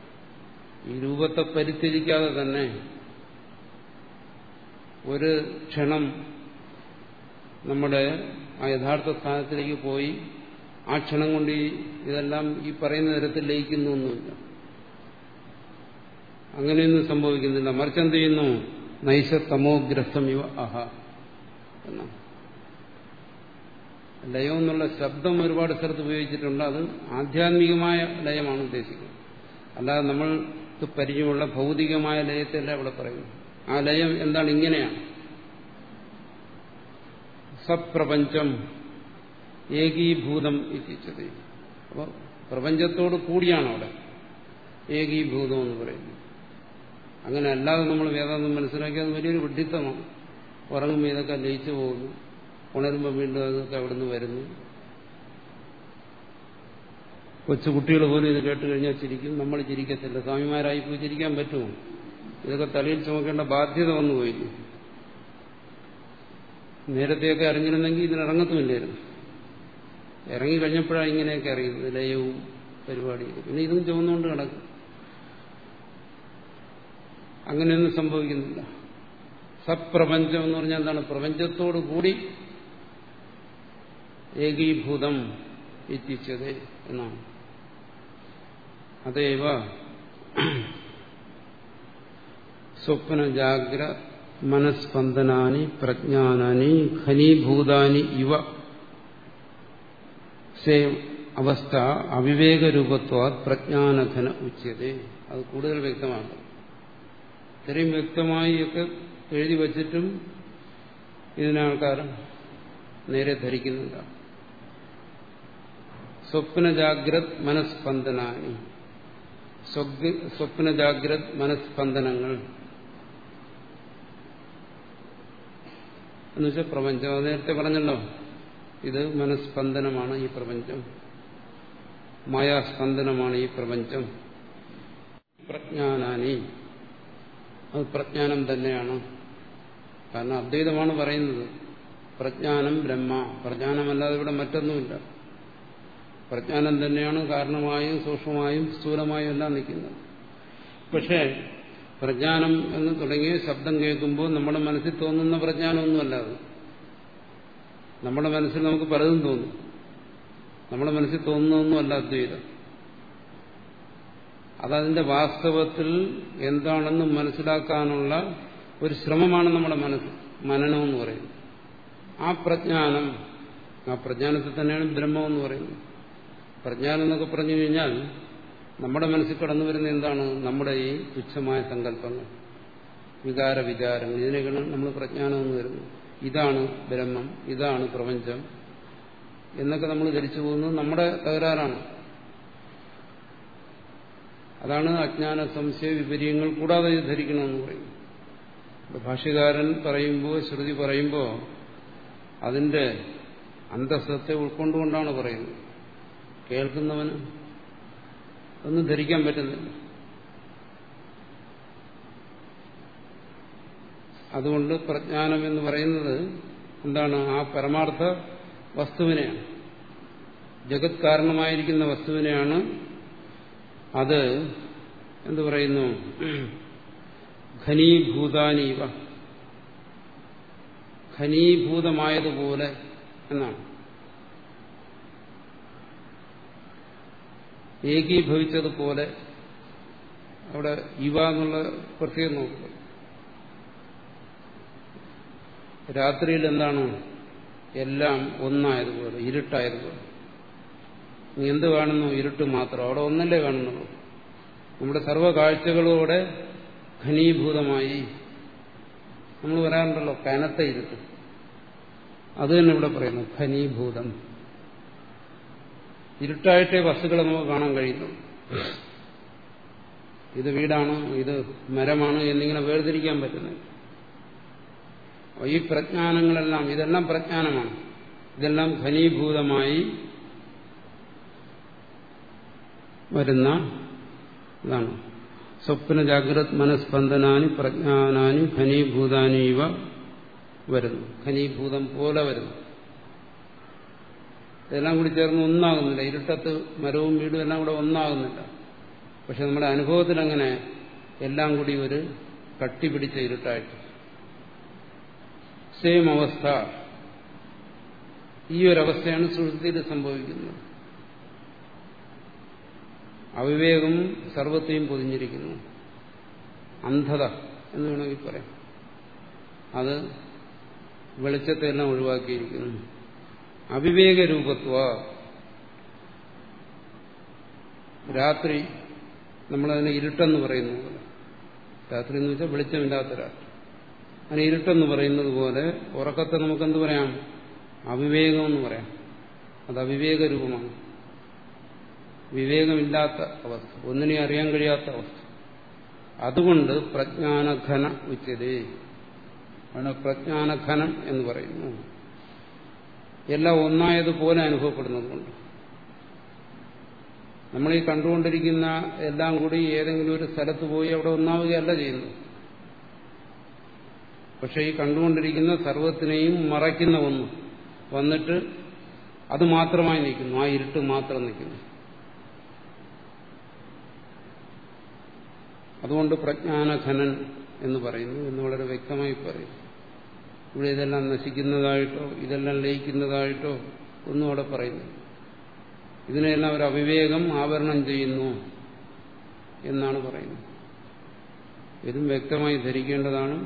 ഈ രൂപത്തെ പരിത്യജിക്കാതെ തന്നെ ഒരു ക്ഷണം നമ്മുടെ ആ യഥാർത്ഥ സ്ഥാനത്തിലേക്ക് പോയി ആ ക്ഷണം കൊണ്ട് ഈ ഇതെല്ലാം ഈ പറയുന്ന തരത്തിൽ ലയിക്കുന്നൊന്നുമില്ല അങ്ങനെയൊന്നും സംഭവിക്കുന്നില്ല. മറിച്ച് എന്ത് ചെയ്യുന്നു? നൈശ തമോഗ്രസ്തം ഇവ അഹ എന്നാണ്. ലയം എന്നുള്ള ശബ്ദം ഒരുപാട് സ്ഥലത്ത് ഉപയോഗിച്ചിട്ടുണ്ട്. അത് ആധ്യാത്മികമായ ലയമാണ് ഉദ്ദേശിക്കുന്നത്. അല്ലാതെ നമ്മൾക്ക് പരിചയമുള്ള ഭൗതികമായ ലയത്തെല്ലാം ഇവിടെ പറയുന്നു ആ ലയം എന്താണ് ഇങ്ങനെയാണ്. സപ്രപഞ്ചം ഏകീഭൂതം എത്തിച്ചത് അപ്പോൾ പ്രപഞ്ചത്തോട് കൂടിയാണ് അവിടെ. ഏകീഭൂതം എന്ന് പറയുന്നത്. അങ്ങനെ അല്ലാതെ നമ്മൾ വേദാന്തം മനസ്സിലാക്കിയത് വലിയൊരു വിഡിത്തമാണ് ഉറങ്ങുമ്പോൾ ഇതൊക്കെ ലയിച്ചു പോകുന്നു. ഉണരുമ്പോൾ വീണ്ടും അതൊക്കെ അവിടുന്ന് വരുന്നു. കൊച്ചുകുട്ടികൾ പോലും ഇത് കേട്ട് കഴിഞ്ഞാൽ ചിരിക്കും. നമ്മൾ ചിരിക്കത്തില്ല. സ്വാമിമാരായി പോയി ചിരിക്കാൻ പറ്റുമോ? ഇതൊക്കെ തലയിൽ ചുമക്കേണ്ട ബാധ്യത വന്നു പോയി. നേരത്തെയൊക്കെ അറിഞ്ഞിരുന്നെങ്കിൽ ഇതിനിറങ്ങത്തുമില്ലായിരുന്നു ഇറങ്ങിക്കഴിഞ്ഞപ്പോഴാണ് ഇങ്ങനെയൊക്കെ അറിയുന്നത്. ലയവും പരിപാടിയും പിന്നെ ഇതും ചുമന്നുകൊണ്ട് കിടക്കും. അങ്ങനെയൊന്നും സംഭവിക്കുന്നില്ല. സപ്രപഞ്ചം എന്ന് പറഞ്ഞാൽ എന്താണ്? പ്രപഞ്ചത്തോടു കൂടി ഏകീഭൂതം എത്തിച്ചത് എന്നാണ്. അതേവ സ്വപ്ന ജാഗ്ര മനസ്പന്ദനാനി പ്രജ്ഞാനാനി ഖനീഭൂതാനി ഇവ. സേം അവസ്ഥ അവിവേകരൂപത്വാ പ്രജ്ഞാനഘന ഉച്ചത് അത് കൂടുതൽ വ്യക്തമാണ് ഇത്രയും വ്യക്തമായി ഒക്കെ എഴുതി വച്ചിട്ടും ഇതിനാൾക്കാർ നേരെ ധരിക്കുന്നില്ല സ്വപ്ന ജാഗ്രത് മനസ്പന്ദനാനി സ്വപ്ന ജാഗ്രത് മനസ്പന്ദനങ്ങൾ എന്നുവെച്ചാൽ പ്രപഞ്ചം നേരത്തെ പറഞ്ഞല്ലോ. ഇത് മനസ്പന്ദനമാണ് ഈ പ്രപഞ്ചം. മായാസ്പന്ദനമാണ് ഈ പ്രപഞ്ചം. പ്രജ്ഞാനാനി. അത് പ്രജ്ഞാനം തന്നെയാണ്. കാരണം അദ്വൈതമാണ് പറയുന്നത്. പ്രജ്ഞാനം ബ്രഹ്മ. പ്രജ്ഞാനമല്ലാതെ ഇവിടെ മറ്റൊന്നുമില്ല. പ്രജ്ഞാനം തന്നെയാണ് കാരണമായും സൂക്ഷ്മമായും സ്ഥൂലമായും എല്ലാം നിൽക്കുന്നത്. പക്ഷേ പ്രജ്ഞാനം എന്ന് തുടങ്ങിയ ശബ്ദം കേൾക്കുമ്പോൾ നമ്മുടെ മനസ്സിൽ തോന്നുന്ന പ്രജ്ഞാനമൊന്നുമല്ല അത്. നമ്മുടെ മനസ്സിൽ നമുക്ക് പലതും തോന്നും. നമ്മുടെ മനസ്സിൽ തോന്നുന്നതൊന്നുമല്ല അദ്വൈതം. അതതിന്റെ വാസ്തവത്തിൽ എന്താണെന്ന് മനസ്സിലാക്കാനുള്ള ഒരു ശ്രമമാണ് നമ്മുടെ മനസ്സ് മനനം എന്ന് പറയുന്നത്. ആ പ്രജ്ഞാനം ആ പ്രജ്ഞാനത്തിൽ തന്നെയാണ് ബ്രഹ്മം എന്ന് പറയുന്നത്. പ്രജ്ഞാനം എന്നൊക്കെ പറഞ്ഞു കഴിഞ്ഞാൽ നമ്മുടെ മനസ്സിൽ കടന്നു വരുന്ന എന്താണ്? നമ്മുടെ ഈ തുച്ഛമായ സങ്കല്പങ്ങൾ. വികാര വിചാരങ്ങൾ. ഇതിനൊക്കെയാണ് നമ്മൾ പ്രജ്ഞാനം എന്ന് വരുന്നത്. ഇതാണ് ബ്രഹ്മം ഇതാണ് പ്രപഞ്ചം എന്നൊക്കെ നമ്മൾ ധരിച്ചു പോകുന്നത് നമ്മുടെ തകരാറാണ്. അതാണ് അജ്ഞാന സംശയ വിപര്യങ്ങൾ കൂടാതെ ധരിക്കണമെന്ന് പറയും. ഭാഷ്യകാരൻ പറയുമ്പോൾ ശ്രുതി പറയുമ്പോൾ അതിന്റെ അന്തസ്സത്തെ ഉൾക്കൊണ്ടുകൊണ്ടാണ് പറയുന്നത്. കേൾക്കുന്നവന് ഒന്നും ധരിക്കാൻ പറ്റുന്നില്ല. അതുകൊണ്ട് പ്രജ്ഞാനം എന്ന് പറയുന്നത് എന്താണ്? ആ പരമാർത്ഥ വസ്തുവിനെയാണ്. ജഗത് കാരണമായിരിക്കുന്ന വസ്തുവിനെയാണ് അത് എന്തു പറയുന്നു? ഖനീഭൂതാനീവ ഖനീഭൂതമായതുപോലെ എന്നാണ്. ഏകീഭവിച്ചതുപോലെ അവിടെ ഇവ എന്നുള്ള പ്രത്യേകം നോക്കുക. രാത്രിയിൽ എന്താണ്? എല്ലാം ഒന്നായതുപോലെ ഇരുട്ടായതുപോലെ. നീ എന്ത് കാണുന്നു? ഇരുട്ട് മാത്രം. അവിടെ ഒന്നല്ലേ കാണുന്നുള്ളൂ. നമ്മുടെ സർവ കാഴ്ചകളോടെ ഘനീഭൂതമായി നമ്മൾ പറയാറുണ്ടല്ലോ കനത്ത ഇരുട്ട്. അത് തന്നെ ഇവിടെ പറയുന്നു ഖനീഭൂതം ഇരുട്ടായിട്ടേ വസ്തുക്കളെ നമുക്ക് കാണാൻ കഴിയുന്നു ഇത് വീടാണ് ഇത് മരമാണ് എന്നിങ്ങനെ വേർതിരിക്കാൻ പറ്റുന്നത്. ഈ പ്രജ്ഞാനങ്ങളെല്ലാം ഇതെല്ലാം പ്രജ്ഞാനമാണ്. ഇതെല്ലാം ഘനീഭൂതമായി വരുന്ന ഇതാണ്. സ്വപ്ന ജാഗ്രത് മനസ്സ്പന്ദനാനി പ്രജ്ഞാനാനി ഘനീഭൂതാനി ഇവ വരുന്നു. ഘനീഭൂതം പോലെ വരുന്നു. ഇതെല്ലാം കൂടി ചേർന്ന് ഒന്നാകുന്നില്ല. ഇരുട്ടത്ത് മരവും വീടും എല്ലാം കൂടെ ഒന്നാകുന്നില്ല. പക്ഷെ നമ്മുടെ അനുഭവത്തിൽ അങ്ങനെ എല്ലാം കൂടി ഒരു കട്ടി പിടിച്ച ഇരുട്ടായിട്ട്. സെയിം അവസ്ഥ. ഈ ഒരവസ്ഥയാണ് സുഹൃത്തിയിൽ സംഭവിക്കുന്നത്. അവിവേകം സർവത്തെയും പൊതിഞ്ഞിരിക്കുന്നു. അന്ധത എന്ന് വേണമെങ്കിൽ പറയാം. അത് വെളിച്ചത്തെല്ലാം ഒഴിവാക്കിയിരിക്കുന്നു. അവിവേക രൂപത്വ. രാത്രി നമ്മളതിനെ ഇരുട്ടെന്ന് പറയുന്ന പോലെ. രാത്രി എന്ന് വെച്ചാൽ വെളിച്ചമില്ലാത്ത രാത്രി. അതിന് ഇരുട്ടെന്ന് പറയുന്നത് പോലെ ഉറക്കത്തെ നമുക്ക് നമുക്കെന്ത് പറയാം? അവിവേകം എന്ന് പറയാം. അത് അവിവേക രൂപമാണ്. വിവേകമില്ലാത്ത അവസ്ഥ. ഒന്നിനെ അറിയാൻ കഴിയാത്ത അവസ്ഥ. അതുകൊണ്ട് പ്രജ്ഞാനഘന ഉച്ചതേ. ആണ് പ്രജ്ഞാനഘനം എന്ന് പറയുന്നു എല്ലാം ഒന്നായതുപോലെ അനുഭവപ്പെടുന്നതുകൊണ്ട്. നമ്മൾ ഈ കണ്ടുകൊണ്ടിരിക്കുന്ന എല്ലാം കൂടി ഏതെങ്കിലും ഒരു സ്ഥലത്ത് പോയി അവിടെ ഒന്നാവുകയല്ല ചെയ്യുന്നത്. പക്ഷെ ഈ കണ്ടുകൊണ്ടിരിക്കുന്ന സർവത്തിനെയും മറയ്ക്കുന്ന ഒന്ന് വന്നിട്ട് അത് മാത്രമായി നിൽക്കുന്നു. ആ ഇരുട്ട് മാത്രം നിൽക്കുന്നു. അതുകൊണ്ട് പ്രജ്ഞാനഘനൻ എന്ന് പറയുന്നു എന്ന് വളരെ വ്യക്തമായി പറയും. ഇവിടെ ഇതെല്ലാം നശിക്കുന്നതായിട്ടോ ഇതെല്ലാം ലയിക്കുന്നതായിട്ടോ ഒന്നും അവിടെ പറയുന്നു ഇതിനെല്ലാം ഒരു അവിവേകം ആവരണം ചെയ്യുന്നു എന്നാണ് പറയുന്നത്. ഇതും വ്യക്തമായി ധരിക്കേണ്ടതാണ്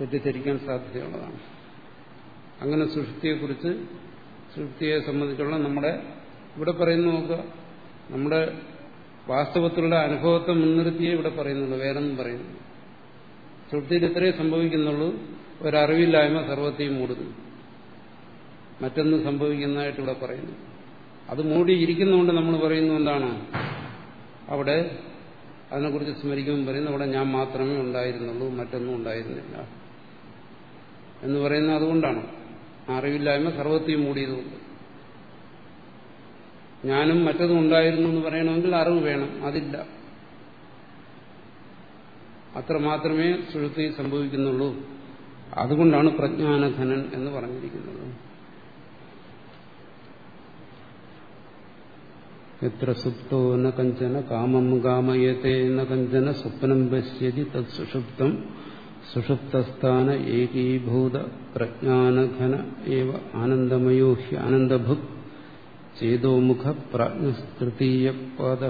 തെറ്റിദ്ധരിക്കാൻ സാധ്യതയുള്ളതാണ്. അങ്ങനെ സുഷുപ്തിയെക്കുറിച്ച് സുഷുപ്തിയെ സംബന്ധിച്ചുള്ള നമ്മുടെ ഇവിടെ പറയുന്നു നോക്കുക. നമ്മുടെ വാസ്തവത്തിലുള്ള അനുഭവത്തെ മുൻനിർത്തിയേ ഇവിടെ പറയുന്നുള്ളൂ വേറൊന്നും പറയുന്നു സുഷുപ്തിയിൽ ഇത്രയേ സംഭവിക്കുന്നുള്ളൂ. ഒരറിവില്ലായ്മ സർവത്തെയും മൂടുന്നു. മറ്റൊന്ന് സംഭവിക്കുന്നതായിട്ട് ഇവിടെ പറയുന്നു. അത് മൂടിയിരിക്കുന്നതുകൊണ്ട് നമ്മൾ പറയുന്നു എന്താണ്? അവിടെ അതിനെക്കുറിച്ച് സ്മരിക്കുമ്പോൾ പറയുന്നു അവിടെ ഞാൻ മാത്രമേ ഉണ്ടായിരുന്നുള്ളൂ മറ്റൊന്നും ഉണ്ടായിരുന്നില്ല. എന്ന് പറയുന്നത് അതുകൊണ്ടാണ്. അറിവില്ലായ്മ സർവത്തെയും മൂടിയതുകൊണ്ട്. ഞാനും മറ്റതും ഉണ്ടായിരുന്നു എന്ന് പറയണമെങ്കിൽ അറിവ് വേണം. അതില്ല. അത്ര മാത്രമേ സുഴുത്തി സംഭവിക്കുന്നുള്ളൂ. അതുകൊണ്ടാണ് പ്രജ്ഞാനധനൻ എന്ന് പറഞ്ഞിരിക്കുന്നത്. എത്ര സുപ്തോ ന കഞ്ചന കാമം കാമയത്തെ ന കഞ്ചന സ്വപ്നം പശ്യതി തത് സുഷുപ്തം. സുഷുപ്തസ്ഥാന ഏകീഭൂത പ്രജ്ഞാനഘന ഏവ ആനന്ദമയോ ഹ്യ ആനന്ദഭുക് ചേതോമുഖ പ്രാജ്ഞസ്തൃതീയ പാദ